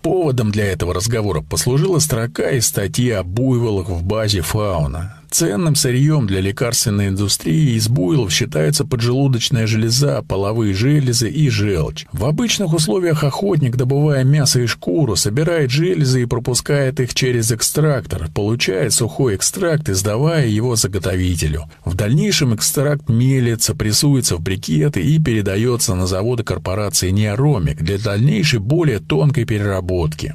Поводом для этого разговора послужила строка из статьи о буйволах в базе «Фауна». Ценным сырьем для лекарственной индустрии из буйлов считается поджелудочная железа, половые железы и желчь. В обычных условиях охотник, добывая мясо и шкуру, собирает железы и пропускает их через экстрактор, получает сухой экстракт и сдавая его заготовителю. В дальнейшем экстракт мелится, прессуется в брикеты и передается на заводы корпорации «Неоромик» для дальнейшей более тонкой переработки.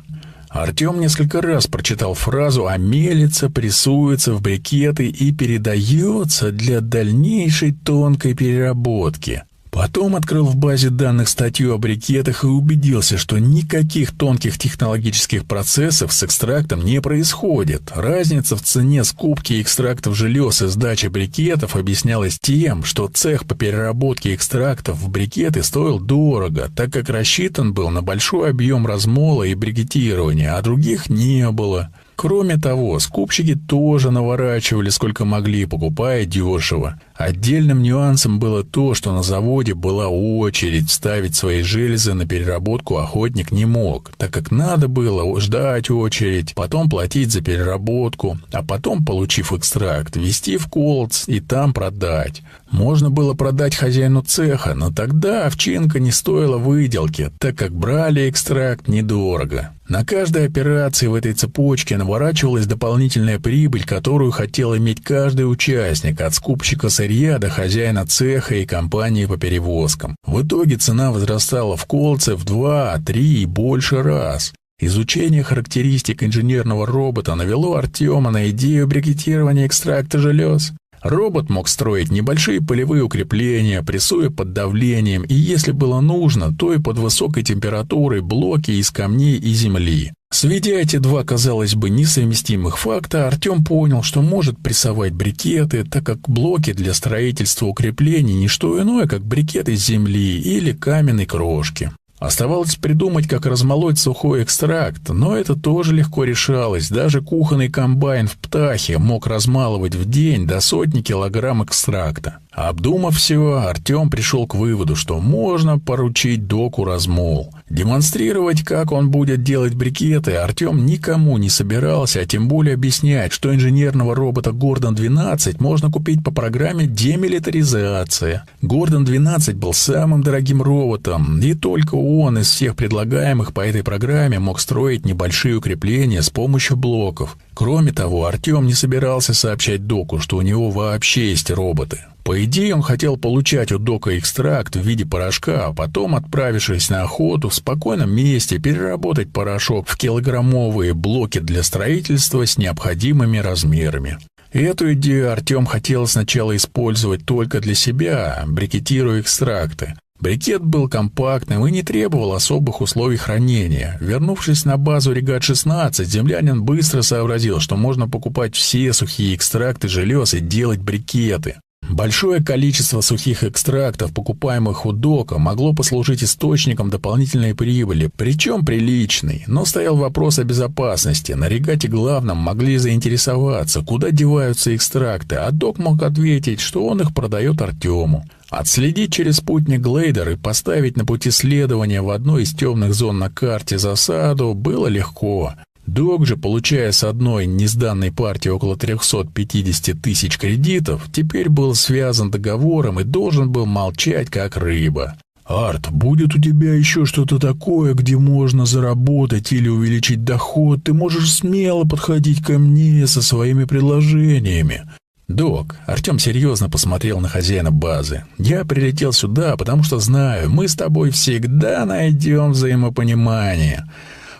Артем несколько раз прочитал фразу «а мелится, прессуется в брикеты и передается для дальнейшей тонкой переработки». Потом открыл в базе данных статью о брикетах и убедился, что никаких тонких технологических процессов с экстрактом не происходит. Разница в цене скупки экстрактов желез и сдачи брикетов объяснялась тем, что цех по переработке экстрактов в брикеты стоил дорого, так как рассчитан был на большой объем размола и брикетирования, а других не было. Кроме того, скупщики тоже наворачивали сколько могли, покупая дешево. Отдельным нюансом было то, что на заводе была очередь, ставить свои железы на переработку охотник не мог, так как надо было ждать очередь, потом платить за переработку, а потом, получив экстракт, везти в колодц и там продать. Можно было продать хозяину цеха, но тогда овчинка не стоила выделки, так как брали экстракт недорого. На каждой операции в этой цепочке наворачивалась дополнительная прибыль, которую хотел иметь каждый участник, от скупщика сырья до хозяина цеха и компании по перевозкам. В итоге цена возрастала в колце в два, три и больше раз. Изучение характеристик инженерного робота навело Артема на идею брикетирования экстракта желез. Робот мог строить небольшие полевые укрепления, прессуя под давлением, и если было нужно, то и под высокой температурой блоки из камней и земли. Сведя эти два, казалось бы, несовместимых факта, Артем понял, что может прессовать брикеты, так как блоки для строительства укреплений – не что иное, как брикеты земли или каменной крошки. Оставалось придумать, как размолоть сухой экстракт, но это тоже легко решалось. Даже кухонный комбайн в птахе мог размалывать в день до сотни килограмм экстракта. Обдумав все, Артем пришел к выводу, что можно поручить доку размол. Демонстрировать, как он будет делать брикеты, Артем никому не собирался, а тем более объяснять, что инженерного робота Гордон-12 можно купить по программе демилитаризация. Гордон-12 был самым дорогим роботом, и только он из всех предлагаемых по этой программе мог строить небольшие укрепления с помощью блоков. Кроме того, Артем не собирался сообщать доку, что у него вообще есть роботы. По идее, он хотел получать у Дока экстракт в виде порошка, а потом, отправившись на охоту, в спокойном месте переработать порошок в килограммовые блоки для строительства с необходимыми размерами. Эту идею Артем хотел сначала использовать только для себя, брикетируя экстракты. Брикет был компактным и не требовал особых условий хранения. Вернувшись на базу Регат-16, землянин быстро сообразил, что можно покупать все сухие экстракты желез и делать брикеты. Большое количество сухих экстрактов, покупаемых у Дока, могло послужить источником дополнительной прибыли, причем приличной, но стоял вопрос о безопасности. На регате главном могли заинтересоваться, куда деваются экстракты, а Док мог ответить, что он их продает Артему. Отследить через спутник Глейдер и поставить на пути следования в одной из темных зон на карте засаду было легко. Док же, получая с одной несданной партии около 350 тысяч кредитов, теперь был связан договором и должен был молчать, как рыба. «Арт, будет у тебя еще что-то такое, где можно заработать или увеличить доход, ты можешь смело подходить ко мне со своими предложениями». «Док», — Артем серьезно посмотрел на хозяина базы, — «я прилетел сюда, потому что знаю, мы с тобой всегда найдем взаимопонимание».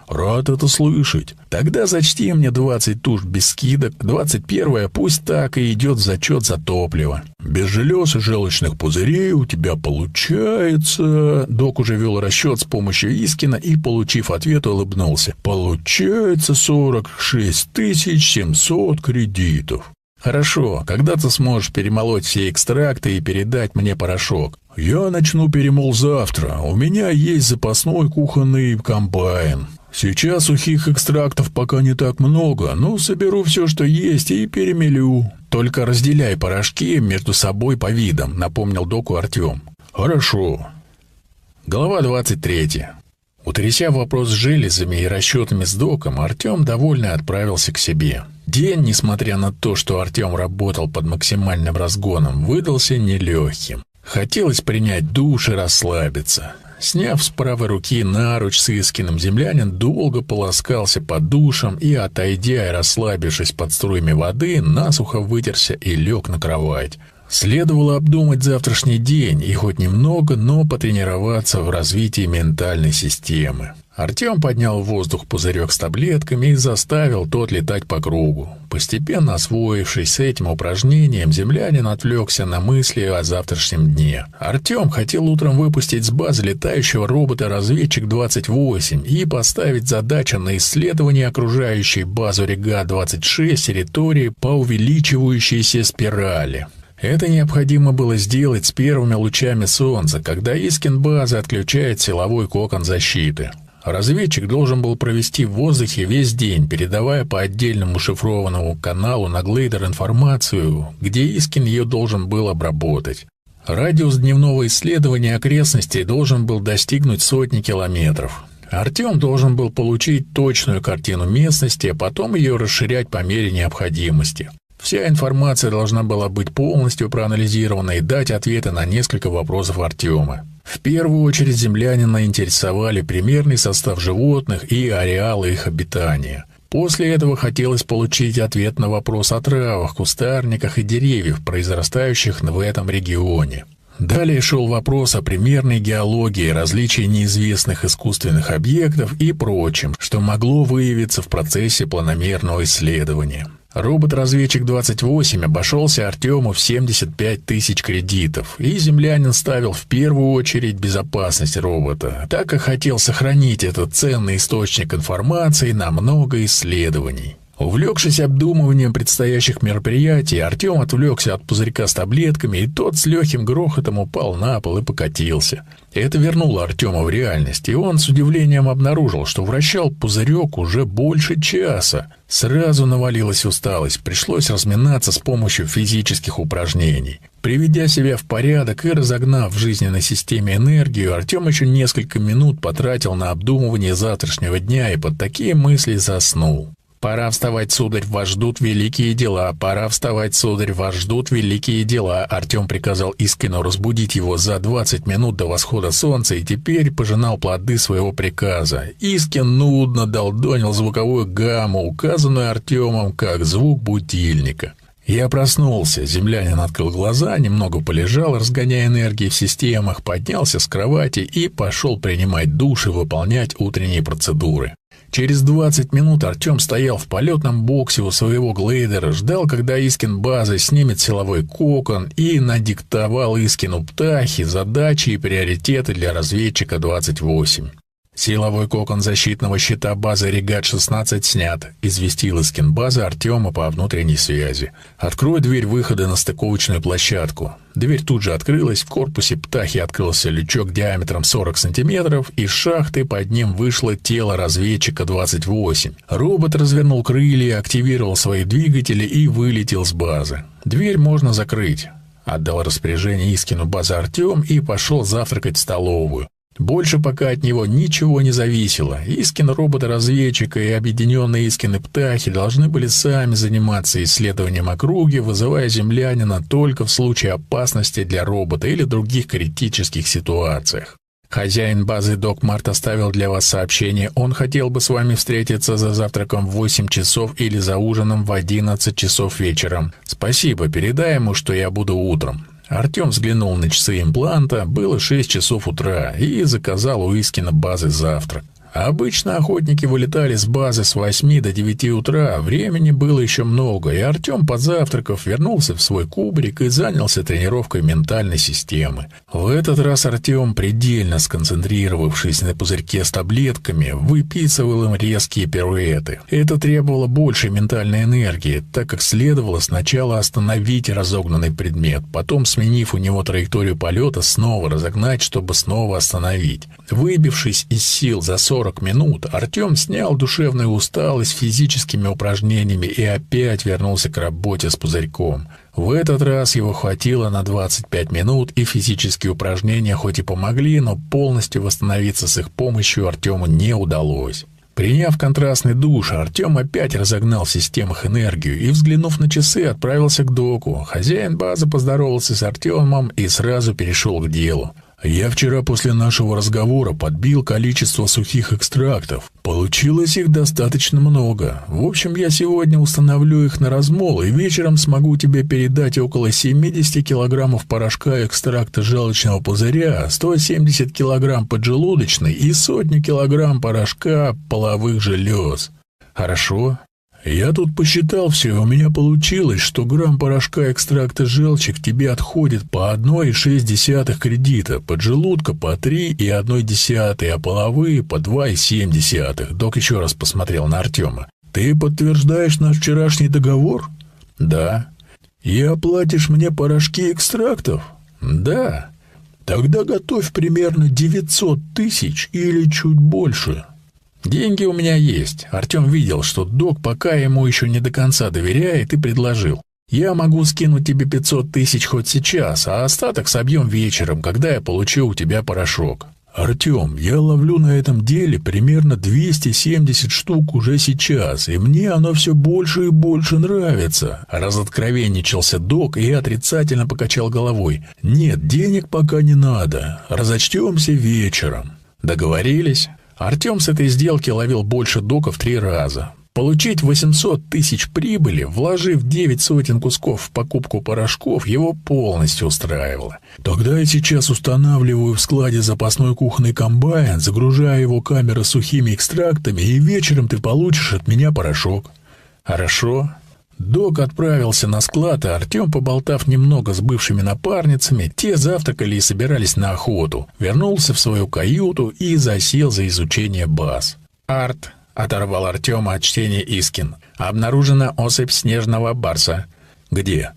«Рад это слышать. Тогда зачти мне 20 туш без скидок, 21 пусть так и идет в зачет за топливо. Без желез и желчных пузырей у тебя получается...» Док уже вел расчет с помощью Искина и, получив ответ, улыбнулся. «Получается 46 700 кредитов». «Хорошо, когда ты сможешь перемолоть все экстракты и передать мне порошок?» «Я начну перемол завтра. У меня есть запасной кухонный комбайн. Сейчас сухих экстрактов пока не так много, но соберу все, что есть, и перемелю. Только разделяй порошки между собой по видам, напомнил доку Артем. Хорошо. Глава 23. Утряся вопрос с железами и расчетами с доком, Артем довольно отправился к себе. День, несмотря на то, что Артем работал под максимальным разгоном, выдался нелегким. Хотелось принять душ и расслабиться. Сняв с правой руки наруч с Искиным, землянин долго полоскался под душем и, отойдя и расслабившись под струями воды, насухо вытерся и лег на кровать. Следовало обдумать завтрашний день и хоть немного, но потренироваться в развитии ментальной системы. Артем поднял в воздух пузырек с таблетками и заставил тот летать по кругу. Постепенно освоившись с этим упражнением, землянин отвлекся на мысли о завтрашнем дне. Артем хотел утром выпустить с базы летающего робота-разведчик-28 и поставить задачу на исследование окружающей базу Рега-26 территории по увеличивающейся спирали. Это необходимо было сделать с первыми лучами солнца, когда Искин базы отключает силовой кокон защиты. Разведчик должен был провести в воздухе весь день, передавая по отдельному шифрованному каналу на Глейдер информацию, где Искин ее должен был обработать. Радиус дневного исследования окрестностей должен был достигнуть сотни километров. Артем должен был получить точную картину местности, а потом ее расширять по мере необходимости. Вся информация должна была быть полностью проанализирована и дать ответы на несколько вопросов Артема. В первую очередь землянина интересовали примерный состав животных и ареалы их обитания. После этого хотелось получить ответ на вопрос о травах, кустарниках и деревьях, произрастающих в этом регионе. Далее шел вопрос о примерной геологии, различии неизвестных искусственных объектов и прочем, что могло выявиться в процессе планомерного исследования. Робот-разведчик 28 обошелся Артему в 75 тысяч кредитов, и землянин ставил в первую очередь безопасность робота, так как хотел сохранить этот ценный источник информации на много исследований. Увлекшись обдумыванием предстоящих мероприятий, Артем отвлекся от пузырька с таблетками, и тот с легким грохотом упал на пол и покатился. Это вернуло Артема в реальность, и он с удивлением обнаружил, что вращал пузырек уже больше часа. Сразу навалилась усталость, пришлось разминаться с помощью физических упражнений. Приведя себя в порядок и разогнав в жизненной системе энергию, Артем еще несколько минут потратил на обдумывание завтрашнего дня и под такие мысли заснул. «Пора вставать, сударь, вас ждут великие дела. Пора вставать, сударь, вас ждут великие дела». Артем приказал Искину разбудить его за 20 минут до восхода солнца и теперь пожинал плоды своего приказа. Искин нудно долдонил звуковую гамму, указанную Артемом как звук будильника. Я проснулся, землянин открыл глаза, немного полежал, разгоняя энергии в системах, поднялся с кровати и пошел принимать душ и выполнять утренние процедуры. Через 20 минут Артем стоял в полетном боксе у своего глейдера, ждал, когда Искин базы снимет силовой кокон и надиктовал Искину птахи, задачи и приоритеты для разведчика 28. «Силовой кокон защитного щита базы «Регат-16» снят», — известил Искин базы Артема по внутренней связи. «Открой дверь выхода на стыковочную площадку». Дверь тут же открылась, в корпусе птахи открылся лючок диаметром 40 сантиметров, из шахты под ним вышло тело разведчика 28. Робот развернул крылья, активировал свои двигатели и вылетел с базы. «Дверь можно закрыть». Отдал распоряжение Искину база Артем и пошел завтракать в столовую. Больше пока от него ничего не зависело. Искин робота-разведчика и объединенные Искины птахи должны были сами заниматься исследованием округи, вызывая землянина только в случае опасности для робота или других критических ситуациях. Хозяин базы Док Март оставил для вас сообщение. Он хотел бы с вами встретиться за завтраком в 8 часов или за ужином в 11 часов вечером. Спасибо, передай ему, что я буду утром. Артем взглянул на часы импланта, было 6 часов утра, и заказал у Искина базы завтрак. Обычно охотники вылетали с базы с 8 до 9 утра, времени было еще много, и Артем, подзавтракав, вернулся в свой кубрик и занялся тренировкой ментальной системы. В этот раз Артем, предельно сконцентрировавшись на пузырьке с таблетками, выписывал им резкие пируэты. Это требовало больше ментальной энергии, так как следовало сначала остановить разогнанный предмет, потом, сменив у него траекторию полета, снова разогнать, чтобы снова остановить. Выбившись из сил за 40 40 минут Артем снял душевную усталость физическими упражнениями и опять вернулся к работе с пузырьком. В этот раз его хватило на 25 минут, и физические упражнения хоть и помогли, но полностью восстановиться с их помощью Артему не удалось. Приняв контрастный душ, Артем опять разогнал в системах энергию и, взглянув на часы, отправился к доку. Хозяин базы поздоровался с Артемом и сразу перешел к делу. Я вчера после нашего разговора подбил количество сухих экстрактов. Получилось их достаточно много. В общем, я сегодня установлю их на размол, и вечером смогу тебе передать около 70 килограммов порошка экстракта желчного пузыря, 170 килограмм поджелудочной и сотни килограмм порошка половых желез. Хорошо? Я тут посчитал все, у меня получилось, что грамм порошка экстракта желчи к тебе отходит по 1,6 кредита, поджелудка по 3,1, а половые по 2,7. Док еще раз посмотрел на Артема. Ты подтверждаешь наш вчерашний договор? Да. И оплатишь мне порошки экстрактов? Да. Тогда готовь примерно 900 тысяч или чуть больше. Деньги у меня есть. Артем видел, что док пока ему еще не до конца доверяет и предложил. Я могу скинуть тебе 500 тысяч хоть сейчас, а остаток собьем вечером, когда я получу у тебя порошок. Артем, я ловлю на этом деле примерно 270 штук уже сейчас, и мне оно все больше и больше нравится. Разоткровенничался док и отрицательно покачал головой. Нет, денег пока не надо. Разочтемся вечером. Договорились? Артем с этой сделки ловил больше дока в три раза. Получить 800 тысяч прибыли, вложив 9 сотен кусков в покупку порошков, его полностью устраивало. Тогда я сейчас устанавливаю в складе запасной кухонный комбайн, загружаю его камеры сухими экстрактами, и вечером ты получишь от меня порошок. Хорошо. Док отправился на склад, а Артем, поболтав немного с бывшими напарницами, те завтракали и собирались на охоту, вернулся в свою каюту и засел за изучение баз. «Арт», — оторвал Артема от чтения Искин, — «обнаружена особь снежного барса». «Где?»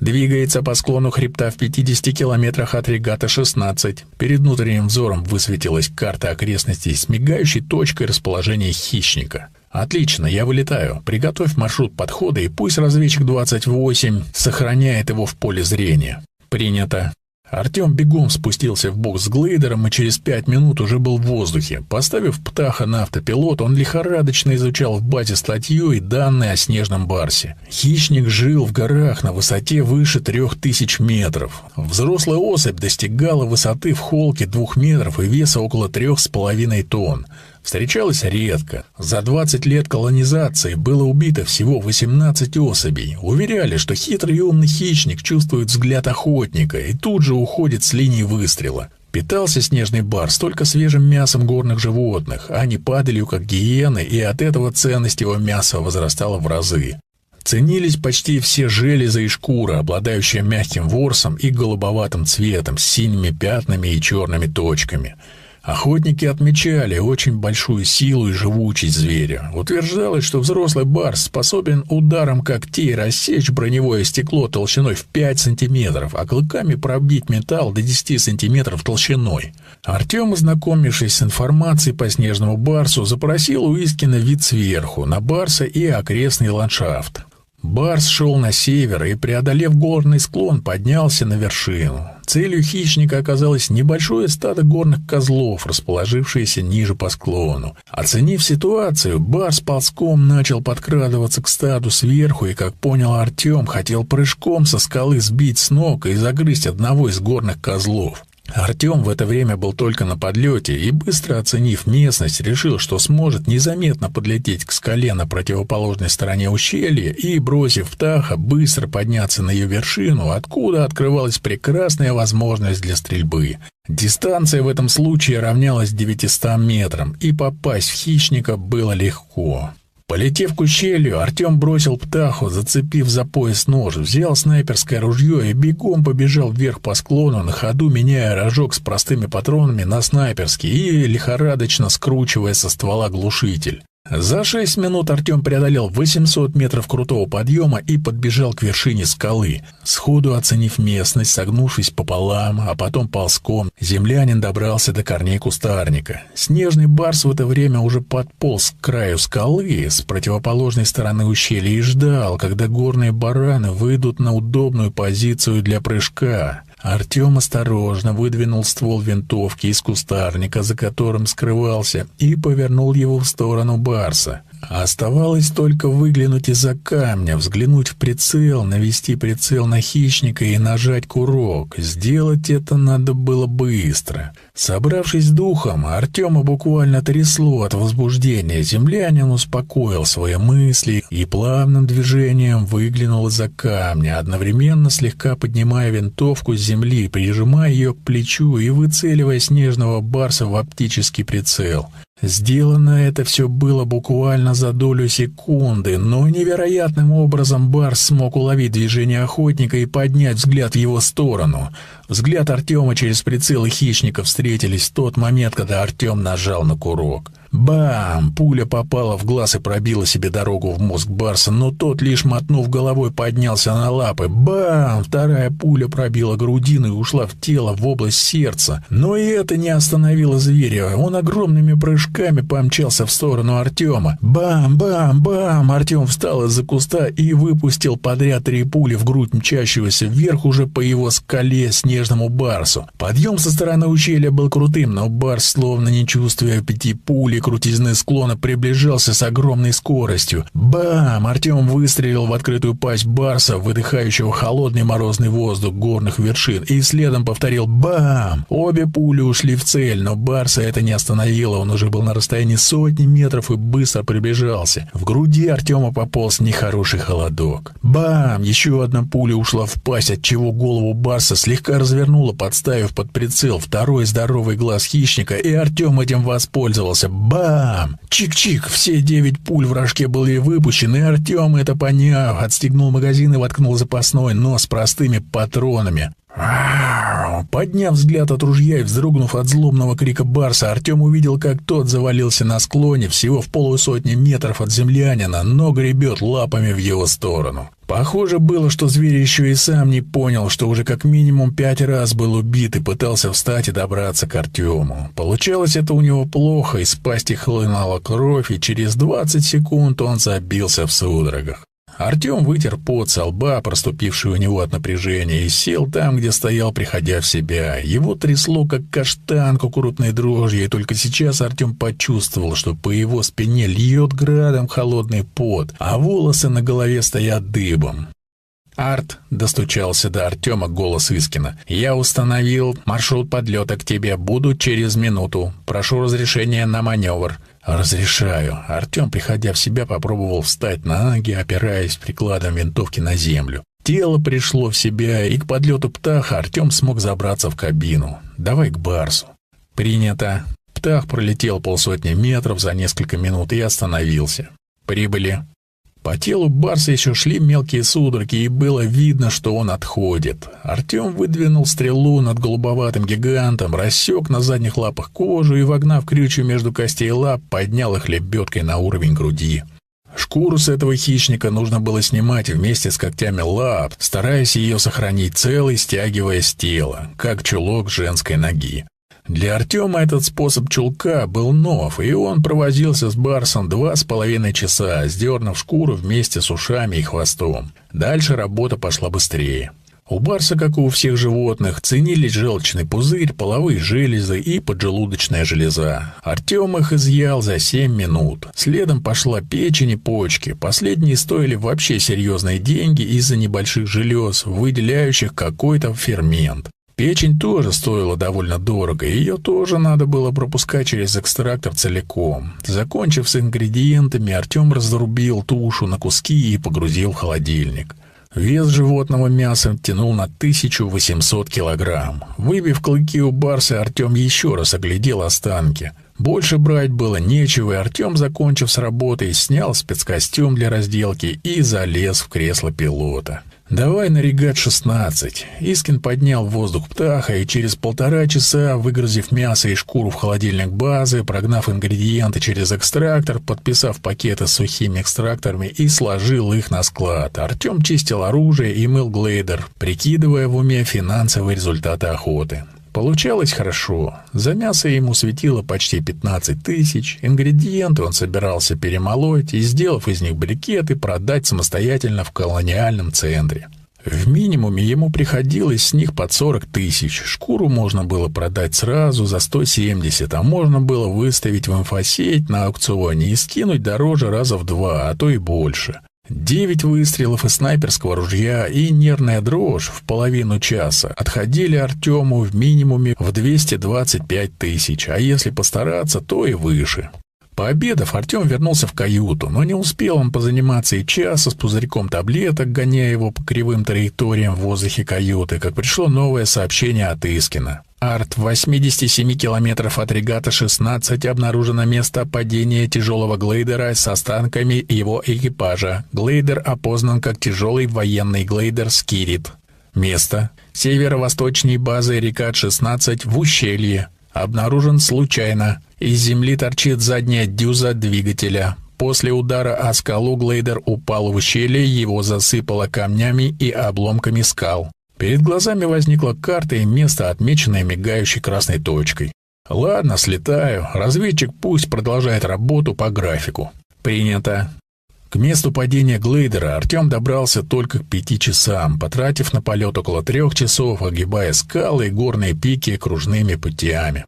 Двигается по склону хребта в 50 километрах от регата 16. Перед внутренним взором высветилась карта окрестностей с мигающей точкой расположения хищника. «Отлично, я вылетаю. Приготовь маршрут подхода и пусть разведчик 28 сохраняет его в поле зрения». «Принято». Артем бегом спустился в бокс с глейдером и через пять минут уже был в воздухе. Поставив птаха на автопилот, он лихорадочно изучал в базе статью и данные о снежном барсе. Хищник жил в горах на высоте выше трех тысяч метров. Взрослая особь достигала высоты в холке двух метров и веса около трех с половиной тонн. Встречалось редко. За 20 лет колонизации было убито всего 18 особей. Уверяли, что хитрый и умный хищник чувствует взгляд охотника и тут же уходит с линии выстрела. Питался снежный барс только свежим мясом горных животных, а не падалью, как гиены, и от этого ценность его мяса возрастала в разы. Ценились почти все железы и шкура, обладающие мягким ворсом и голубоватым цветом, с синими пятнами и черными точками – Охотники отмечали очень большую силу и живучесть зверя. Утверждалось, что взрослый барс способен ударом когтей рассечь броневое стекло толщиной в 5 сантиметров, а клыками пробить металл до 10 сантиметров толщиной. Артем, ознакомившись с информацией по снежному барсу, запросил у Искина вид сверху, на барса и окрестный ландшафт. Барс шел на север и, преодолев горный склон, поднялся на вершину. Целью хищника оказалось небольшое стадо горных козлов, расположившееся ниже по склону. Оценив ситуацию, Барс ползком начал подкрадываться к стаду сверху и, как понял Артем, хотел прыжком со скалы сбить с ног и загрызть одного из горных козлов. Артем в это время был только на подлете и, быстро оценив местность, решил, что сможет незаметно подлететь к скале на противоположной стороне ущелья и, бросив птаха, быстро подняться на ее вершину, откуда открывалась прекрасная возможность для стрельбы. Дистанция в этом случае равнялась 900 метрам, и попасть в хищника было легко. Полетев к ущелью, Артем бросил птаху, зацепив за пояс нож, взял снайперское ружье и бегом побежал вверх по склону, на ходу меняя рожок с простыми патронами на снайперский и лихорадочно скручивая со ствола глушитель. За шесть минут Артем преодолел 800 метров крутого подъема и подбежал к вершине скалы. Сходу оценив местность, согнувшись пополам, а потом ползком, землянин добрался до корней кустарника. Снежный барс в это время уже подполз к краю скалы с противоположной стороны ущелья и ждал, когда горные бараны выйдут на удобную позицию для прыжка. Артем осторожно выдвинул ствол винтовки из кустарника, за которым скрывался, и повернул его в сторону Барса. Оставалось только выглянуть из-за камня, взглянуть в прицел, навести прицел на хищника и нажать курок. Сделать это надо было быстро. Собравшись духом, Артема буквально трясло от возбуждения. Землянин успокоил свои мысли и плавным движением выглянул из-за камня, одновременно слегка поднимая винтовку с земли, прижимая ее к плечу и выцеливая снежного барса в оптический прицел. Сделано это все было буквально за долю секунды, но невероятным образом Барс смог уловить движение охотника и поднять взгляд в его сторону. Взгляд Артема через прицелы хищника встретились в тот момент, когда Артем нажал на курок. Бам! Пуля попала в глаз и пробила себе дорогу в мозг Барса, но тот, лишь мотнув головой, поднялся на лапы. Бам! Вторая пуля пробила грудину и ушла в тело, в область сердца. Но и это не остановило зверя. Он огромными прыжками помчался в сторону Артема. Бам! Бам! Бам! Артем встал из-за куста и выпустил подряд три пули в грудь мчащегося вверх уже по его скале снежному Барсу. Подъем со стороны ущелья был крутым, но Барс, словно не чувствуя пяти пулей, крутизны склона приближался с огромной скоростью. Бам! Артем выстрелил в открытую пасть Барса, выдыхающего холодный морозный воздух горных вершин, и следом повторил «Бам!». Обе пули ушли в цель, но Барса это не остановило, он уже был на расстоянии сотни метров и быстро приближался. В груди Артема пополз нехороший холодок. Бам! Еще одна пуля ушла в пасть, отчего голову Барса слегка развернула, подставив под прицел второй здоровый глаз хищника, и Артем этим воспользовался. Бам! Бам! Чик-чик! Все девять пуль в рожке были выпущены, и Артем это поняв, отстегнул магазин и воткнул запасной, но с простыми патронами. Подняв взгляд от ружья и вздрогнув от злобного крика Барса, Артем увидел, как тот завалился на склоне всего в полусотни метров от землянина, но гребет лапами в его сторону. Похоже было, что зверь еще и сам не понял, что уже как минимум пять раз был убит и пытался встать и добраться к Артему. Получалось это у него плохо, из пасти хлынула кровь, и через двадцать секунд он забился в судорогах. Артем вытер пот со лба, проступивший у него от напряжения, и сел там, где стоял, приходя в себя. Его трясло, как каштан кукурутной дрожью, и только сейчас Артем почувствовал, что по его спине льет градом холодный пот, а волосы на голове стоят дыбом. «Арт», — достучался до Артема голос Искина, — «я установил маршрут подлета к тебе, буду через минуту. Прошу разрешения на маневр». «Разрешаю». Артем, приходя в себя, попробовал встать на ноги, опираясь прикладом винтовки на землю. Тело пришло в себя, и к подлету птаха Артем смог забраться в кабину. «Давай к Барсу». «Принято». Птах пролетел полсотни метров за несколько минут и остановился. «Прибыли». По телу Барса еще шли мелкие судороги, и было видно, что он отходит. Артем выдвинул стрелу над голубоватым гигантом, рассек на задних лапах кожу и, вогнав крючью между костей лап, поднял их лебедкой на уровень груди. Шкуру с этого хищника нужно было снимать вместе с когтями лап, стараясь ее сохранить целой, стягивая с тела, как чулок женской ноги. Для Артема этот способ чулка был нов, и он провозился с Барсом два с половиной часа, сдернув шкуру вместе с ушами и хвостом. Дальше работа пошла быстрее. У барса, как и у всех животных, ценились желчный пузырь, половые железы и поджелудочная железа. Артем их изъял за 7 минут. Следом пошла печень и почки. Последние стоили вообще серьезные деньги из-за небольших желез, выделяющих какой-то фермент. Печень тоже стоила довольно дорого, ее тоже надо было пропускать через экстрактор целиком. Закончив с ингредиентами, Артем разрубил тушу на куски и погрузил в холодильник. Вес животного мяса тянул на 1800 килограмм. Выбив клыки у барса, Артем еще раз оглядел останки. Больше брать было нечего, и Артем, закончив с работой, снял спецкостюм для разделки и залез в кресло пилота. «Давай на регат-16». Искин поднял в воздух птаха и через полтора часа, выгрузив мясо и шкуру в холодильник базы, прогнав ингредиенты через экстрактор, подписав пакеты с сухими экстракторами и сложил их на склад, Артем чистил оружие и мыл глейдер, прикидывая в уме финансовые результаты охоты. Получалось хорошо. За мясо ему светило почти 15 тысяч. Ингредиенты он собирался перемолоть и, сделав из них брикеты, продать самостоятельно в колониальном центре. В минимуме ему приходилось с них под 40 тысяч. Шкуру можно было продать сразу за 170, а можно было выставить в инфосеть на аукционе и скинуть дороже раза в два, а то и больше. Девять выстрелов из снайперского ружья и нервная дрожь в половину часа отходили Артему в минимуме в 225 тысяч, а если постараться, то и выше. Пообедав, Артем вернулся в каюту, но не успел он позаниматься и часа с пузырьком таблеток, гоняя его по кривым траекториям в воздухе каюты, как пришло новое сообщение от Искина. Арт, в 87 километров от регата 16 обнаружено место падения тяжелого глейдера с останками его экипажа. Глейдер опознан как тяжелый военный глейдер «Скирит». Место. Северо-восточней базы рекат-16 в ущелье. Обнаружен случайно. Из земли торчит задняя дюза двигателя. После удара о скалу глейдер упал в ущелье, его засыпало камнями и обломками скал. Перед глазами возникла карта и место, отмеченное мигающей красной точкой. Ладно, слетаю. Разведчик пусть продолжает работу по графику. Принято. К месту падения глейдера Артем добрался только к пяти часам, потратив на полет около трех часов, огибая скалы и горные пики кружными путями.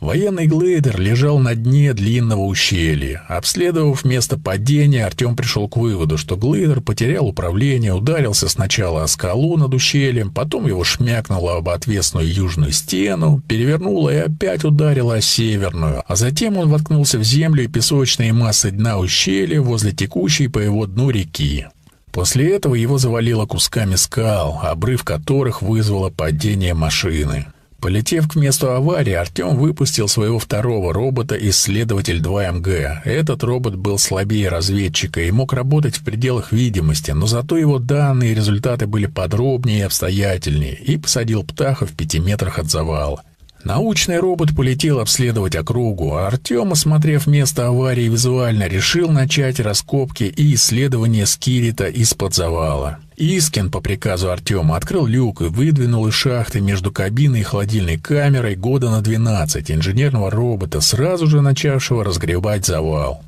Военный глейдер лежал на дне длинного ущелья. Обследовав место падения, Артем пришел к выводу, что глейдер потерял управление, ударился сначала о скалу над ущельем, потом его шмякнуло об отвесную южную стену, перевернуло и опять ударило о северную, а затем он воткнулся в землю и песочные массы дна ущелья возле текущей по его дну реки. После этого его завалило кусками скал, обрыв которых вызвало падение машины. Полетев к месту аварии, Артем выпустил своего второго робота «Исследователь 2МГ». Этот робот был слабее разведчика и мог работать в пределах видимости, но зато его данные и результаты были подробнее и обстоятельнее, и посадил птаха в пяти метрах от завала. Научный робот полетел обследовать округу, а Артем, осмотрев место аварии визуально, решил начать раскопки и исследование скирита из-под завала. Искин по приказу Артема открыл люк и выдвинул из шахты между кабиной и холодильной камерой года на 12 инженерного робота, сразу же начавшего разгребать завал.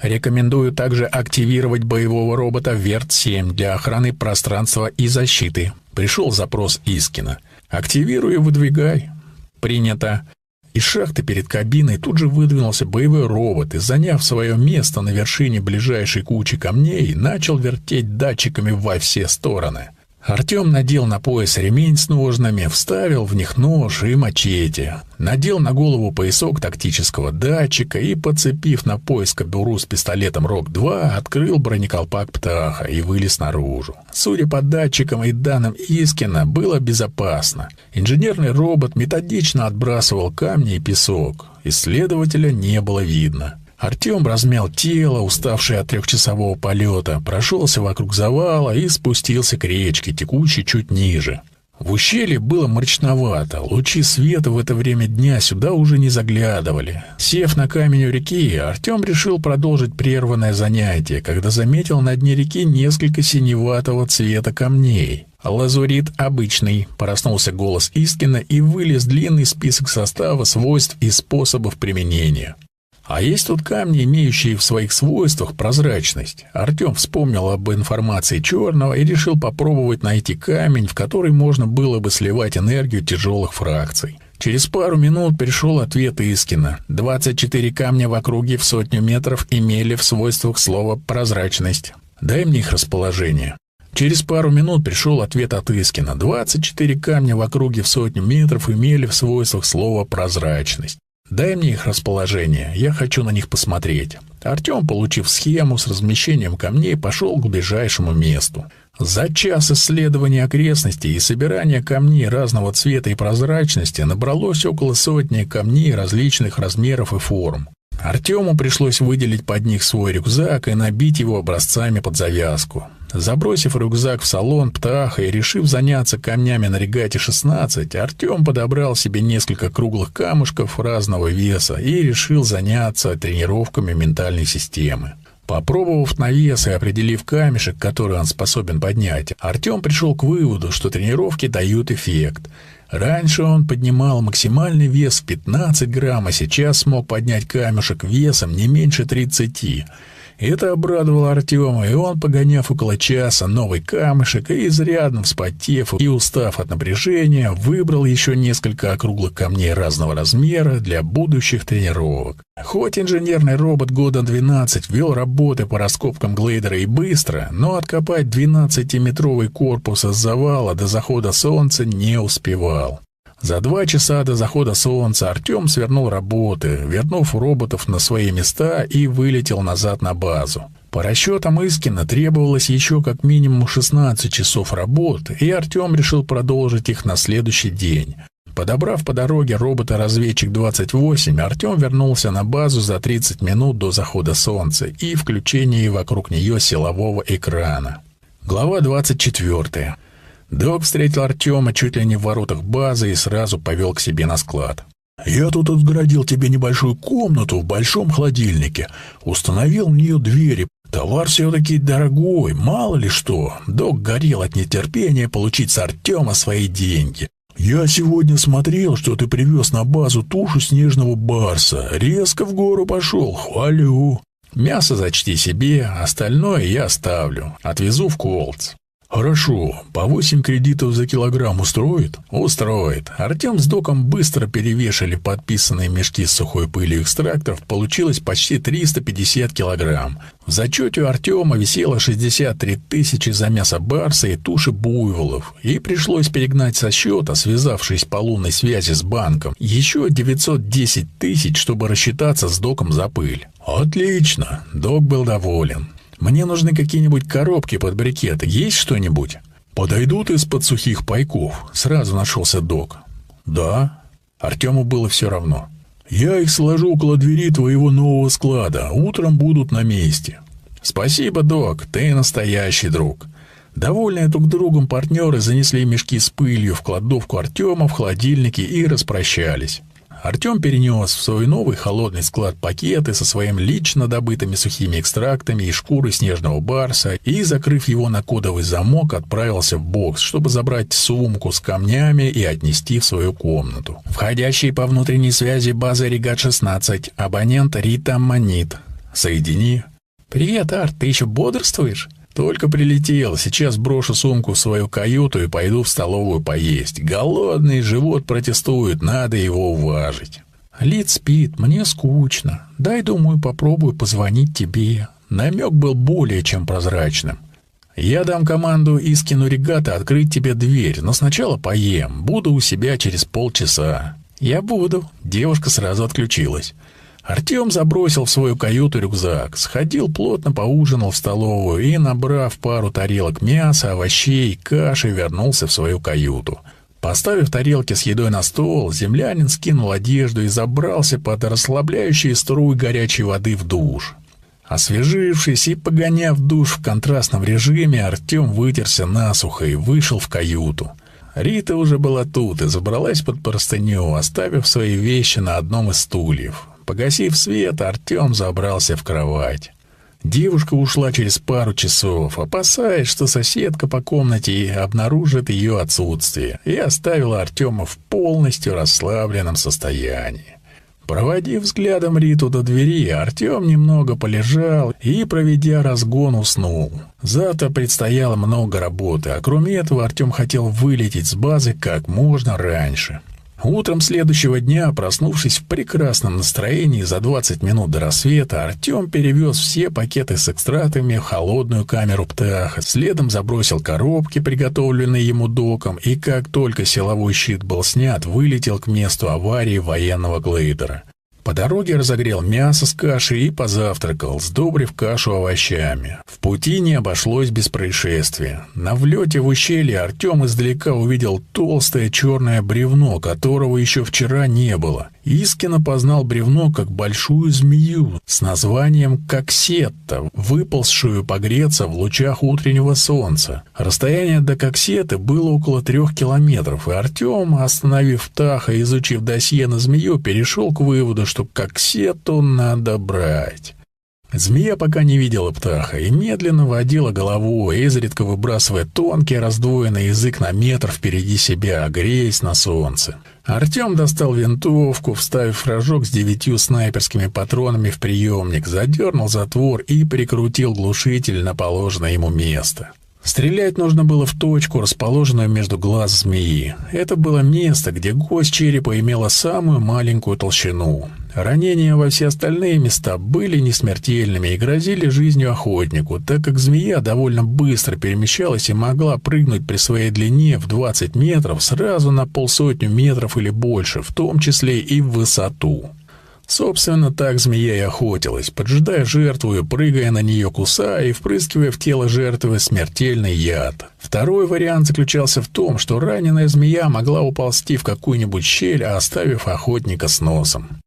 Рекомендую также активировать боевого робота Верт-7 для охраны пространства и защиты. Пришел запрос Искина. Активируй и выдвигай. Принято. Из шахты перед кабиной тут же выдвинулся боевой робот и, заняв свое место на вершине ближайшей кучи камней, начал вертеть датчиками во все стороны. Артем надел на пояс ремень с ножнами, вставил в них нож и мачете, надел на голову поясок тактического датчика и, подцепив на пояс кобуру с пистолетом РОК-2, открыл бронеколпак птаха и вылез наружу. Судя по датчикам и данным Искина, было безопасно. Инженерный робот методично отбрасывал камни и песок. Исследователя не было видно. Артем размял тело, уставшее от трехчасового полета, прошелся вокруг завала и спустился к речке, текущей чуть ниже. В ущелье было мрачновато, лучи света в это время дня сюда уже не заглядывали. Сев на камень у реки, Артем решил продолжить прерванное занятие, когда заметил на дне реки несколько синеватого цвета камней. «Лазурит обычный», — проснулся голос Искина и вылез длинный список состава, свойств и способов применения. А есть тут камни, имеющие в своих свойствах прозрачность. Артем вспомнил об информации черного и решил попробовать найти камень, в который можно было бы сливать энергию тяжелых фракций. Через пару минут пришел ответ Искина. 24 камня в округе в сотню метров имели в свойствах слова «прозрачность». Дай мне их расположение. Через пару минут пришел ответ от Искина. 24 камня в округе в сотню метров имели в свойствах слова «прозрачность». Дай мне их расположение, я хочу на них посмотреть. Артем, получив схему с размещением камней, пошел к ближайшему месту. За час исследования окрестностей и собирания камней разного цвета и прозрачности набралось около сотни камней различных размеров и форм. Артему пришлось выделить под них свой рюкзак и набить его образцами под завязку. Забросив рюкзак в салон птаха и решив заняться камнями на регате 16, Артем подобрал себе несколько круглых камушков разного веса и решил заняться тренировками ментальной системы. Попробовав на вес и определив камешек, который он способен поднять, Артем пришел к выводу, что тренировки дают эффект. Раньше он поднимал максимальный вес в 15 грамм, а сейчас смог поднять камешек весом не меньше 30. Это обрадовало Артема, и он, погоняв около часа новый камешек и изрядно вспотев и устав от напряжения, выбрал еще несколько округлых камней разного размера для будущих тренировок. Хоть инженерный робот года 12 вел работы по раскопкам глейдера и быстро, но откопать 12-метровый корпус из завала до захода солнца не успевал. За два часа до захода солнца Артем свернул работы, вернув роботов на свои места и вылетел назад на базу. По расчетам Искина требовалось еще как минимум 16 часов работы, и Артем решил продолжить их на следующий день. Подобрав по дороге робота-разведчик-28, Артем вернулся на базу за 30 минут до захода солнца и включения вокруг нее силового экрана. Глава 24. Док встретил Артема чуть ли не в воротах базы и сразу повел к себе на склад. «Я тут отгородил тебе небольшую комнату в большом холодильнике. Установил в нее двери. Товар все-таки дорогой, мало ли что». Док горел от нетерпения получить с Артема свои деньги. «Я сегодня смотрел, что ты привез на базу тушу снежного барса. Резко в гору пошел, хвалю». «Мясо зачти себе, остальное я оставлю. Отвезу в Колц». «Хорошо. По восемь кредитов за килограмм устроит?» «Устроит». Артем с доком быстро перевешали подписанные мешки с сухой пылью экстракторов. Получилось почти 350 килограмм. В зачете у Артема висело 63 тысячи за мясо барса и туши буйволов. И пришлось перегнать со счета, связавшись по лунной связи с банком, еще 910 тысяч, чтобы рассчитаться с доком за пыль. «Отлично!» Док был доволен. Мне нужны какие-нибудь коробки под брикеты. Есть что-нибудь? Подойдут из-под сухих пайков. Сразу нашелся док. Да. Артему было все равно. Я их сложу около двери твоего нового склада. Утром будут на месте. Спасибо, док. Ты настоящий друг. Довольные друг другом партнеры занесли мешки с пылью в кладовку Артема в холодильнике и распрощались. Артем перенес в свой новый холодный склад пакеты со своими лично добытыми сухими экстрактами и шкуры снежного барса и, закрыв его на кодовый замок, отправился в бокс, чтобы забрать сумку с камнями и отнести в свою комнату. Входящий по внутренней связи база Регат-16, абонент Рита Манит. Соедини. «Привет, Арт, ты еще бодрствуешь?» Только прилетел, сейчас брошу сумку в свою каюту и пойду в столовую поесть. Голодный живот протестует, надо его уважить. Лид спит, мне скучно. Дай, думаю, попробую позвонить тебе. Намек был более чем прозрачным. Я дам команду Искину регата открыть тебе дверь, но сначала поем. Буду у себя через полчаса. Я буду. Девушка сразу отключилась. Артем забросил в свою каюту рюкзак, сходил плотно поужинал в столовую и, набрав пару тарелок мяса, овощей, каши, вернулся в свою каюту. Поставив тарелки с едой на стол, землянин скинул одежду и забрался под расслабляющие струи горячей воды в душ. Освежившись и погоняв душ в контрастном режиме, Артем вытерся насухо и вышел в каюту. Рита уже была тут и забралась под простыню, оставив свои вещи на одном из стульев. Погасив свет, Артем забрался в кровать. Девушка ушла через пару часов, опасаясь, что соседка по комнате обнаружит ее отсутствие, и оставила Артема в полностью расслабленном состоянии. Проводив взглядом Риту до двери, Артем немного полежал и, проведя разгон, уснул. Завтра предстояло много работы, а кроме этого Артем хотел вылететь с базы как можно раньше. Утром следующего дня, проснувшись в прекрасном настроении за 20 минут до рассвета, Артем перевез все пакеты с экстратами в холодную камеру птаха, следом забросил коробки, приготовленные ему доком, и как только силовой щит был снят, вылетел к месту аварии военного глейдера. По дороге разогрел мясо с кашей и позавтракал, сдобрив кашу овощами. В пути не обошлось без происшествия. На влете в ущелье Артем издалека увидел толстое черное бревно, которого еще вчера не было. Искин опознал бревно как большую змею с названием «коксетта», выползшую погреться в лучах утреннего солнца. Расстояние до коксеты было около трех километров, и Артем, остановив птаха и изучив досье на змею, перешел к выводу, что коксету надо брать. Змея пока не видела птаха и медленно водила головой, изредка выбрасывая тонкий раздвоенный язык на метр впереди себя, греясь на солнце. Артем достал винтовку, вставив рожок с девятью снайперскими патронами в приемник, задернул затвор и прикрутил глушитель на положенное ему место. Стрелять нужно было в точку, расположенную между глаз змеи. Это было место, где кость черепа имела самую маленькую толщину. Ранения во все остальные места были несмертельными и грозили жизнью охотнику, так как змея довольно быстро перемещалась и могла прыгнуть при своей длине в 20 метров сразу на полсотню метров или больше, в том числе и в высоту. Собственно, так змея и охотилась, поджидая жертву и прыгая на нее, кусая и впрыскивая в тело жертвы смертельный яд. Второй вариант заключался в том, что раненая змея могла уползти в какую-нибудь щель, оставив охотника с носом.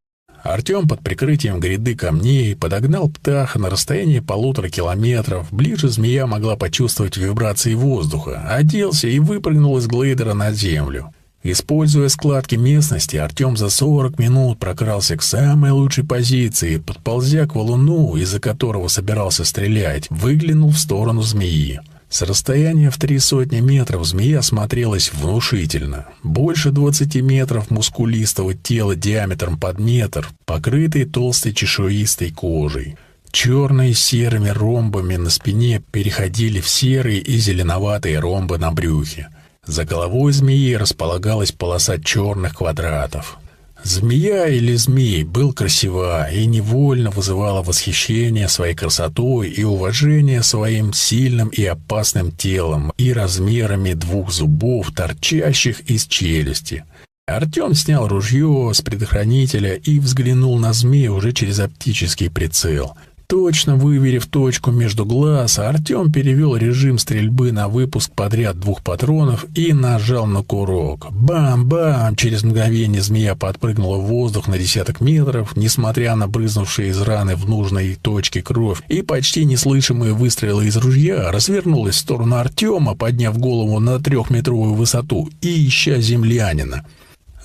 Артем под прикрытием гряды камней подогнал птаха на расстоянии полутора километров. Ближе змея могла почувствовать вибрации воздуха, оделся и выпрыгнул из глейдера на землю. Используя складки местности, Артем за 40 минут прокрался к самой лучшей позиции, подползя к валуну, из-за которого собирался стрелять, выглянул в сторону змеи. С расстояния в три сотни метров змея смотрелась внушительно. Больше 20 метров мускулистого тела диаметром под метр, покрытой толстой чешуистой кожей. Черные с серыми ромбами на спине переходили в серые и зеленоватые ромбы на брюхе. За головой змеи располагалась полоса черных квадратов. Змея или змей был красива и невольно вызывала восхищение своей красотой и уважение своим сильным и опасным телом и размерами двух зубов, торчащих из челюсти. Артем снял ружье с предохранителя и взглянул на змея уже через оптический прицел — Точно выверив точку между глаз, Артем перевел режим стрельбы на выпуск подряд двух патронов и нажал на курок. Бам-бам! Через мгновение змея подпрыгнула в воздух на десяток метров, несмотря на брызнувшие из раны в нужной точке кровь и почти неслышимые выстрелы из ружья, развернулась в сторону Артема, подняв голову на трехметровую высоту и ища землянина.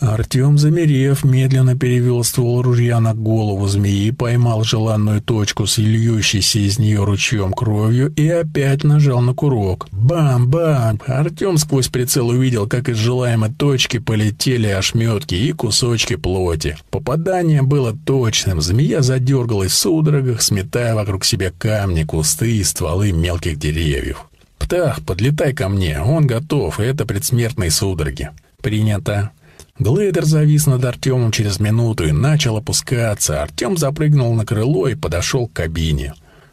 Артем, замерев, медленно перевел ствол ружья на голову змеи, поймал желанную точку с льющейся из нее ручьем кровью и опять нажал на курок. Бам-бам! Артем сквозь прицел увидел, как из желаемой точки полетели ошметки и кусочки плоти. Попадание было точным. Змея задергалась в судорогах, сметая вокруг себя камни, кусты и стволы мелких деревьев. «Птах, подлетай ко мне, он готов, и это предсмертные судороги». «Принято». Глейдер завис над Артемом через минуту и начал опускаться. Артем запрыгнул на крыло и подошел к кабине.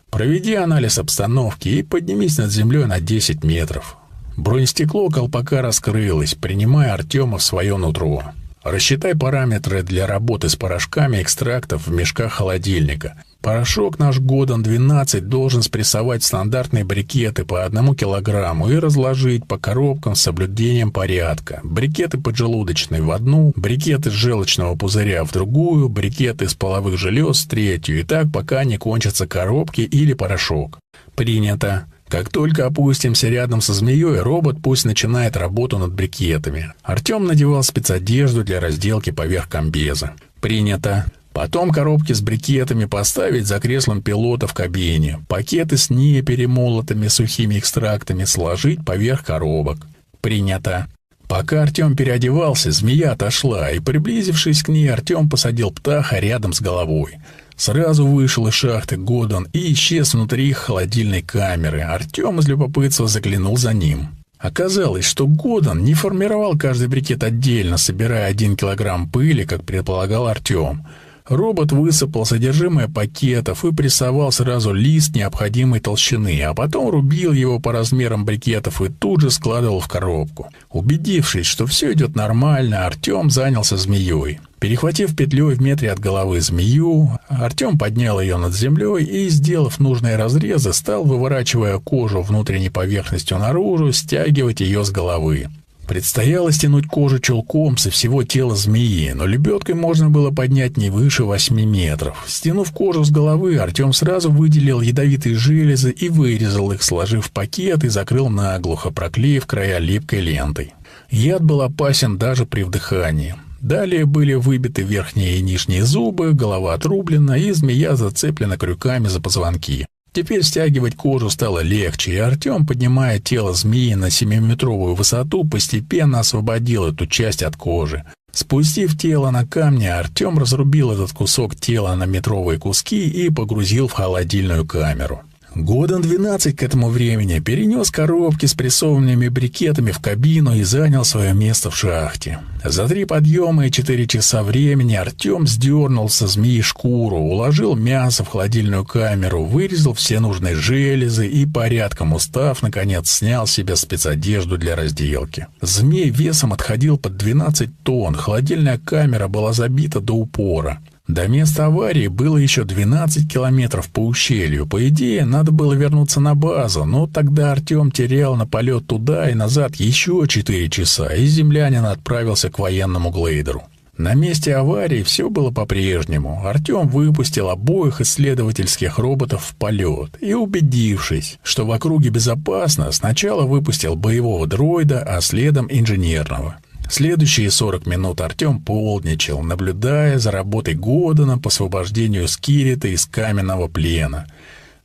«Проведи анализ обстановки и поднимись над землей на 10 метров». Бронестекло колпака раскрылось, принимая Артема в свое нутро. Рассчитай параметры для работы с порошками экстрактов в мешках холодильника. Порошок наш Годон 12 должен спрессовать стандартные брикеты по одному килограмму и разложить по коробкам с соблюдением порядка. Брикеты поджелудочные в одну, брикеты желчного пузыря в другую, брикеты из половых желез в третью, и так пока не кончатся коробки или порошок. Принято. Как только опустимся рядом со змеей, робот пусть начинает работу над брикетами. Артем надевал спецодежду для разделки поверх комбеза. Принято. Потом коробки с брикетами поставить за креслом пилота в кабине. Пакеты с неперемолотыми сухими экстрактами сложить поверх коробок. Принято. Пока Артем переодевался, змея отошла, и, приблизившись к ней, Артем посадил птаха рядом с головой. Сразу вышел из шахты Годон и исчез внутри холодильной камеры. Артем из любопытства заглянул за ним. Оказалось, что Годон не формировал каждый брикет отдельно, собирая один килограмм пыли, как предполагал Артем. Робот высыпал содержимое пакетов и прессовал сразу лист необходимой толщины, а потом рубил его по размерам брикетов и тут же складывал в коробку. Убедившись, что все идет нормально, Артем занялся змеей. Перехватив петлей в метре от головы змею, Артем поднял ее над землей и, сделав нужные разрезы, стал, выворачивая кожу внутренней поверхностью наружу, стягивать ее с головы. Предстояло стянуть кожу чулком со всего тела змеи, но лебедкой можно было поднять не выше восьми метров. Стянув кожу с головы, Артем сразу выделил ядовитые железы и вырезал их, сложив в пакет и закрыл наглухо, проклеив края липкой лентой. Яд был опасен даже при вдыхании. Далее были выбиты верхние и нижние зубы, голова отрублена и змея зацеплена крюками за позвонки. Теперь стягивать кожу стало легче, и Артем, поднимая тело змеи на 7-метровую высоту, постепенно освободил эту часть от кожи. Спустив тело на камни, Артем разрубил этот кусок тела на метровые куски и погрузил в холодильную камеру. Годом 12 к этому времени перенес коробки с прессованными брикетами в кабину и занял свое место в шахте. За три подъема и четыре часа времени Артем сдернул со змеи шкуру, уложил мясо в холодильную камеру, вырезал все нужные железы и, порядком устав, наконец снял себе спецодежду для разделки. Змей весом отходил под 12 тонн, холодильная камера была забита до упора. До места аварии было еще 12 километров по ущелью. По идее, надо было вернуться на базу, но тогда Артем терял на полет туда и назад еще 4 часа, и землянин отправился к военному глейдеру. На месте аварии все было по-прежнему. Артем выпустил обоих исследовательских роботов в полет и, убедившись, что в округе безопасно, сначала выпустил боевого дроида, а следом инженерного. Следующие 40 минут Артем полничал, наблюдая за работой Годана по освобождению Скирита из каменного плена.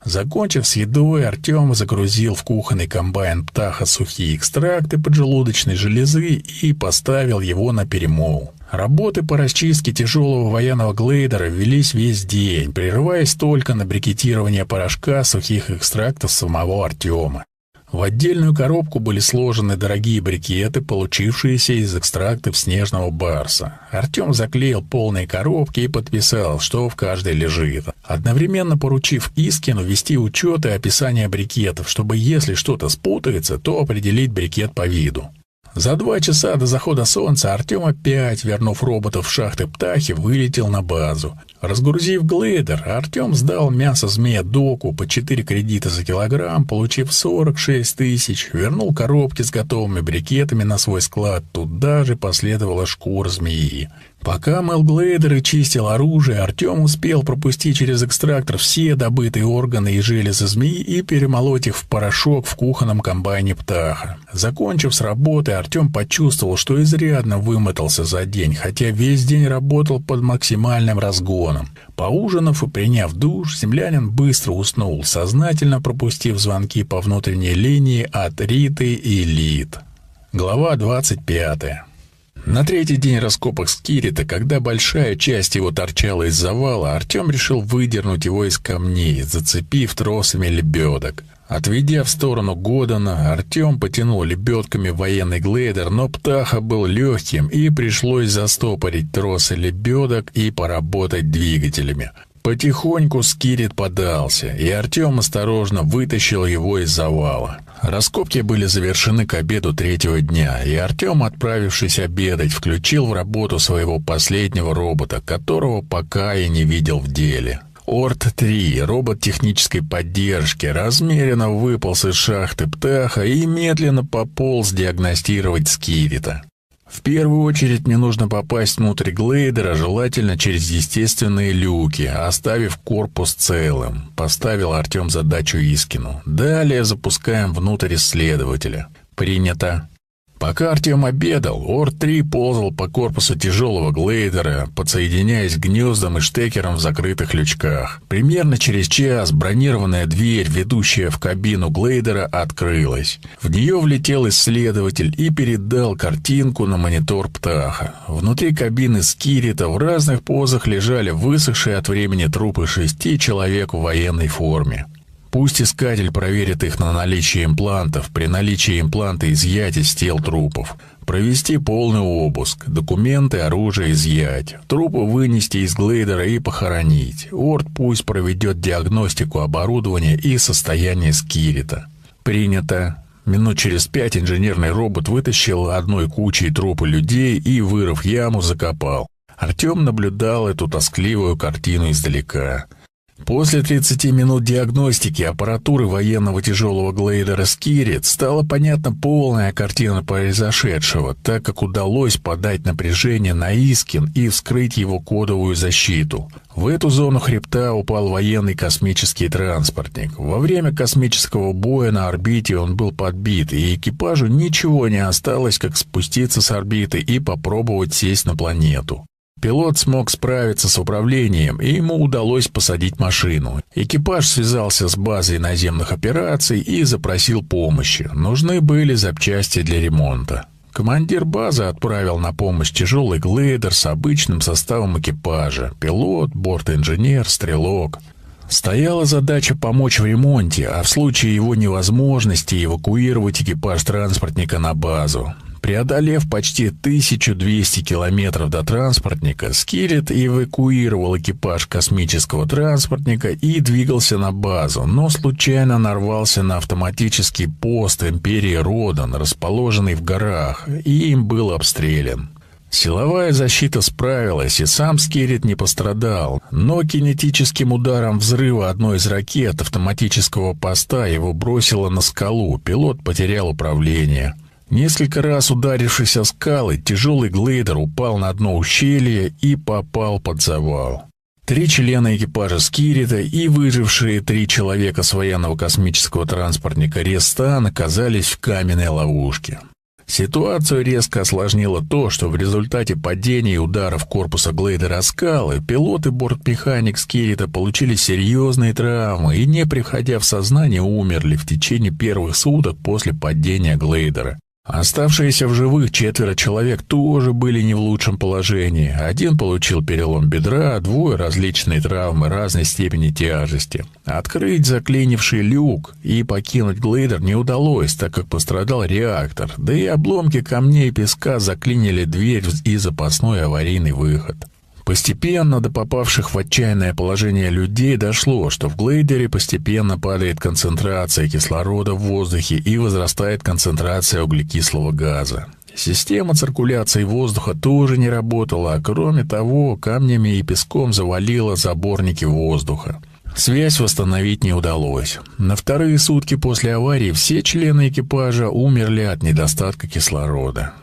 Закончив с едой, Артем загрузил в кухонный комбайн Птаха сухие экстракты поджелудочной железы и поставил его на перемол. Работы по расчистке тяжелого военного глейдера велись весь день, прерываясь только на брикетирование порошка сухих экстрактов самого Артема. В отдельную коробку были сложены дорогие брикеты, получившиеся из экстрактов снежного барса. Артем заклеил полные коробки и подписал, что в каждой лежит, одновременно поручив Искину вести учет и описание брикетов, чтобы если что-то спутается, то определить брикет по виду. За два часа до захода солнца Артем опять, вернув роботов в шахты птахи, вылетел на базу. Разгрузив глейдер, Артем сдал мясо змея доку по 4 кредита за килограмм, получив 46 тысяч, вернул коробки с готовыми брикетами на свой склад, туда же последовала шкура змеи. Пока мыл глейдер и чистил оружие, Артем успел пропустить через экстрактор все добытые органы и железы змеи и перемолоть их в порошок в кухонном комбайне птаха. Закончив с работы, Артем почувствовал, что изрядно вымотался за день, хотя весь день работал под максимальным разгоном. Поужинав и приняв душ, землянин быстро уснул, сознательно пропустив звонки по внутренней линии от Риты и Лид. Глава двадцать пятая. На третий день раскопок Скирита, когда большая часть его торчала из завала, Артем решил выдернуть его из камней, зацепив тросами лебедок. Отведя в сторону Годана, Артем потянул лебедками военный глейдер, но птаха был легким, и пришлось застопорить тросы лебедок и поработать двигателями. Потихоньку Скирит подался, и Артем осторожно вытащил его из завала. Раскопки были завершены к обеду третьего дня, и Артем, отправившись обедать, включил в работу своего последнего робота, которого пока и не видел в деле. Орт-3, робот технической поддержки, размеренно выполз из шахты Птаха и медленно пополз диагностировать Скирита. В первую очередь мне нужно попасть внутрь глейдера, желательно через естественные люки, оставив корпус целым. Поставил Артем задачу Искину. Далее запускаем внутрь исследователя. Принято. Пока Артем обедал, Ор-3 ползал по корпусу тяжелого глейдера, подсоединяясь к гнездам и штекерам в закрытых лючках. Примерно через час бронированная дверь, ведущая в кабину глейдера, открылась. В нее влетел исследователь и передал картинку на монитор птаха. Внутри кабины Скирита в разных позах лежали высохшие от времени трупы шести человек в военной форме. Пусть искатель проверит их на наличие имплантов, при наличии импланта изъять из тел трупов. Провести полный обыск, документы, оружие изъять, трупы вынести из глейдера и похоронить. Орд пусть проведет диагностику оборудования и состояния скирита. Принято. Минут через пять инженерный робот вытащил одной кучей трупы людей и, вырыв яму, закопал. Артем наблюдал эту тоскливую картину издалека. После 30 минут диагностики аппаратуры военного тяжелого глейдера «Скирит» стала понятна полная картина произошедшего, так как удалось подать напряжение на Искин и вскрыть его кодовую защиту. В эту зону хребта упал военный космический транспортник. Во время космического боя на орбите он был подбит, и экипажу ничего не осталось, как спуститься с орбиты и попробовать сесть на планету. Пилот смог справиться с управлением, и ему удалось посадить машину. Экипаж связался с базой наземных операций и запросил помощи. Нужны были запчасти для ремонта. Командир базы отправил на помощь тяжелый глейдер с обычным составом экипажа. Пилот, борт-инженер, стрелок. Стояла задача помочь в ремонте, а в случае его невозможности эвакуировать экипаж транспортника на базу. Преодолев почти 1200 километров до транспортника, Скиллет эвакуировал экипаж космического транспортника и двигался на базу, но случайно нарвался на автоматический пост Империи Родан, расположенный в горах, и им был обстрелян. Силовая защита справилась, и сам Скирит не пострадал, но кинетическим ударом взрыва одной из ракет автоматического поста его бросило на скалу, пилот потерял управление. Несколько раз ударившись о скалы, тяжелый глейдер упал на дно ущелья и попал под завал. Три члена экипажа Скирита и выжившие три человека с военного космического транспортника Рестан оказались в каменной ловушке. Ситуацию резко осложнило то, что в результате падения и ударов корпуса глейдера скалы пилот и бортмеханик Скирита получили серьезные травмы и, не приходя в сознание, умерли в течение первых суток после падения глейдера. Оставшиеся в живых четверо человек тоже были не в лучшем положении. Один получил перелом бедра, двое различные травмы разной степени тяжести. Открыть заклинивший люк и покинуть глейдер не удалось, так как пострадал реактор, да и обломки камней и песка заклинили дверь и запасной аварийный выход. Постепенно до попавших в отчаянное положение людей дошло, что в глейдере постепенно падает концентрация кислорода в воздухе и возрастает концентрация углекислого газа. Система циркуляции воздуха тоже не работала, а кроме того, камнями и песком завалило заборники воздуха. Связь восстановить не удалось. На вторые сутки после аварии все члены экипажа умерли от недостатка кислорода.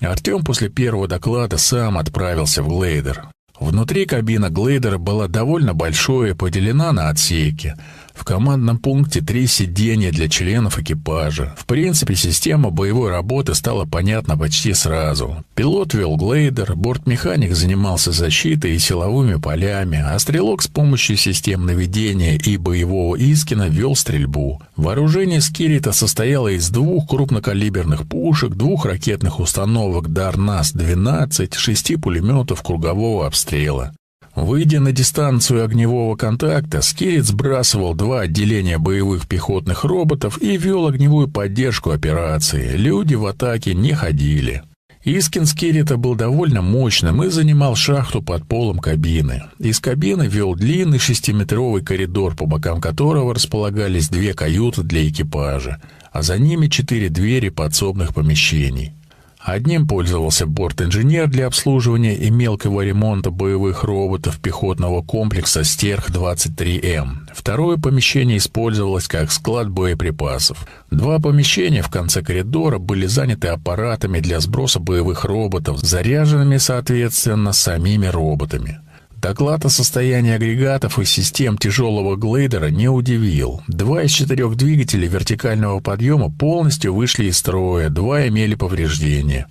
Артем после первого доклада сам отправился в Глейдер. Внутри кабина глейдера была довольно большой и поделена на отсеки. В командном пункте три сиденья для членов экипажа. В принципе, система боевой работы стала понятна почти сразу. Пилот вел глейдер, бортмеханик занимался защитой и силовыми полями, а стрелок с помощью систем наведения и боевого искина вел стрельбу. Вооружение Скирита состояло из двух крупнокалиберных пушек, двух ракетных установок Дарнас-12, шести пулеметов кругового обстрела. Выйдя на дистанцию огневого контакта, Скирит сбрасывал два отделения боевых пехотных роботов и вел огневую поддержку операции. Люди в атаке не ходили. Искин Скирита был довольно мощным и занимал шахту под полом кабины. Из кабины вел длинный шестиметровый коридор, по бокам которого располагались две каюты для экипажа, а за ними четыре двери подсобных помещений. Одним пользовался борт-инженер для обслуживания и мелкого ремонта боевых роботов пехотного комплекса «Стерх-23М». Второе помещение использовалось как склад боеприпасов. Два помещения в конце коридора были заняты аппаратами для сброса боевых роботов, заряженными, соответственно, самими роботами. Доклад о состоянии агрегатов и систем тяжелого глейдера не удивил. Два из четырех двигателей вертикального подъема полностью вышли из строя, два имели повреждения.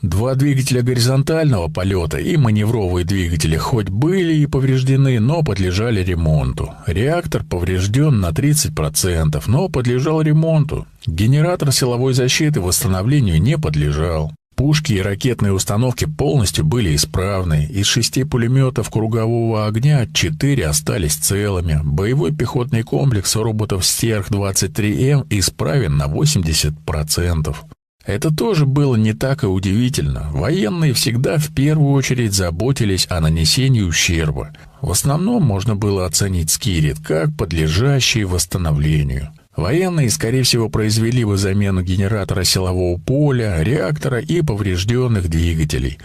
Два двигателя горизонтального полета и маневровые двигатели хоть были и повреждены, но подлежали ремонту. Реактор поврежден на 30%, но подлежал ремонту. Генератор силовой защиты восстановлению не подлежал. Пушки и ракетные установки полностью были исправны. Из шести пулеметов кругового огня четыре остались целыми. Боевой пехотный комплекс роботов «Стерх-23М» исправен на 80%. Это тоже было не так и удивительно. Военные всегда в первую очередь заботились о нанесении ущерба. В основном можно было оценить Скирит как подлежащий восстановлению. Военные, скорее всего, произвели бы замену генератора силового поля, реактора и поврежденных двигателей.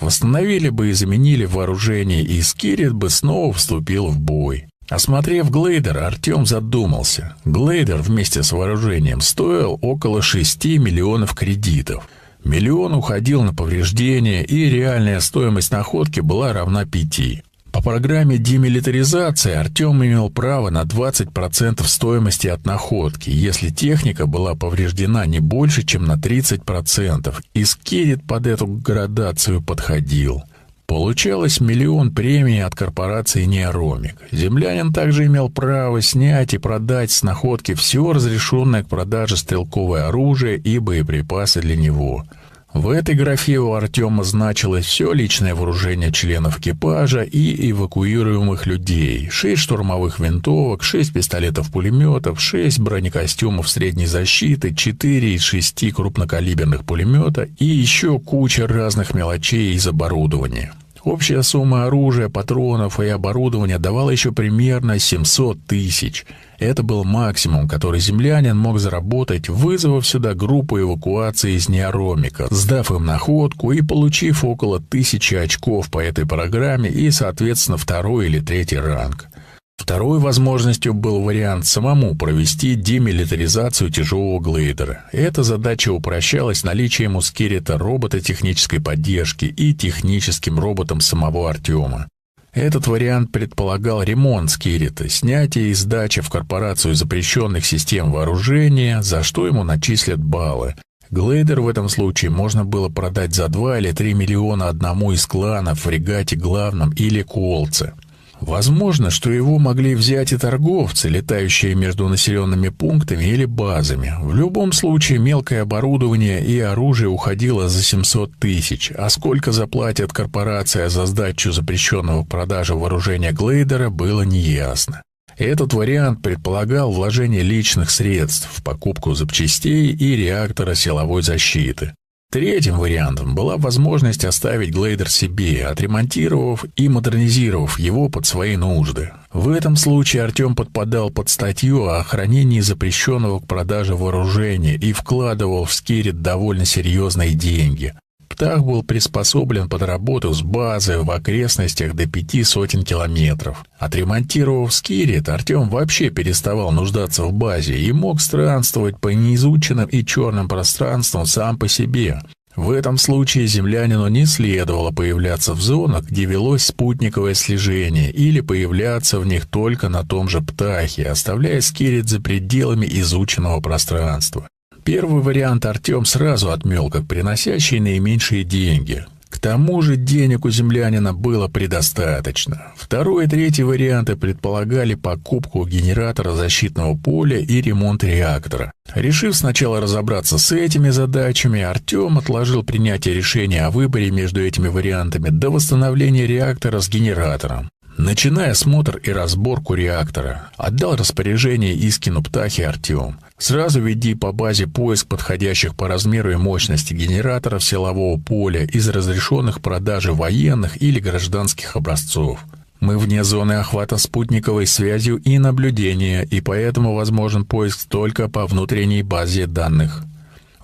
Восстановили бы и заменили вооружение, и Скирит бы снова вступил в бой. Осмотрев глейдер, Артем задумался. Глейдер вместе с вооружением стоил около 6 миллионов кредитов. Миллион уходил на повреждения, и реальная стоимость находки была равна 5. По программе демилитаризации Артем имел право на 20% стоимости от находки, если техника была повреждена не больше, чем на 30%, и Скирит под эту градацию подходил. Получалось миллион премий от корпорации «Неоромик». Землянин также имел право снять и продать с находки все разрешенное к продаже стрелковое оружие и боеприпасы для него – в этой графе у Артема значилось все личное вооружение членов экипажа и эвакуируемых людей. Шесть штурмовых винтовок, шесть пистолетов-пулеметов, шесть бронекостюмов средней защиты, четыре из шести крупнокалиберных пулемета и еще куча разных мелочей из оборудования. Общая сумма оружия, патронов и оборудования давала еще примерно 700 тысяч. Это был максимум, который землянин мог заработать, вызвав сюда группу эвакуации из Неоромика, сдав им находку и получив около тысячи очков по этой программе и, соответственно, второй или третий ранг. Второй возможностью был вариант самому провести демилитаризацию тяжелого глейдера. Эта задача упрощалась наличием у Скирита робота технической поддержки и техническим роботом самого Артема. Этот вариант предполагал ремонт Скирита, снятие и сдача в корпорацию запрещенных систем вооружения, за что ему начислят баллы. Глейдер в этом случае можно было продать за 2 или 3 миллиона одному из кланов в регате главном или Куолце. Возможно, что его могли взять и торговцы, летающие между населенными пунктами или базами. В любом случае, мелкое оборудование и оружие уходило за 700 тысяч, а сколько заплатит корпорация за сдачу запрещенного к продаже вооружения Глейдера, было неясно. Этот вариант предполагал вложение личных средств в покупку запчастей и реактора силовой защиты. Третьим вариантом была возможность оставить глейдер себе, отремонтировав и модернизировав его под свои нужды. В этом случае Артем подпадал под статью о хранении запрещенного к продаже вооружения и вкладывал в Скирит довольно серьезные деньги. Птах был приспособлен под работу с базы в окрестностях до пяти сотен километров. Отремонтировав Скирит, Артем вообще переставал нуждаться в базе и мог странствовать по неизученным и черным пространствам сам по себе. В этом случае землянину не следовало появляться в зонах, где велось спутниковое слежение, или появляться в них только на том же птахе, оставляя Скирит за пределами изученного пространства. Первый вариант Артем сразу отмел, как приносящий наименьшие деньги. К тому же денег у землянина было предостаточно. Второй и третий варианты предполагали покупку генератора защитного поля и ремонт реактора. Решив сначала разобраться с этими задачами, Артем отложил принятие решения о выборе между этими вариантами до восстановления реактора с генератором. Начиная осмотр и разборку реактора, отдал распоряжение Искину Птахе Артем. Сразу веди по базе поиск подходящих по размеру и мощности генераторов силового поля из разрешенных продажи военных или гражданских образцов. Мы вне зоны охвата спутниковой связью и наблюдения, и поэтому возможен поиск только по внутренней базе данных.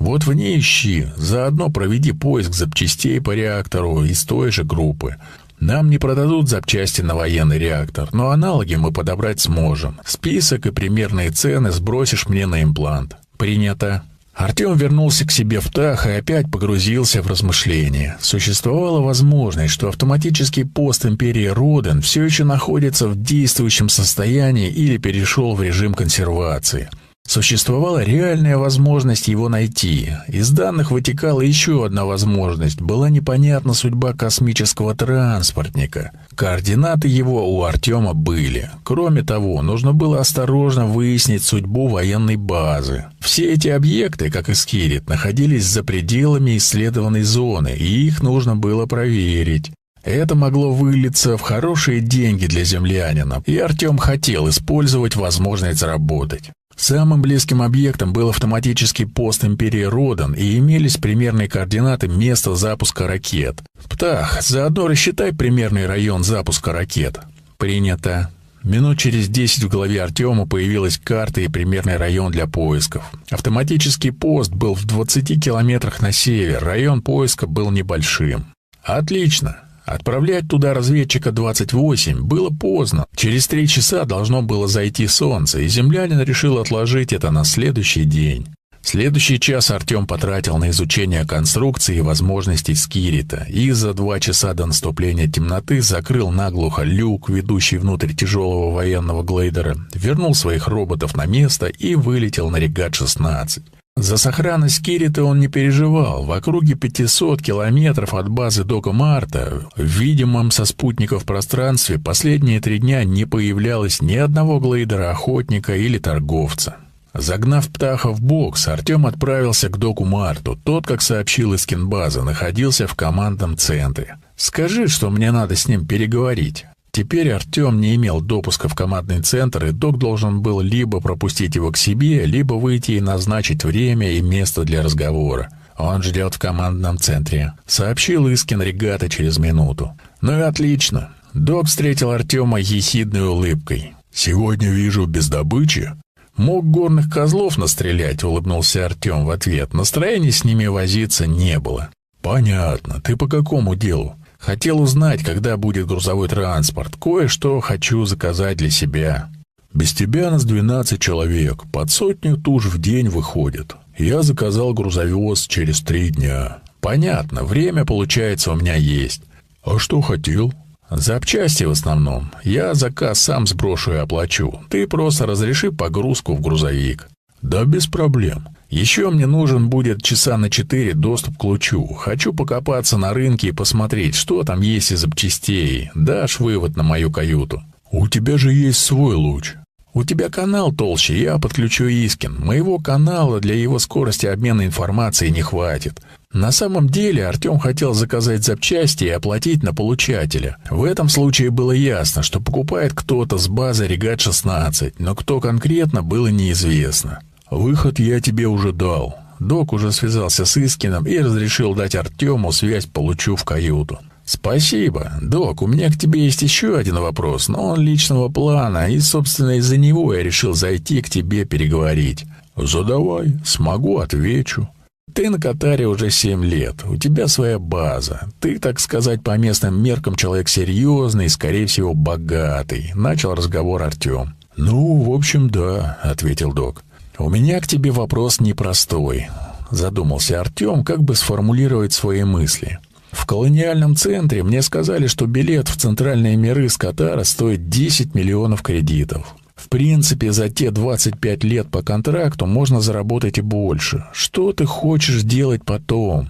Вот в ней ищи, заодно проведи поиск запчастей по реактору из той же группы. Нам не продадут запчасти на военный реактор, но аналоги мы подобрать сможем. Список и примерные цены сбросишь мне на имплант. Принято. Артем вернулся к себе в Тах и опять погрузился в размышления. Существовала возможность, что автоматический пост Империи Роден все еще находится в действующем состоянии или перешел в режим консервации – Существовала реальная возможность его найти. Из данных вытекала еще одна возможность. Была непонятна судьба космического транспортника. Координаты его у Артема были. Кроме того, нужно было осторожно выяснить судьбу военной базы. Все эти объекты, как и Скирит, находились за пределами исследованной зоны, и их нужно было проверить. Это могло вылиться в хорошие деньги для землянина, и Артем хотел использовать возможность заработать. Самым близким объектом был автоматический пост Империи Родан и имелись примерные координаты места запуска ракет. «Птах, заодно рассчитай примерный район запуска ракет». «Принято». Минут через десять в голове Артема появилась карта и примерный район для поисков. Автоматический пост был в 20 километрах на север, район поиска был небольшим. «Отлично. Отправлять туда разведчика 28 было поздно. Через три часа должно было зайти солнце, и землянин решил отложить это на следующий день. Следующий час Артем потратил на изучение конструкции и возможностей Скирита, и за два часа до наступления темноты закрыл наглухо люк, ведущий внутрь тяжелого военного глейдера, вернул своих роботов на место и вылетел на регат-16. За сохранность Кирита он не переживал. В округе 500 километров от базы Дока Марта, в видимом со спутников пространстве, последние три дня не появлялось ни одного глейдера-охотника или торговца. Загнав птаха в бокс, Артем отправился к доку Марту. Тот, как сообщил из кинбазы, находился в командном центре. «Скажи, что мне надо с ним переговорить». Теперь Артем не имел допуска в командный центр, и док должен был либо пропустить его к себе, либо выйти и назначить время и место для разговора. «Он ждет в командном центре», — сообщил Искин регата через минуту. «Ну и отлично». Док встретил Артема ехидной улыбкой. «Сегодня вижу без добычи. «Мог горных козлов настрелять», — улыбнулся Артем в ответ. Настроения с ними возиться не было. «Понятно. Ты по какому делу?» «Хотел узнать, когда будет грузовой транспорт. Кое-что хочу заказать для себя». «Без тебя нас двенадцать человек. Под сотню туш в день выходит. Я заказал грузовоз через три дня». «Понятно. Время, получается, у меня есть». «А что хотел?» Запчасти в основном. Я заказ сам сброшу и оплачу. Ты просто разреши погрузку в грузовик. Да без проблем. Еще мне нужен будет часа на четыре доступ к лучу. Хочу покопаться на рынке и посмотреть, что там есть из запчастей. Дашь вывод на мою каюту. У тебя же есть свой луч. У тебя канал толще, я подключу Искин. Моего канала для его скорости обмена информацией не хватит. На самом деле Артем хотел заказать запчасти и оплатить на получателя. В этом случае было ясно, что покупает кто-то с базы «Регат-16», но кто конкретно, было неизвестно. «Выход я тебе уже дал». Док уже связался с Искином и разрешил дать Артему связь «Получу в каюту». «Спасибо. Док, у меня к тебе есть еще один вопрос, но он личного плана, и, собственно, из-за него я решил зайти к тебе переговорить». «Задавай. Смогу, отвечу». Ты на Катаре уже семь лет, у тебя своя база. Ты, так сказать, по местным меркам человек серьезный, скорее всего, богатый. Начал разговор Артем. Ну, в общем, да, ответил док. У меня к тебе вопрос непростой. Задумался Артем, как бы сформулировать свои мысли. В колониальном центре мне сказали, что билет в центральные миры с Катара стоит 10 миллионов кредитов. В принципе, за те 25 лет по контракту можно заработать и больше. Что ты хочешь делать потом?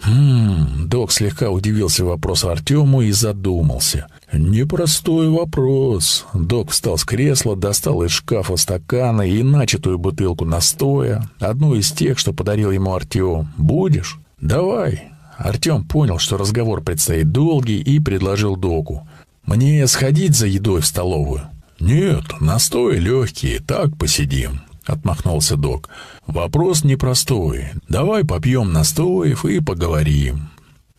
Хм, док слегка удивился вопросу Артему и задумался. Непростой вопрос. Док встал с кресла, достал из шкафа стаканы и начатую бутылку настоя, одну из тех, что подарил ему Артем. Будешь? Давай. Артем понял, что разговор предстоит долгий, и предложил доку. «Мне сходить за едой в столовую?» «Нет, настои легкие, так посидим», — отмахнулся док. «Вопрос непростой. Давай попьем настоев и поговорим».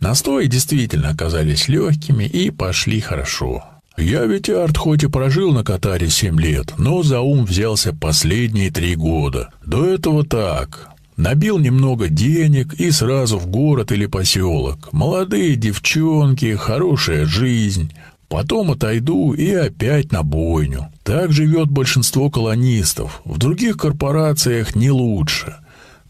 Настои действительно оказались легкими и пошли хорошо. Я ведь, Арт, хоть и прожил на Катаре семь лет, но за ум взялся последние три года. До этого так. Набил немного денег и сразу в город или поселок. Молодые девчонки, хорошая жизнь. Потом отойду и опять на бойню. Так живет большинство колонистов. В других корпорациях не лучше.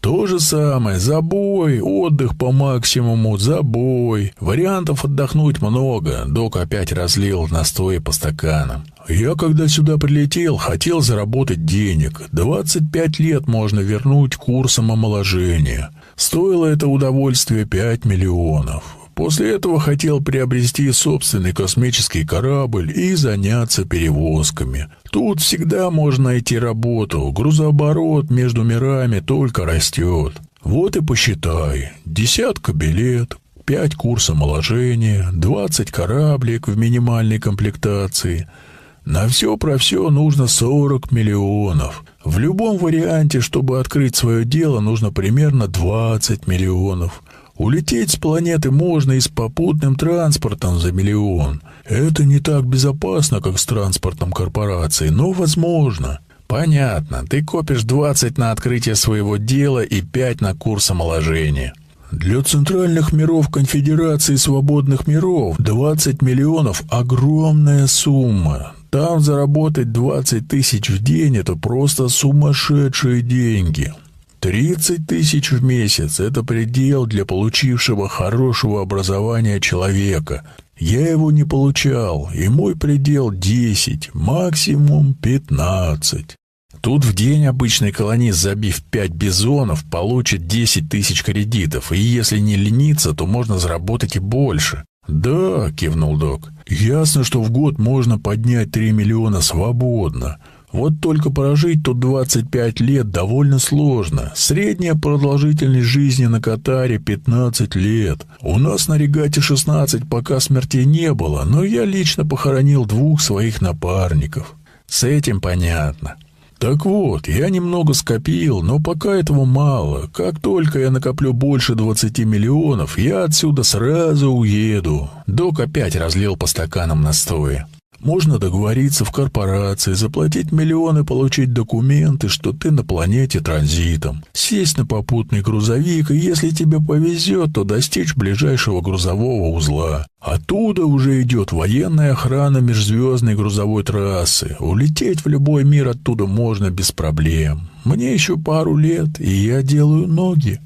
То же самое. Забой, отдых по максимуму, забой. Вариантов отдохнуть много. Док опять разлил настои по стаканам. Я, когда сюда прилетел, хотел заработать денег. 25 лет можно вернуть курсом омоложения. Стоило это удовольствие 5 миллионов. После этого хотел приобрести собственный космический корабль и заняться перевозками. Тут всегда можно найти работу, грузооборот между мирами только растет. Вот и посчитай. Десятка билет, пять курсов омоложения, двадцать кораблик в минимальной комплектации. На все про все нужно сорок миллионов. В любом варианте, чтобы открыть свое дело, нужно примерно двадцать миллионов. Улететь с планеты можно и с попутным транспортом за миллион. Это не так безопасно, как с транспортом корпорации, но возможно. Понятно, ты копишь 20 на открытие своего дела и 5 на курс омоложения. Для центральных миров Конфедерации свободных миров 20 миллионов – огромная сумма. Там заработать 20 тысяч в день – это просто сумасшедшие деньги. 30 тысяч в месяц – это предел для получившего хорошего образования человека. Я его не получал, и мой предел 10, максимум 15. Тут в день обычный колонист, забив 5 бизонов, получит 10 тысяч кредитов, и если не лениться, то можно заработать и больше. «Да», — кивнул док, — «ясно, что в год можно поднять 3 миллиона свободно». Вот только прожить тут 25 лет довольно сложно. Средняя продолжительность жизни на Катаре 15 лет. У нас на регате 16, пока смертей не было, но я лично похоронил двух своих напарников. С этим понятно. Так вот, я немного скопил, но пока этого мало. Как только я накоплю больше 20 миллионов, я отсюда сразу уеду. Док опять разлил по стаканам настоя. Можно договориться в корпорации, заплатить миллионы, получить документы, что ты на планете транзитом. Сесть на попутный грузовик, и если тебе повезет, то достичь ближайшего грузового узла. Оттуда уже идет военная охрана межзвездной грузовой трассы. Улететь в любой мир оттуда можно без проблем. Мне еще пару лет, и я делаю ноги.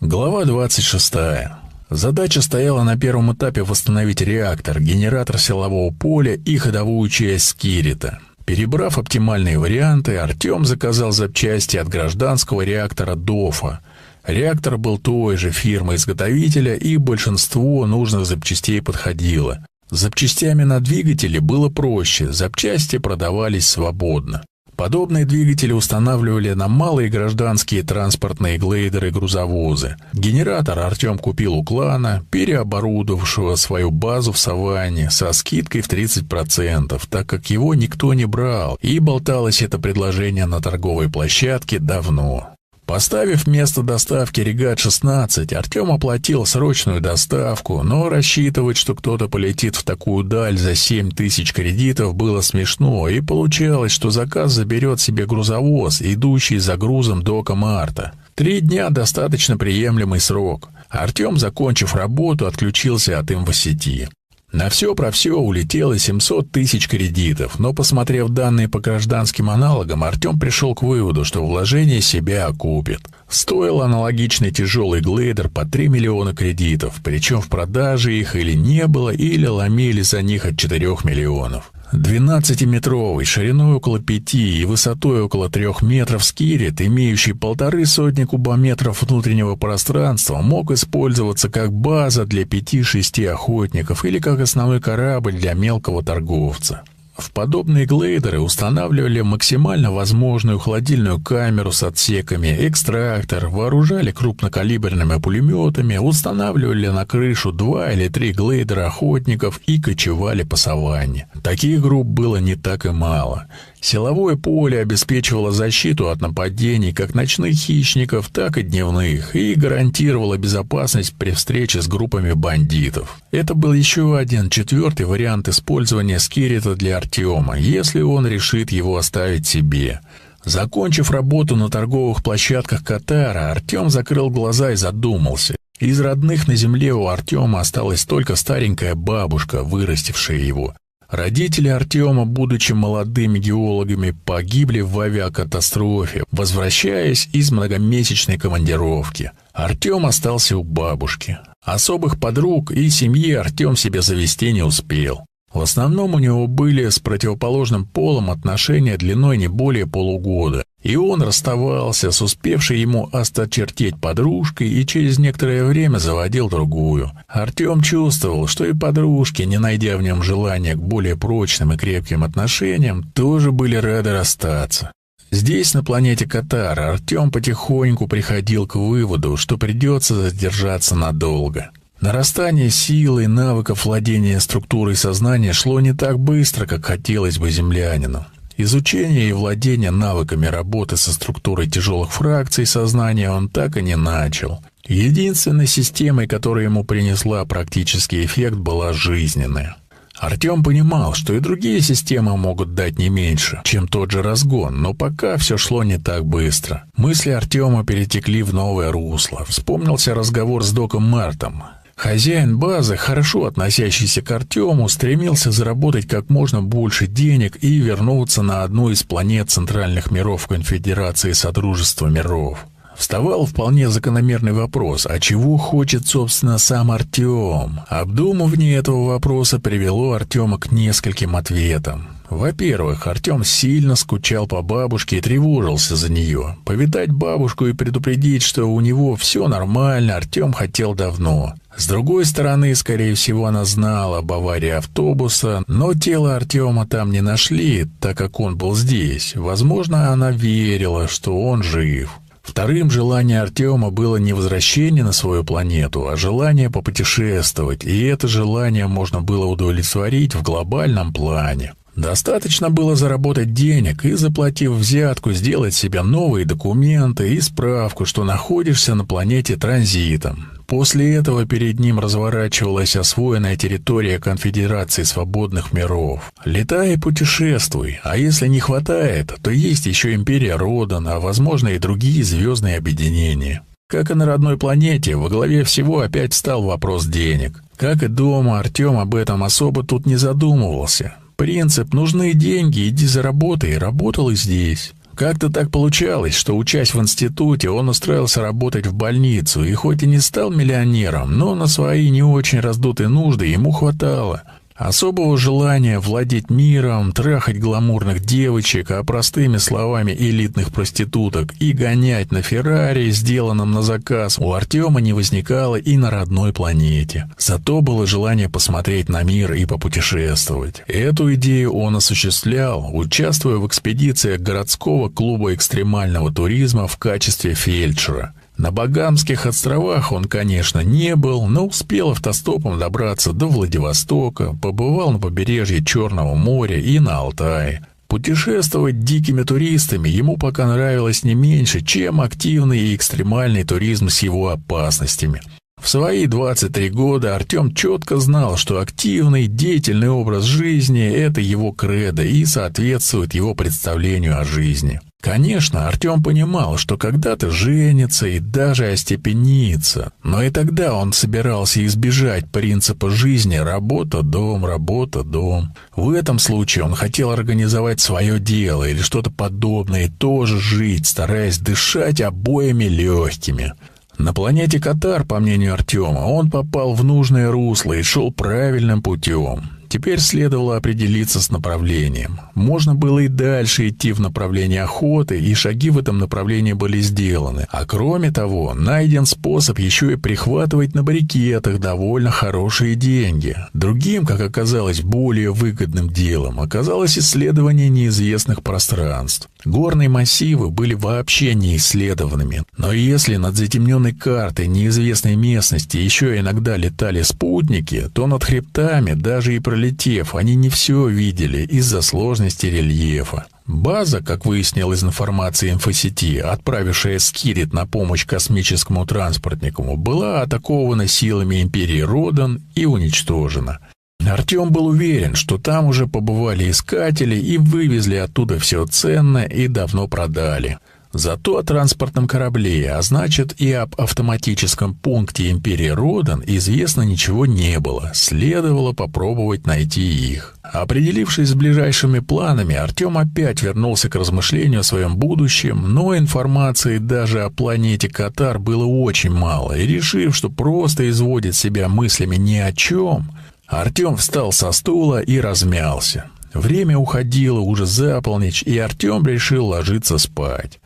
Глава двадцать шестая. Задача стояла на первом этапе восстановить реактор, генератор силового поля и ходовую часть Скирита. Перебрав оптимальные варианты, Артем заказал запчасти от гражданского реактора ДОФа. Реактор был той же фирмы-изготовителя, и большинство нужных запчастей подходило. С запчастями на двигателе было проще, запчасти продавались свободно. Подобные двигатели устанавливали на малые гражданские транспортные глейдеры-грузовозы. Генератор Артем купил у клана, переоборудовавшего свою базу в Саванне со скидкой в 30%, так как его никто не брал, и болталось это предложение на торговой площадке давно. Поставив место доставки «Регат-16», Артем оплатил срочную доставку, но рассчитывать, что кто-то полетит в такую даль за 7 тысяч кредитов, было смешно, и получалось, что заказ заберет себе грузовоз, идущий за грузом до Марта. Три дня – достаточно приемлемый срок. Артем, закончив работу, отключился от инвосети. На все про все улетело 700 тысяч кредитов, но, посмотрев данные по гражданским аналогам, Артем пришел к выводу, что вложение себя окупит. Стоил аналогичный тяжелый глейдер по 3 миллиона кредитов, причем в продаже их или не было, или ломили за них от 4 миллионов. 12-метровый, шириной около 5 и высотой около 3 метров скирит, имеющий полторы сотни кубометров внутреннего пространства, мог использоваться как база для 5-6 охотников или как основной корабль для мелкого торговца. В подобные глейдеры устанавливали максимально возможную холодильную камеру с отсеками, экстрактор, вооружали крупнокалиберными пулеметами, устанавливали на крышу два или три глейдера охотников и кочевали по саванне. Таких групп было не так и мало. Силовое поле обеспечивало защиту от нападений как ночных хищников, так и дневных, и гарантировало безопасность при встрече с группами бандитов. Это был еще один четвертый вариант использования скирита для Артема, если он решит его оставить себе. Закончив работу на торговых площадках Катара, Артем закрыл глаза и задумался. Из родных на земле у Артема осталась только старенькая бабушка, вырастившая его. Родители Артема, будучи молодыми геологами, погибли в авиакатастрофе, возвращаясь из многомесячной командировки. Артем остался у бабушки. Особых подруг и семьи Артем себе завести не успел. В основном у него были с противоположным полом отношения длиной не более полугода, и он расставался с успевшей ему осточертеть подружкой и через некоторое время заводил другую. Артем чувствовал, что и подружки, не найдя в нем желания к более прочным и крепким отношениям, тоже были рады расстаться. Здесь, на планете Катар, Артем потихоньку приходил к выводу, что придется задержаться надолго. Нарастание силы и навыков владения структурой сознания шло не так быстро, как хотелось бы землянину. Изучение и владение навыками работы со структурой тяжелых фракций сознания он так и не начал. Единственной системой, которая ему принесла практический эффект, была жизненная. Артем понимал, что и другие системы могут дать не меньше, чем тот же разгон, но пока все шло не так быстро. Мысли Артема перетекли в новое русло. Вспомнился разговор с доком Мартом. Хозяин базы, хорошо относящийся к Артему, стремился заработать как можно больше денег и вернуться на одну из планет центральных миров Конфедерации Содружества миров. Вставал вполне закономерный вопрос, а чего хочет, собственно, сам Артем? Обдумывание этого вопроса привело Артема к нескольким ответам. Во-первых, Артем сильно скучал по бабушке и тревожился за нее. Повидать бабушку и предупредить, что у него все нормально, Артем хотел давно. С другой стороны, скорее всего, она знала об аварии автобуса, но тело Артема там не нашли, так как он был здесь. Возможно, она верила, что он жив. Вторым желание Артема было не возвращение на свою планету, а желание попутешествовать, и это желание можно было удовлетворить в глобальном плане. Достаточно было заработать денег и, заплатив взятку, сделать себе новые документы и справку, что находишься на планете транзитом. После этого перед ним разворачивалась освоенная территория Конфедерации Свободных Миров. Летай и путешествуй, а если не хватает, то есть еще Империя Родан, а возможно и другие звездные объединения. Как и на родной планете, во главе всего опять стал вопрос денег. Как и дома, Артем об этом особо тут не задумывался. Принцип «нужны деньги, иди заработай» работал и здесь. Как-то так получалось, что, учась в институте, он устроился работать в больницу, и хоть и не стал миллионером, но на свои не очень раздутые нужды ему хватало. Особого желания владеть миром, трахать гламурных девочек, а простыми словами элитных проституток и гонять на Феррари, сделанном на заказ, у Артема не возникало и на родной планете. Зато было желание посмотреть на мир и попутешествовать. Эту идею он осуществлял, участвуя в экспедициях городского клуба экстремального туризма в качестве фельдшера. На Багамских островах он, конечно, не был, но успел автостопом добраться до Владивостока, побывал на побережье Черного моря и на Алтае. Путешествовать дикими туристами ему пока нравилось не меньше, чем активный и экстремальный туризм с его опасностями. В свои 23 года Артем четко знал, что активный, деятельный образ жизни – это его кредо и соответствует его представлению о жизни. Конечно, Артем понимал, что когда-то женится и даже остепенится, но и тогда он собирался избежать принципа жизни «работа-дом, работа-дом». В этом случае он хотел организовать свое дело или что-то подобное и тоже жить, стараясь дышать обоими легкими. На планете Катар, по мнению Артема, он попал в нужное русло и шел правильным путем. Теперь следовало определиться с направлением. Можно было и дальше идти в направлении охоты, и шаги в этом направлении были сделаны. А кроме того, найден способ еще и прихватывать на баррикетах довольно хорошие деньги. Другим, как оказалось, более выгодным делом оказалось исследование неизвестных пространств. Горные массивы были вообще не исследованными, но если над затемненной картой неизвестной местности еще иногда летали спутники, то над хребтами, даже и пролетев, они не все видели из-за сложности рельефа. База, как выяснил из информации инфосети, отправившая Скирит на помощь космическому транспортнику, была атакована силами Империи Родан и уничтожена. Артем был уверен, что там уже побывали искатели и вывезли оттуда все ценное и давно продали. Зато о транспортном корабле, а значит и об автоматическом пункте Империи Родан известно ничего не было. Следовало попробовать найти их. Определившись с ближайшими планами, Артем опять вернулся к размышлению о своем будущем, но информации даже о планете Катар было очень мало, и решив, что просто изводит себя мыслями ни о чем, Артем встал со стула и размялся. Время уходило уже за полночь, и Артем решил ложиться спать.